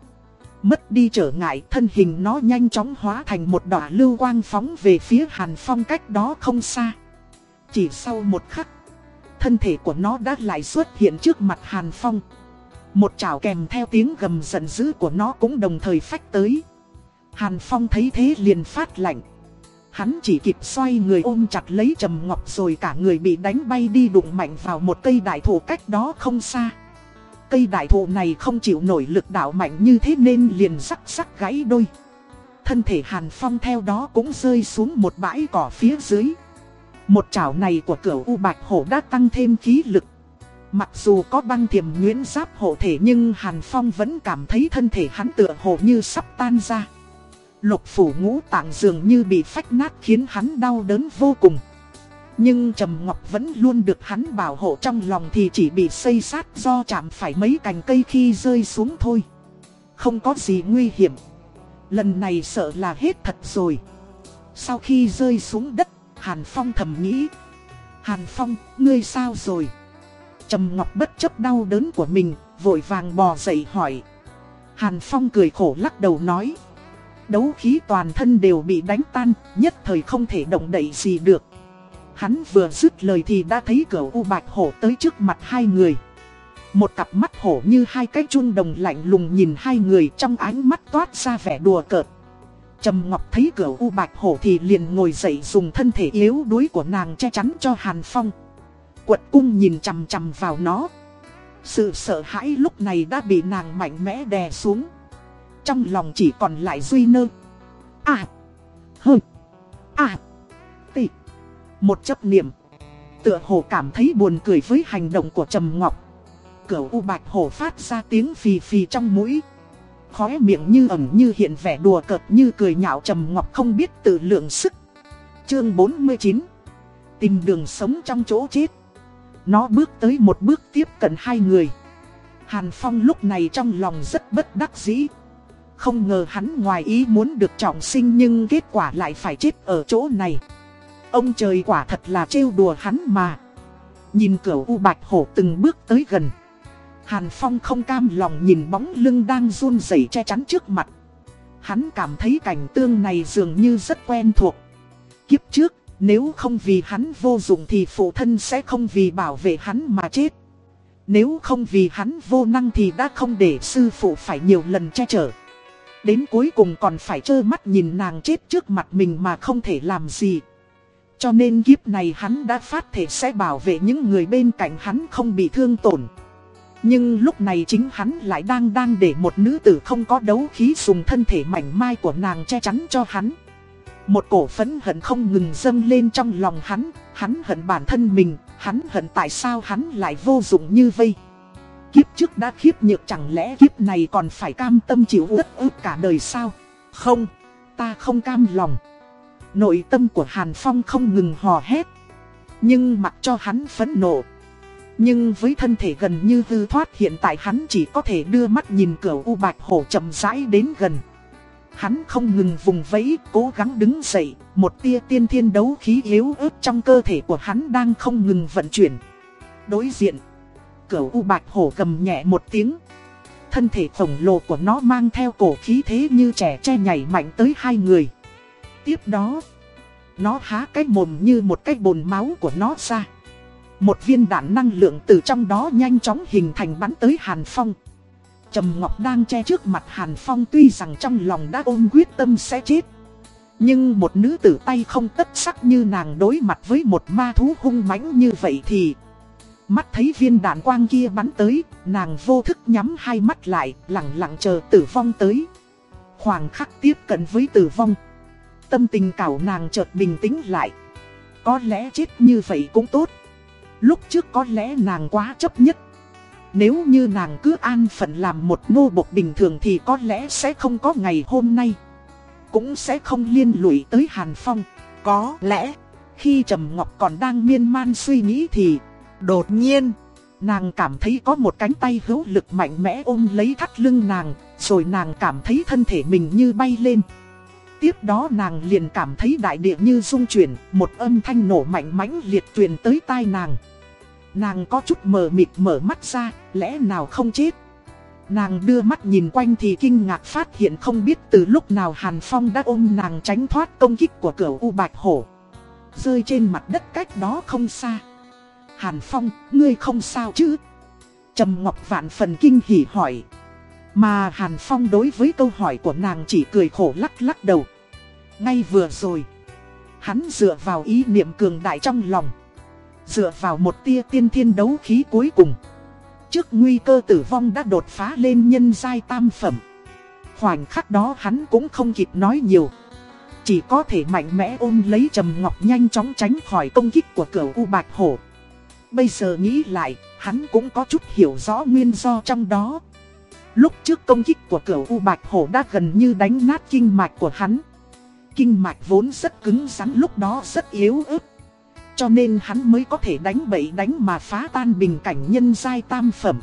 Mất đi trở ngại thân hình nó nhanh chóng hóa thành một đỏ lưu quang phóng về phía Hàn Phong cách đó không xa. Chỉ sau một khắc, thân thể của nó đã lại xuất hiện trước mặt Hàn Phong. Một chảo kèm theo tiếng gầm giận dữ của nó cũng đồng thời phách tới. Hàn Phong thấy thế liền phát lạnh. Hắn chỉ kịp xoay người ôm chặt lấy Trầm Ngọc rồi cả người bị đánh bay đi đụng mạnh vào một cây đại thụ cách đó không xa. Cây đại thụ này không chịu nổi lực đạo mạnh như thế nên liền rắc rắc gãy đôi. Thân thể Hàn Phong theo đó cũng rơi xuống một bãi cỏ phía dưới. Một chảo này của cửa U Bạch Hổ đã tăng thêm khí lực. Mặc dù có băng thiềm nguyễn giáp hộ thể nhưng Hàn Phong vẫn cảm thấy thân thể hắn tựa hồ như sắp tan ra. Lục phủ ngũ tạng dường như bị phách nát khiến hắn đau đớn vô cùng. Nhưng Trầm Ngọc vẫn luôn được hắn bảo hộ trong lòng thì chỉ bị xây sát do chạm phải mấy cành cây khi rơi xuống thôi. Không có gì nguy hiểm. Lần này sợ là hết thật rồi. Sau khi rơi xuống đất, Hàn Phong thầm nghĩ. Hàn Phong, ngươi sao rồi? Trầm Ngọc bất chấp đau đớn của mình, vội vàng bò dậy hỏi. Hàn Phong cười khổ lắc đầu nói đấu khí toàn thân đều bị đánh tan, nhất thời không thể động đậy gì được. Hắn vừa dứt lời thì đã thấy cửa u bạch hổ tới trước mặt hai người. Một cặp mắt hổ như hai cái chun đồng lạnh lùng nhìn hai người trong ánh mắt toát ra vẻ đùa cợt. Trầm Ngọc thấy cửa u bạch hổ thì liền ngồi dậy dùng thân thể yếu đuối của nàng che chắn cho Hàn Phong. Quật cung nhìn chằm chằm vào nó. Sự sợ hãi lúc này đã bị nàng mạnh mẽ đè xuống. Trong lòng chỉ còn lại duy nơ. À. Hơ. À. Một chấp niệm. Tựa hồ cảm thấy buồn cười với hành động của Trầm Ngọc. Cửu U Bạch Hổ phát ra tiếng phì phì trong mũi. Khóe miệng như ẩn như hiện vẻ đùa cợt như cười nhạo Trầm Ngọc không biết tự lượng sức. Chương 49 Tìm đường sống trong chỗ chết. Nó bước tới một bước tiếp cận hai người. Hàn Phong lúc này trong lòng rất bất đắc dĩ. Không ngờ hắn ngoài ý muốn được trọng sinh nhưng kết quả lại phải chết ở chỗ này. Ông trời quả thật là trêu đùa hắn mà. Nhìn cửa u bạch hổ từng bước tới gần. Hàn Phong không cam lòng nhìn bóng lưng đang run rẩy che chắn trước mặt. Hắn cảm thấy cảnh tương này dường như rất quen thuộc. Kiếp trước, nếu không vì hắn vô dụng thì phụ thân sẽ không vì bảo vệ hắn mà chết. Nếu không vì hắn vô năng thì đã không để sư phụ phải nhiều lần che chở. Đến cuối cùng còn phải trơ mắt nhìn nàng chết trước mặt mình mà không thể làm gì. Cho nên kiếp này hắn đã phát thể sẽ bảo vệ những người bên cạnh hắn không bị thương tổn. Nhưng lúc này chính hắn lại đang đang để một nữ tử không có đấu khí dùng thân thể mảnh mai của nàng che chắn cho hắn. Một cổ phấn hận không ngừng dâng lên trong lòng hắn, hắn hận bản thân mình, hắn hận tại sao hắn lại vô dụng như vây. Kiếp trước đã khiếp nhược chẳng lẽ kiếp này còn phải cam tâm chịu ướt ướt cả đời sao? Không, ta không cam lòng. Nội tâm của Hàn Phong không ngừng hò hét. Nhưng mặc cho hắn phẫn nộ. Nhưng với thân thể gần như hư thoát hiện tại hắn chỉ có thể đưa mắt nhìn cửa u bạch hổ chậm rãi đến gần. Hắn không ngừng vùng vẫy, cố gắng đứng dậy, một tia tiên thiên đấu khí yếu ớt trong cơ thể của hắn đang không ngừng vận chuyển. Đối diện, cửa u bạch hổ gầm nhẹ một tiếng. Thân thể khổng lồ của nó mang theo cổ khí thế như trẻ tre nhảy mạnh tới hai người. Tiếp đó, nó há cái mồm như một cái bồn máu của nó ra. Một viên đạn năng lượng từ trong đó nhanh chóng hình thành bắn tới Hàn Phong. Trầm Ngọc đang che trước mặt Hàn Phong tuy rằng trong lòng đã ôm quyết tâm sẽ chết. Nhưng một nữ tử tay không tất sắc như nàng đối mặt với một ma thú hung mãnh như vậy thì... Mắt thấy viên đạn quang kia bắn tới, nàng vô thức nhắm hai mắt lại, lặng lặng chờ tử vong tới. Khoảng khắc tiếp cận với tử vong. Tâm tình cảo nàng chợt bình tĩnh lại. Có lẽ chết như vậy cũng tốt. Lúc trước có lẽ nàng quá chấp nhất. Nếu như nàng cứ an phận làm một nô bộc bình thường thì có lẽ sẽ không có ngày hôm nay. Cũng sẽ không liên lụy tới Hàn Phong. Có lẽ, khi Trầm Ngọc còn đang miên man suy nghĩ thì, đột nhiên, nàng cảm thấy có một cánh tay hữu lực mạnh mẽ ôm lấy thắt lưng nàng, rồi nàng cảm thấy thân thể mình như bay lên. Tiếp đó nàng liền cảm thấy đại địa như rung chuyển, một âm thanh nổ mạnh mãnh liệt truyền tới tai nàng. Nàng có chút mờ mịt mở mắt ra, lẽ nào không chết. Nàng đưa mắt nhìn quanh thì kinh ngạc phát hiện không biết từ lúc nào Hàn Phong đã ôm nàng tránh thoát công kích của cửa U Bạch Hổ. Rơi trên mặt đất cách đó không xa. Hàn Phong, ngươi không sao chứ? Trầm Ngọc vạn phần kinh hỉ hỏi. Mà Hàn Phong đối với câu hỏi của nàng chỉ cười khổ lắc lắc đầu. Ngay vừa rồi, hắn dựa vào ý niệm cường đại trong lòng. Dựa vào một tia tiên thiên đấu khí cuối cùng. Trước nguy cơ tử vong đã đột phá lên nhân giai tam phẩm. Khoảnh khắc đó hắn cũng không kịp nói nhiều. Chỉ có thể mạnh mẽ ôm lấy Trầm Ngọc nhanh chóng tránh khỏi công kích của cửa U Bạch Hổ. Bây giờ nghĩ lại, hắn cũng có chút hiểu rõ nguyên do trong đó. Lúc trước công kích của cửa U Bạch Hổ đã gần như đánh nát kinh mạch của hắn Kinh mạch vốn rất cứng rắn lúc đó rất yếu ớt cho nên hắn mới có thể đánh bậy đánh mà phá tan bình cảnh nhân giai tam phẩm.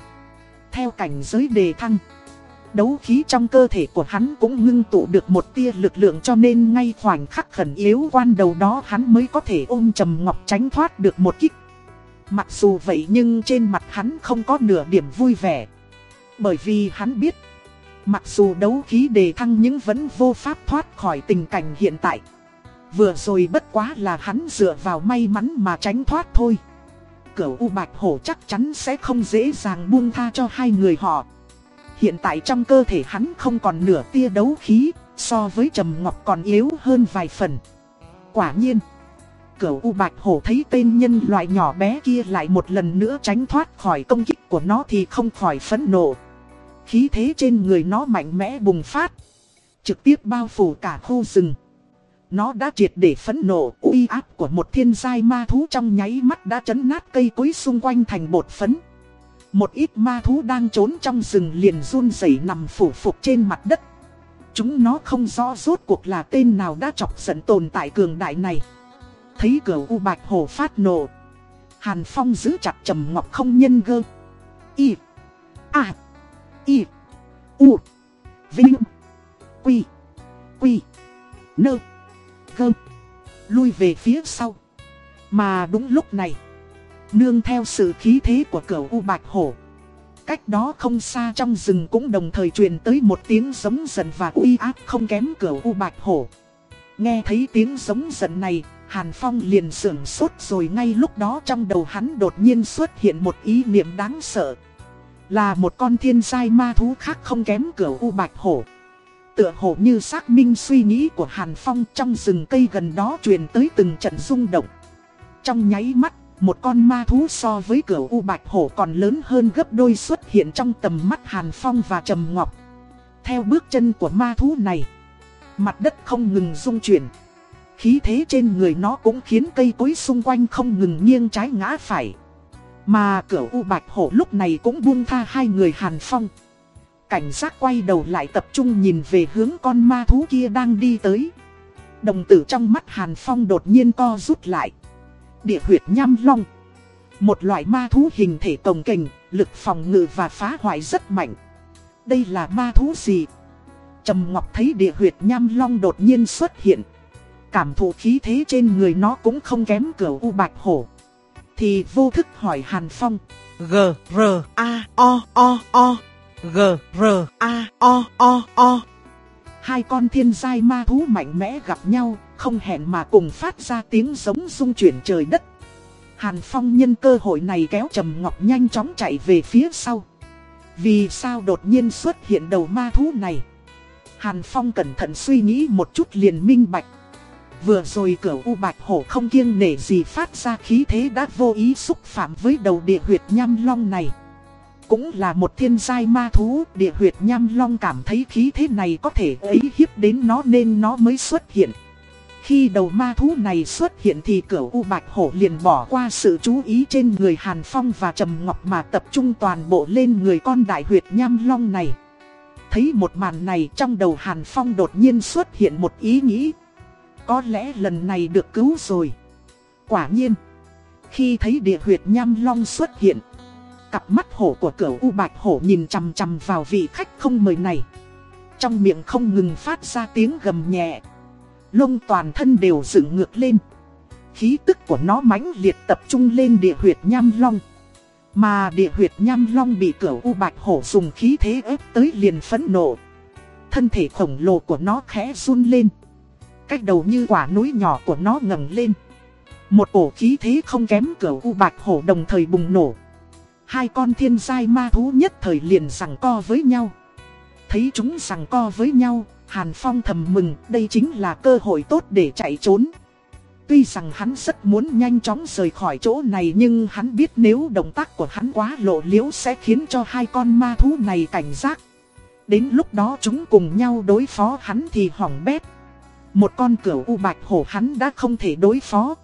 Theo cảnh giới đề thăng, đấu khí trong cơ thể của hắn cũng ngưng tụ được một tia lực lượng cho nên ngay khoảnh khắc khẩn yếu quan đầu đó hắn mới có thể ôm trầm ngọc tránh thoát được một kích. Mặc dù vậy nhưng trên mặt hắn không có nửa điểm vui vẻ. Bởi vì hắn biết, mặc dù đấu khí đề thăng nhưng vẫn vô pháp thoát khỏi tình cảnh hiện tại. Vừa rồi bất quá là hắn dựa vào may mắn mà tránh thoát thôi. Cửu U Bạch Hổ chắc chắn sẽ không dễ dàng buông tha cho hai người họ. Hiện tại trong cơ thể hắn không còn nửa tia đấu khí So với Trầm Ngọc còn yếu hơn vài phần. Quả nhiên Cửu U Bạch Hổ thấy tên nhân loại nhỏ bé kia lại một lần nữa tránh thoát khỏi công kích của nó thì không khỏi phẫn nộ. Khí thế trên người nó mạnh mẽ bùng phát, Trực tiếp bao phủ cả khu rừng. Nó đã triệt để phẫn nộ, uy áp của một thiên giai ma thú trong nháy mắt đã chấn nát cây cối xung quanh thành bột phấn. Một ít ma thú đang trốn trong rừng liền run rẩy nằm phủ phục trên mặt đất. Chúng nó không rõ rốt cuộc là tên nào đã chọc giận tồn tại cường đại này. Thấy cửa u bạch hồ phát nộ Hàn Phong giữ chặt trầm ngọc không nhân gơ. Y A Y, U, Vinh, Quy Quy, Nơ, Gơ. Lui về phía sau. Mà đúng lúc này, Nương theo sự khí thế của cửa u bạch hổ, Cách đó không xa trong rừng cũng đồng thời truyền tới một tiếng giống giận và uy áp không kém cửa u bạch hổ. Nghe thấy tiếng giống giận này, Hàn Phong liền sưởng sốt rồi ngay lúc đó trong đầu hắn đột nhiên xuất hiện một ý niệm đáng sợ. Là một con thiên giai ma thú khác không kém cửa u bạch hổ. Tựa hồ như xác minh suy nghĩ của Hàn Phong trong rừng cây gần đó truyền tới từng trận rung động. Trong nháy mắt, một con ma thú so với cửa u bạch hổ còn lớn hơn gấp đôi xuất hiện trong tầm mắt Hàn Phong và Trầm Ngọc. Theo bước chân của ma thú này Mặt đất không ngừng rung chuyển. Khí thế trên người nó cũng khiến cây cối xung quanh không ngừng nghiêng trái ngã phải. Mà cửa U Bạch Hổ lúc này cũng buông tha hai người Hàn Phong. Cảnh giác quay đầu lại tập trung nhìn về hướng con ma thú kia đang đi tới. Đồng tử trong mắt Hàn Phong đột nhiên co rút lại. Địa huyệt nham long. Một loại ma thú hình thể cồng kềnh, lực phòng ngự và phá hoại rất mạnh. Đây là ma thú gì? Trầm Ngọc thấy địa huyệt nham long đột nhiên xuất hiện. Cảm thụ khí thế trên người nó cũng không kém cửa u bạch hổ. Thì vô thức hỏi Hàn Phong. G, R, A, O, O, O. G, R, A, O, O, O. Hai con thiên giai ma thú mạnh mẽ gặp nhau, không hẹn mà cùng phát ra tiếng giống rung chuyển trời đất. Hàn Phong nhân cơ hội này kéo Trầm Ngọc nhanh chóng chạy về phía sau. Vì sao đột nhiên xuất hiện đầu ma thú này? Hàn Phong cẩn thận suy nghĩ một chút liền minh bạch. Vừa rồi cửa U Bạch Hổ không kiêng nể gì phát ra khí thế đã vô ý xúc phạm với đầu địa huyệt nham long này. Cũng là một thiên giai ma thú, địa huyệt nham long cảm thấy khí thế này có thể ấy hiếp đến nó nên nó mới xuất hiện. Khi đầu ma thú này xuất hiện thì cửa U Bạch Hổ liền bỏ qua sự chú ý trên người Hàn Phong và Trầm Ngọc mà tập trung toàn bộ lên người con đại huyệt nham long này. Thấy một màn này trong đầu Hàn Phong đột nhiên xuất hiện một ý nghĩ có lẽ lần này được cứu rồi. Quả nhiên, khi thấy địa huyệt nham long xuất hiện, cặp mắt hổ của cửu U Bạch Hổ nhìn chằm chằm vào vị khách không mời này. Trong miệng không ngừng phát ra tiếng gầm nhẹ. Lông toàn thân đều dựng ngược lên. Khí tức của nó mãnh liệt tập trung lên địa huyệt nham long. Mà địa huyệt nham long bị cửu U Bạch Hổ dùng khí thế ép tới liền phẫn nộ. Thân thể khổng lồ của nó khẽ run lên cách đầu như quả núi nhỏ của nó ngẩng lên. Một cổ khí thế không kém cửa u bạch hổ đồng thời bùng nổ. Hai con thiên giai ma thú nhất thời liền rằng co với nhau. Thấy chúng rằng co với nhau, Hàn Phong thầm mừng đây chính là cơ hội tốt để chạy trốn. Tuy rằng hắn rất muốn nhanh chóng rời khỏi chỗ này nhưng hắn biết nếu động tác của hắn quá lộ liễu sẽ khiến cho hai con ma thú này cảnh giác. Đến lúc đó chúng cùng nhau đối phó hắn thì hỏng bét. Một con cửu u bạch hổ hắn đã không thể đối phó.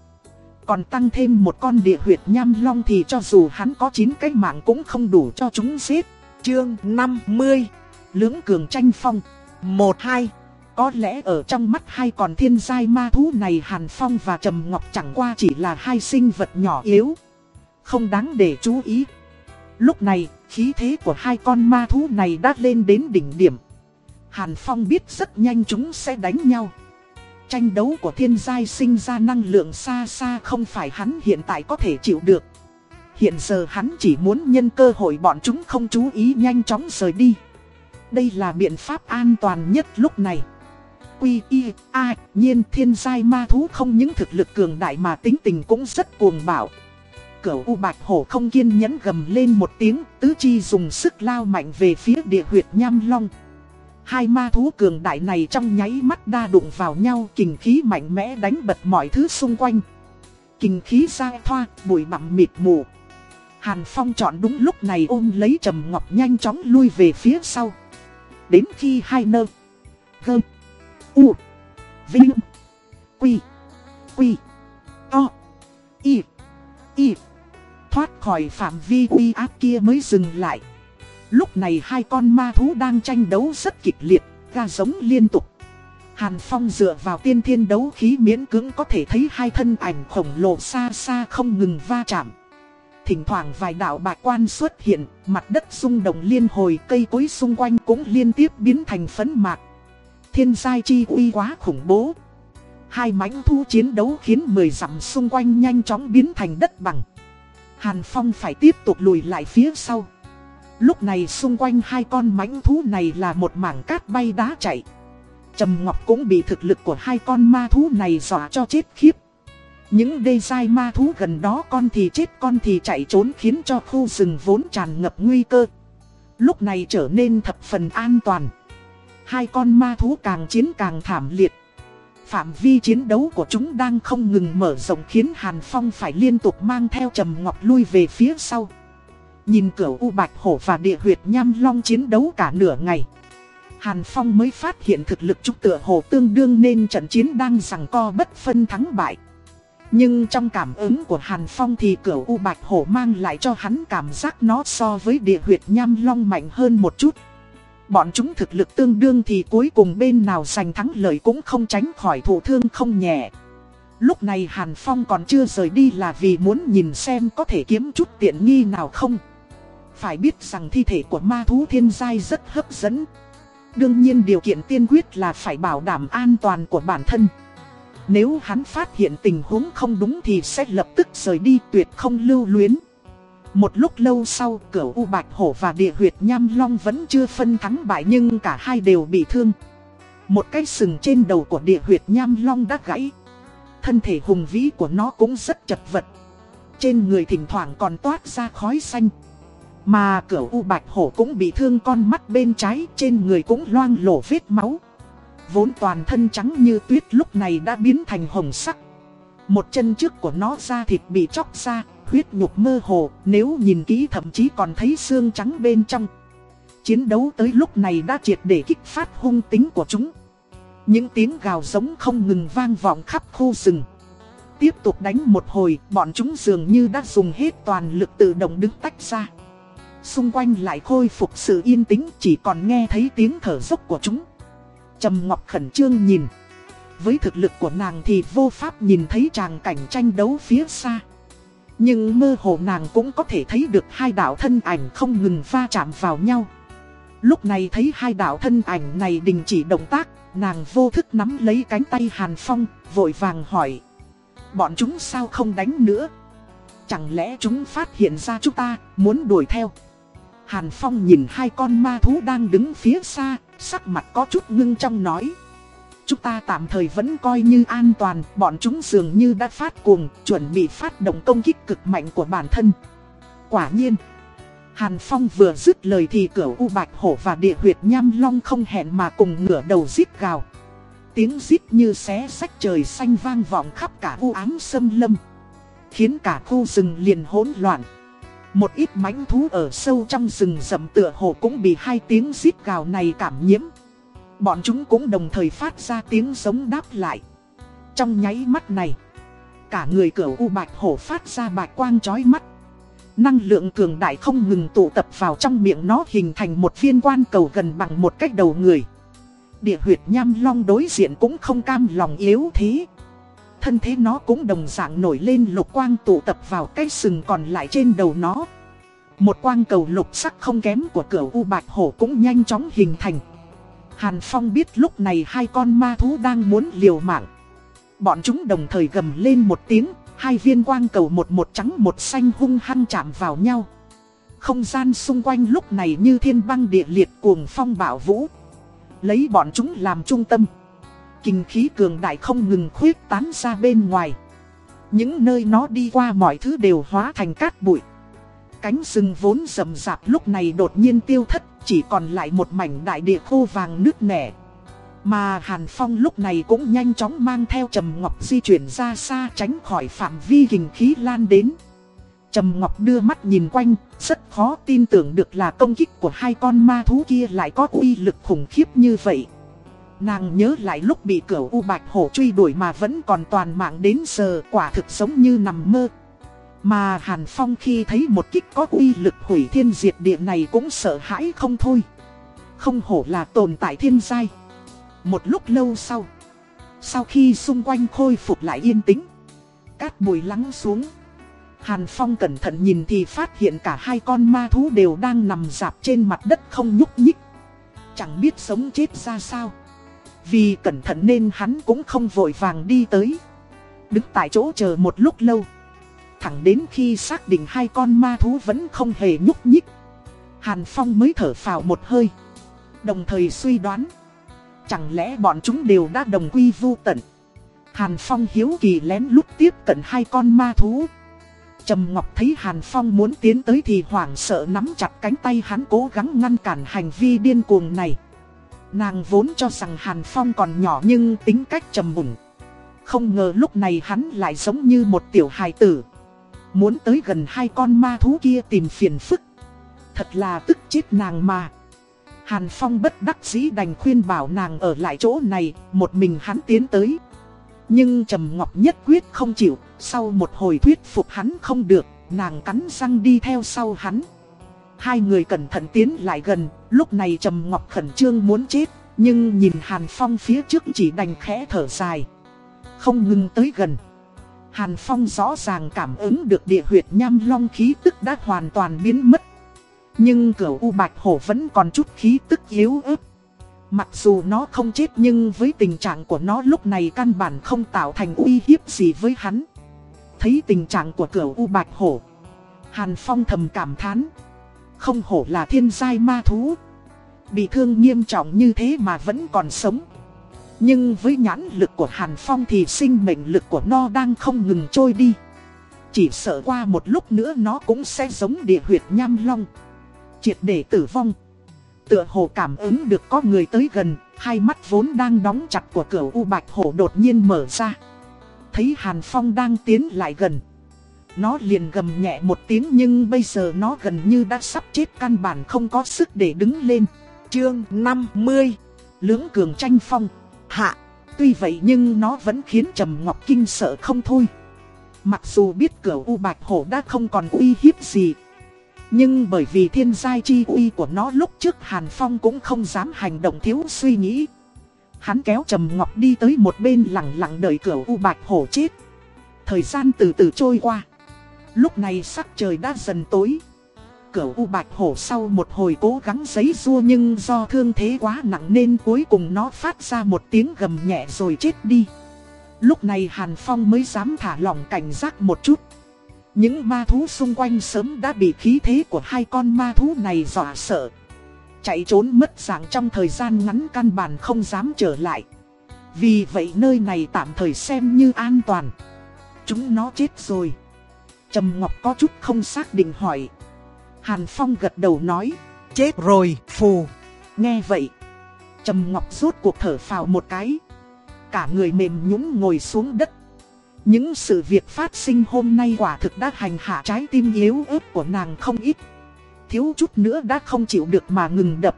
Còn tăng thêm một con địa huyệt nham long thì cho dù hắn có 9 cái mạng cũng không đủ cho chúng giết. Chương 50 Lưỡng cường tranh phong 1-2 Có lẽ ở trong mắt hai con thiên giai ma thú này Hàn Phong và Trầm Ngọc chẳng qua chỉ là hai sinh vật nhỏ yếu. Không đáng để chú ý. Lúc này, khí thế của hai con ma thú này đã lên đến đỉnh điểm. Hàn Phong biết rất nhanh chúng sẽ đánh nhau. Tranh đấu của thiên giai sinh ra năng lượng xa xa không phải hắn hiện tại có thể chịu được. Hiện giờ hắn chỉ muốn nhân cơ hội bọn chúng không chú ý nhanh chóng rời đi. Đây là biện pháp an toàn nhất lúc này. Quy, Y, A, nhiên thiên giai ma thú không những thực lực cường đại mà tính tình cũng rất cuồng bạo. Cửu U Bạch Hổ không kiên nhẫn gầm lên một tiếng, tứ chi dùng sức lao mạnh về phía địa huyệt nham long. Hai ma thú cường đại này trong nháy mắt đa đụng vào nhau, kình khí mạnh mẽ đánh bật mọi thứ xung quanh. Kình khí ra thoa, bụi bặm mịt mù. Hàn Phong chọn đúng lúc này ôm lấy Trầm Ngọc nhanh chóng lui về phía sau. Đến khi hai nơ, gơ, u, vinh, quy, quy, to, y, y, thoát khỏi phạm vi uy áp kia mới dừng lại. Lúc này hai con ma thú đang tranh đấu rất kịch liệt, ga giống liên tục. Hàn Phong dựa vào tiên thiên đấu khí miễn cưỡng có thể thấy hai thân ảnh khổng lồ xa xa không ngừng va chạm. Thỉnh thoảng vài đạo bạch quan xuất hiện, mặt đất rung động liên hồi cây cối xung quanh cũng liên tiếp biến thành phấn mạc. Thiên giai chi uy quá khủng bố. Hai mãnh thu chiến đấu khiến 10 dặm xung quanh nhanh chóng biến thành đất bằng. Hàn Phong phải tiếp tục lùi lại phía sau. Lúc này xung quanh hai con mãnh thú này là một mảng cát bay đá chạy. Trầm Ngọc cũng bị thực lực của hai con ma thú này dọa cho chết khiếp. Những đê dai ma thú gần đó con thì chết, con thì chạy trốn khiến cho khu rừng vốn tràn ngập nguy cơ. Lúc này trở nên thập phần an toàn. Hai con ma thú càng chiến càng thảm liệt. Phạm vi chiến đấu của chúng đang không ngừng mở rộng khiến Hàn Phong phải liên tục mang theo Trầm Ngọc lui về phía sau. Nhìn cửa U Bạch Hổ và địa huyệt Nham Long chiến đấu cả nửa ngày. Hàn Phong mới phát hiện thực lực trúc tựa hồ tương đương nên trận chiến đang rằng co bất phân thắng bại. Nhưng trong cảm ứng của Hàn Phong thì cửa U Bạch Hổ mang lại cho hắn cảm giác nó so với địa huyệt nham long mạnh hơn một chút. Bọn chúng thực lực tương đương thì cuối cùng bên nào giành thắng lợi cũng không tránh khỏi thụ thương không nhẹ. Lúc này Hàn Phong còn chưa rời đi là vì muốn nhìn xem có thể kiếm chút tiện nghi nào không. Phải biết rằng thi thể của ma thú thiên giai rất hấp dẫn. Đương nhiên điều kiện tiên quyết là phải bảo đảm an toàn của bản thân. Nếu hắn phát hiện tình huống không đúng thì sẽ lập tức rời đi tuyệt không lưu luyến. Một lúc lâu sau, cửa U Bạch Hổ và địa huyệt Nham Long vẫn chưa phân thắng bại nhưng cả hai đều bị thương. Một cái sừng trên đầu của địa huyệt Nham Long đã gãy. Thân thể hùng vĩ của nó cũng rất chật vật. Trên người thỉnh thoảng còn toát ra khói xanh. Mà cửa U Bạch Hổ cũng bị thương con mắt bên trái trên người cũng loang lổ vết máu. Vốn toàn thân trắng như tuyết lúc này đã biến thành hồng sắc. Một chân trước của nó da thịt bị chóc ra, huyết nhục mơ hồ, nếu nhìn kỹ thậm chí còn thấy xương trắng bên trong. Chiến đấu tới lúc này đã triệt để kích phát hung tính của chúng. Những tiếng gào giống không ngừng vang vọng khắp khu rừng. Tiếp tục đánh một hồi, bọn chúng dường như đã dùng hết toàn lực tự động đứng tách ra. Xung quanh lại khôi phục sự yên tĩnh, chỉ còn nghe thấy tiếng thở dốc của chúng. Trầm Ngọc khẩn trương nhìn. Với thực lực của nàng thì vô pháp nhìn thấy tràng cảnh tranh đấu phía xa. Nhưng mơ hồ nàng cũng có thể thấy được hai đạo thân ảnh không ngừng va chạm vào nhau. Lúc này thấy hai đạo thân ảnh này đình chỉ động tác, nàng vô thức nắm lấy cánh tay Hàn Phong, vội vàng hỏi. Bọn chúng sao không đánh nữa? Chẳng lẽ chúng phát hiện ra chúng ta, muốn đuổi theo? Hàn Phong nhìn hai con ma thú đang đứng phía xa, sắc mặt có chút ngưng trong nói. Chúng ta tạm thời vẫn coi như an toàn, bọn chúng dường như đã phát cuồng, chuẩn bị phát động công kích cực mạnh của bản thân. Quả nhiên, Hàn Phong vừa dứt lời thì cửa U Bạch Hổ và địa huyệt Nham Long không hẹn mà cùng ngửa đầu giết gào. Tiếng giết như xé sách trời xanh vang vọng khắp cả u ám sâm lâm. Khiến cả khu rừng liền hỗn loạn. Một ít mãnh thú ở sâu trong rừng rậm tựa hồ cũng bị hai tiếng giết gào này cảm nhiễm. Bọn chúng cũng đồng thời phát ra tiếng giống đáp lại. Trong nháy mắt này, cả người cửa u bạch hổ phát ra bạch quang chói mắt. Năng lượng cường đại không ngừng tụ tập vào trong miệng nó hình thành một viên quan cầu gần bằng một cách đầu người. Địa huyệt nham long đối diện cũng không cam lòng yếu thế. Thân thế nó cũng đồng dạng nổi lên lục quang tụ tập vào cái sừng còn lại trên đầu nó. Một quang cầu lục sắc không kém của cửa u bạch hổ cũng nhanh chóng hình thành. Hàn Phong biết lúc này hai con ma thú đang muốn liều mạng. Bọn chúng đồng thời gầm lên một tiếng, hai viên quang cầu một một trắng một xanh hung hăng chạm vào nhau. Không gian xung quanh lúc này như thiên băng địa liệt cuồng phong bạo vũ. Lấy bọn chúng làm trung tâm kinh khí cường đại không ngừng khuyết tán ra bên ngoài. Những nơi nó đi qua mọi thứ đều hóa thành cát bụi. Cánh rừng vốn rậm rạp lúc này đột nhiên tiêu thất, chỉ còn lại một mảnh đại địa khô vàng nước nẻ. Mà Hàn Phong lúc này cũng nhanh chóng mang theo Trầm Ngọc di chuyển ra xa tránh khỏi phạm vi hình khí lan đến. Trầm Ngọc đưa mắt nhìn quanh, rất khó tin tưởng được là công kích của hai con ma thú kia lại có uy lực khủng khiếp như vậy. Nàng nhớ lại lúc bị cửa U Bạch Hổ truy đuổi mà vẫn còn toàn mạng đến giờ quả thực giống như nằm mơ. Mà Hàn Phong khi thấy một kích có uy lực hủy thiên diệt địa này cũng sợ hãi không thôi. Không hổ là tồn tại thiên giai. Một lúc lâu sau, sau khi xung quanh khôi phục lại yên tĩnh, cát bụi lắng xuống. Hàn Phong cẩn thận nhìn thì phát hiện cả hai con ma thú đều đang nằm dạp trên mặt đất không nhúc nhích. Chẳng biết sống chết ra sao. Vì cẩn thận nên hắn cũng không vội vàng đi tới. Đứng tại chỗ chờ một lúc lâu. Thẳng đến khi xác định hai con ma thú vẫn không hề nhúc nhích. Hàn Phong mới thở phào một hơi. Đồng thời suy đoán. Chẳng lẽ bọn chúng đều đã đồng quy vu tận. Hàn Phong hiếu kỳ lén lúc tiếp cận hai con ma thú. Trầm Ngọc thấy Hàn Phong muốn tiến tới thì hoảng sợ nắm chặt cánh tay hắn cố gắng ngăn cản hành vi điên cuồng này. Nàng vốn cho rằng Hàn Phong còn nhỏ nhưng tính cách trầm mùng. Không ngờ lúc này hắn lại giống như một tiểu hài tử. Muốn tới gần hai con ma thú kia tìm phiền phức. Thật là tức chết nàng mà. Hàn Phong bất đắc dĩ đành khuyên bảo nàng ở lại chỗ này, một mình hắn tiến tới. Nhưng Trầm Ngọc nhất quyết không chịu, sau một hồi thuyết phục hắn không được, nàng cắn răng đi theo sau hắn. Hai người cẩn thận tiến lại gần, lúc này Trầm Ngọc khẩn trương muốn chết, nhưng nhìn Hàn Phong phía trước chỉ đành khẽ thở dài. Không ngừng tới gần. Hàn Phong rõ ràng cảm ứng được địa huyệt nham long khí tức đã hoàn toàn biến mất. Nhưng cửa U Bạch Hổ vẫn còn chút khí tức yếu ớt. Mặc dù nó không chết nhưng với tình trạng của nó lúc này căn bản không tạo thành uy hiếp gì với hắn. Thấy tình trạng của cửa U Bạch Hổ. Hàn Phong thầm cảm thán. Không hổ là thiên giai ma thú. Bị thương nghiêm trọng như thế mà vẫn còn sống. Nhưng với nhãn lực của Hàn Phong thì sinh mệnh lực của nó đang không ngừng trôi đi. Chỉ sợ qua một lúc nữa nó cũng sẽ giống địa huyệt nham long. Triệt để tử vong. Tựa hồ cảm ứng được có người tới gần, hai mắt vốn đang đóng chặt của cửa U Bạch Hổ đột nhiên mở ra. Thấy Hàn Phong đang tiến lại gần. Nó liền gầm nhẹ một tiếng nhưng bây giờ nó gần như đã sắp chết căn bản không có sức để đứng lên. Chương 50 Lưỡng cường tranh phong Hạ, Tuy vậy nhưng nó vẫn khiến Trầm Ngọc Kinh sợ không thôi. Mặc dù biết cửa U Bạch Hổ đã không còn uy hiếp gì, nhưng bởi vì thiên giai chi uy của nó lúc trước Hàn Phong cũng không dám hành động thiếu suy nghĩ. Hắn kéo Trầm Ngọc đi tới một bên lặng lặng đợi cửa U Bạch Hổ chết. Thời gian từ từ trôi qua. Lúc này sắc trời đã dần tối. Cửu U Bạch Hổ sau một hồi cố gắng giấy rua nhưng do thương thế quá nặng nên cuối cùng nó phát ra một tiếng gầm nhẹ rồi chết đi. Lúc này Hàn Phong mới dám thả lỏng cảnh giác một chút. Những ma thú xung quanh sớm đã bị khí thế của hai con ma thú này dọa sợ. Chạy trốn mất dạng trong thời gian ngắn căn bản không dám trở lại. Vì vậy nơi này tạm thời xem như an toàn. Chúng nó chết rồi. Trầm Ngọc có chút không xác định hỏi. Hàn Phong gật đầu nói. Chết rồi, phù. Nghe vậy. Trầm Ngọc rút cuộc thở phào một cái. Cả người mềm nhũng ngồi xuống đất. Những sự việc phát sinh hôm nay quả thực đã hành hạ trái tim yếu ớt của nàng không ít. Thiếu chút nữa đã không chịu được mà ngừng đập.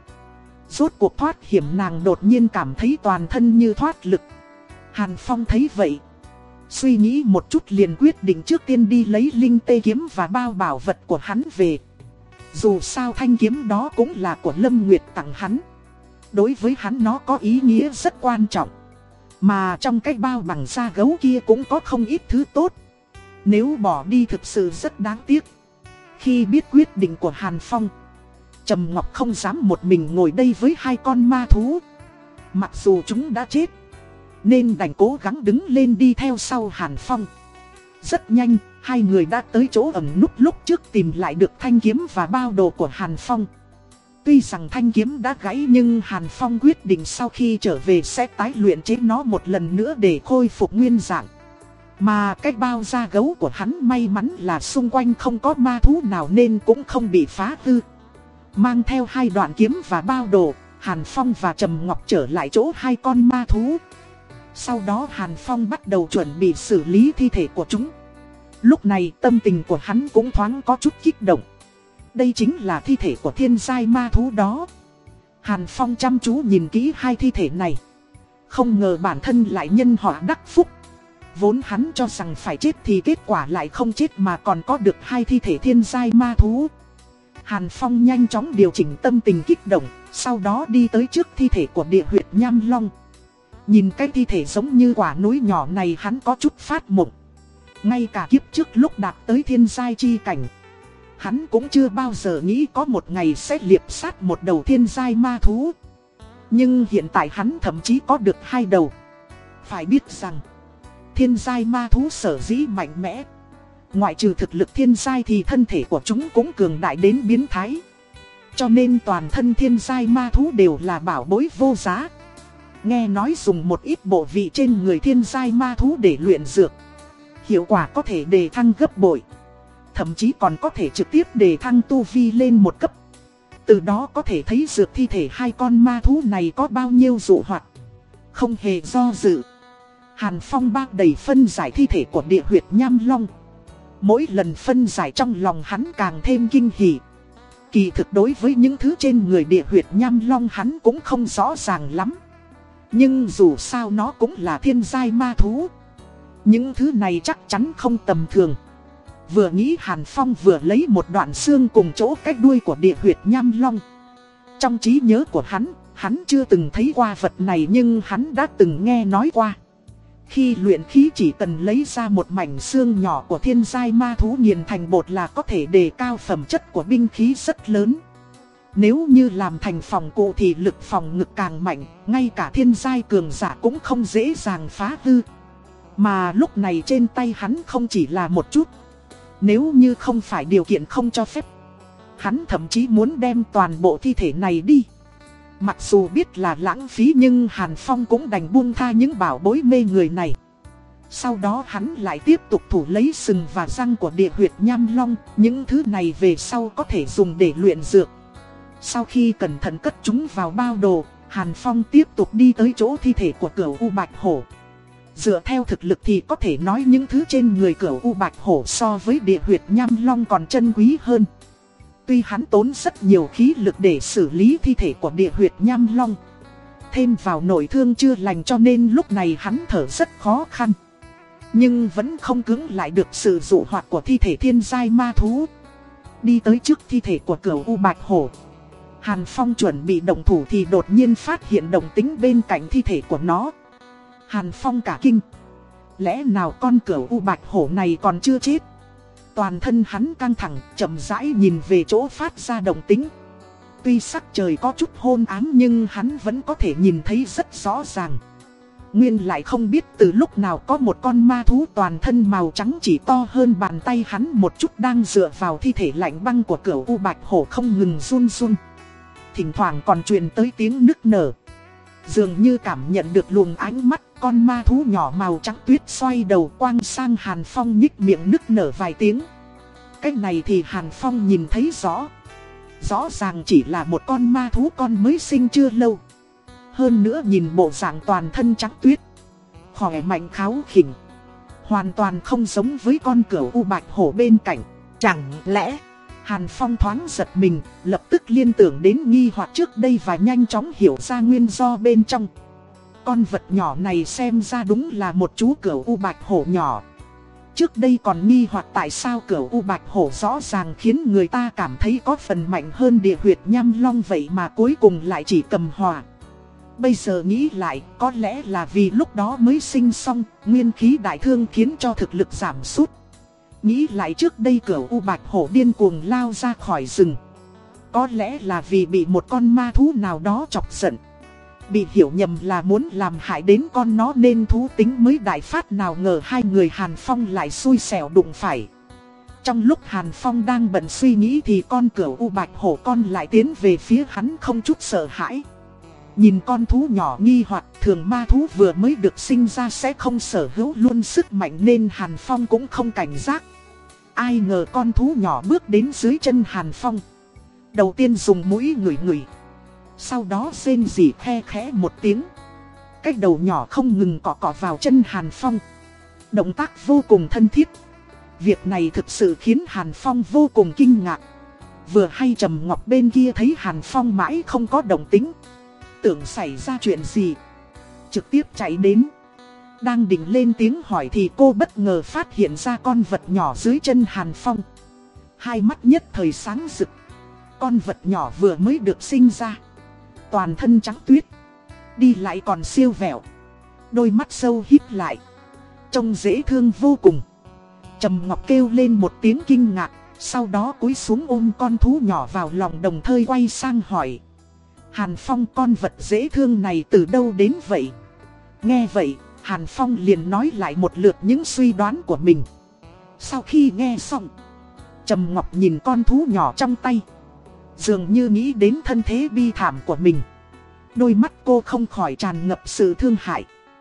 Rốt cuộc thoát hiểm nàng đột nhiên cảm thấy toàn thân như thoát lực. Hàn Phong thấy vậy. Suy nghĩ một chút liền quyết định trước tiên đi lấy linh tê kiếm và bao bảo vật của hắn về. Dù sao thanh kiếm đó cũng là của Lâm Nguyệt tặng hắn. Đối với hắn nó có ý nghĩa rất quan trọng. Mà trong cái bao bằng da gấu kia cũng có không ít thứ tốt. Nếu bỏ đi thực sự rất đáng tiếc. Khi biết quyết định của Hàn Phong, Trầm Ngọc không dám một mình ngồi đây với hai con ma thú. Mặc dù chúng đã chết, nên đành cố gắng đứng lên đi theo sau Hàn Phong. Rất nhanh, hai người đã tới chỗ ẩn núp lúc trước tìm lại được thanh kiếm và bao đồ của Hàn Phong. Tuy rằng thanh kiếm đã gãy nhưng Hàn Phong quyết định sau khi trở về sẽ tái luyện chế nó một lần nữa để khôi phục nguyên dạng. Mà cái bao da gấu của hắn may mắn là xung quanh không có ma thú nào nên cũng không bị phá hư. Mang theo hai đoạn kiếm và bao đồ, Hàn Phong và Trầm Ngọc trở lại chỗ hai con ma thú. Sau đó Hàn Phong bắt đầu chuẩn bị xử lý thi thể của chúng. Lúc này tâm tình của hắn cũng thoáng có chút kích động. Đây chính là thi thể của thiên giai ma thú đó. Hàn Phong chăm chú nhìn kỹ hai thi thể này. Không ngờ bản thân lại nhân họa đắc phúc. Vốn hắn cho rằng phải chết thì kết quả lại không chết mà còn có được hai thi thể thiên giai ma thú. Hàn Phong nhanh chóng điều chỉnh tâm tình kích động, sau đó đi tới trước thi thể của địa huyệt Nham Long. Nhìn cái thi thể giống như quả núi nhỏ này hắn có chút phát mộng. Ngay cả kiếp trước lúc đạt tới thiên giai chi cảnh. Hắn cũng chưa bao giờ nghĩ có một ngày sẽ liệp sát một đầu thiên giai ma thú. Nhưng hiện tại hắn thậm chí có được hai đầu. Phải biết rằng, thiên giai ma thú sở dĩ mạnh mẽ. Ngoại trừ thực lực thiên giai thì thân thể của chúng cũng cường đại đến biến thái. Cho nên toàn thân thiên giai ma thú đều là bảo bối vô giá. Nghe nói dùng một ít bộ vị trên người thiên giai ma thú để luyện dược. Hiệu quả có thể đề thăng gấp bội. Thậm chí còn có thể trực tiếp đề thăng tu vi lên một cấp. Từ đó có thể thấy dược thi thể hai con ma thú này có bao nhiêu dụ hoạt. Không hề do dự. Hàn Phong bác đầy phân giải thi thể của địa huyệt Nham Long. Mỗi lần phân giải trong lòng hắn càng thêm kinh hỉ. Kỳ thực đối với những thứ trên người địa huyệt Nham Long hắn cũng không rõ ràng lắm. Nhưng dù sao nó cũng là thiên giai ma thú. Những thứ này chắc chắn không tầm thường. Vừa nghĩ Hàn Phong vừa lấy một đoạn xương cùng chỗ cách đuôi của địa huyệt nham long. Trong trí nhớ của hắn, hắn chưa từng thấy qua vật này nhưng hắn đã từng nghe nói qua. Khi luyện khí chỉ cần lấy ra một mảnh xương nhỏ của thiên giai ma thú nghiền thành bột là có thể đề cao phẩm chất của binh khí rất lớn. Nếu như làm thành phòng cụ thì lực phòng ngực càng mạnh, ngay cả thiên giai cường giả cũng không dễ dàng phá hư. Mà lúc này trên tay hắn không chỉ là một chút. Nếu như không phải điều kiện không cho phép, hắn thậm chí muốn đem toàn bộ thi thể này đi. Mặc dù biết là lãng phí nhưng Hàn Phong cũng đành buông tha những bảo bối mê người này. Sau đó hắn lại tiếp tục thủ lấy sừng và răng của địa huyệt nham long, những thứ này về sau có thể dùng để luyện dược. Sau khi cẩn thận cất chúng vào bao đồ, Hàn Phong tiếp tục đi tới chỗ thi thể của cửu U Bạch Hổ. Dựa theo thực lực thì có thể nói những thứ trên người cửu U Bạch Hổ so với địa huyệt nham long còn chân quý hơn. Tuy hắn tốn rất nhiều khí lực để xử lý thi thể của địa huyệt nham long. Thêm vào nội thương chưa lành cho nên lúc này hắn thở rất khó khăn. Nhưng vẫn không cứng lại được sự dụ hoạt của thi thể thiên giai ma thú. Đi tới trước thi thể của cửu U Bạch Hổ. Hàn Phong chuẩn bị động thủ thì đột nhiên phát hiện đồng tính bên cạnh thi thể của nó. Hàn Phong cả kinh. Lẽ nào con cửu U Bạch Hổ này còn chưa chết? Toàn thân hắn căng thẳng, chậm rãi nhìn về chỗ phát ra động tính. Tuy sắc trời có chút hôn ám nhưng hắn vẫn có thể nhìn thấy rất rõ ràng. Nguyên lại không biết từ lúc nào có một con ma thú toàn thân màu trắng chỉ to hơn bàn tay hắn một chút đang dựa vào thi thể lạnh băng của cửu U Bạch Hổ không ngừng run run. Thỉnh thoảng còn truyền tới tiếng nức nở. Dường như cảm nhận được luồng ánh mắt con ma thú nhỏ màu trắng tuyết xoay đầu quang sang Hàn Phong nhích miệng nức nở vài tiếng. Cái này thì Hàn Phong nhìn thấy rõ. Rõ ràng chỉ là một con ma thú con mới sinh chưa lâu. Hơn nữa nhìn bộ dạng toàn thân trắng tuyết. Khỏe mạnh kháo khỉnh. Hoàn toàn không giống với con cửa u bạch hổ bên cạnh. Chẳng lẽ... Hàn Phong thoáng giật mình, lập tức liên tưởng đến nghi hoặc trước đây và nhanh chóng hiểu ra nguyên do bên trong. Con vật nhỏ này xem ra đúng là một chú cửu u bạch hổ nhỏ. Trước đây còn nghi hoặc tại sao cửu u bạch hổ rõ ràng khiến người ta cảm thấy có phần mạnh hơn địa huyệt nham long vậy mà cuối cùng lại chỉ cầm hòa. Bây giờ nghĩ lại, có lẽ là vì lúc đó mới sinh xong, nguyên khí đại thương khiến cho thực lực giảm sút. Nghĩ lại trước đây cửa U Bạch Hổ điên cuồng lao ra khỏi rừng. Có lẽ là vì bị một con ma thú nào đó chọc giận. Bị hiểu nhầm là muốn làm hại đến con nó nên thú tính mới đại phát nào ngờ hai người Hàn Phong lại xui xẻo đụng phải. Trong lúc Hàn Phong đang bận suy nghĩ thì con cửa u bạch hổ con lại tiến về phía hắn không chút sợ hãi. Nhìn con thú nhỏ nghi hoặc, thường ma thú vừa mới được sinh ra sẽ không sở hữu luôn sức mạnh nên Hàn Phong cũng không cảnh giác. Ai ngờ con thú nhỏ bước đến dưới chân Hàn Phong. Đầu tiên dùng mũi ngửi ngửi. Sau đó rên rỉ khe khẽ một tiếng. Cái đầu nhỏ không ngừng cọ cọ vào chân Hàn Phong. Động tác vô cùng thân thiết. Việc này thực sự khiến Hàn Phong vô cùng kinh ngạc. Vừa hay Trầm Ngọc bên kia thấy Hàn Phong mãi không có động tính. Tưởng xảy ra chuyện gì. Trực tiếp chạy đến. Đang định lên tiếng hỏi thì cô bất ngờ phát hiện ra con vật nhỏ dưới chân Hàn Phong. Hai mắt nhất thời sáng rực. Con vật nhỏ vừa mới được sinh ra. Toàn thân trắng tuyết. Đi lại còn siêu vẹo. Đôi mắt sâu hít lại. Trông dễ thương vô cùng. Trầm Ngọc kêu lên một tiếng kinh ngạc. Sau đó cúi xuống ôm con thú nhỏ vào lòng đồng thời quay sang hỏi. Hàn Phong con vật dễ thương này từ đâu đến vậy? Nghe vậy, Hàn Phong liền nói lại một lượt những suy đoán của mình. Sau khi nghe xong, Trầm Ngọc nhìn con thú nhỏ trong tay. Dường như nghĩ đến thân thế bi thảm của mình. Đôi mắt cô không khỏi tràn ngập sự thương hại.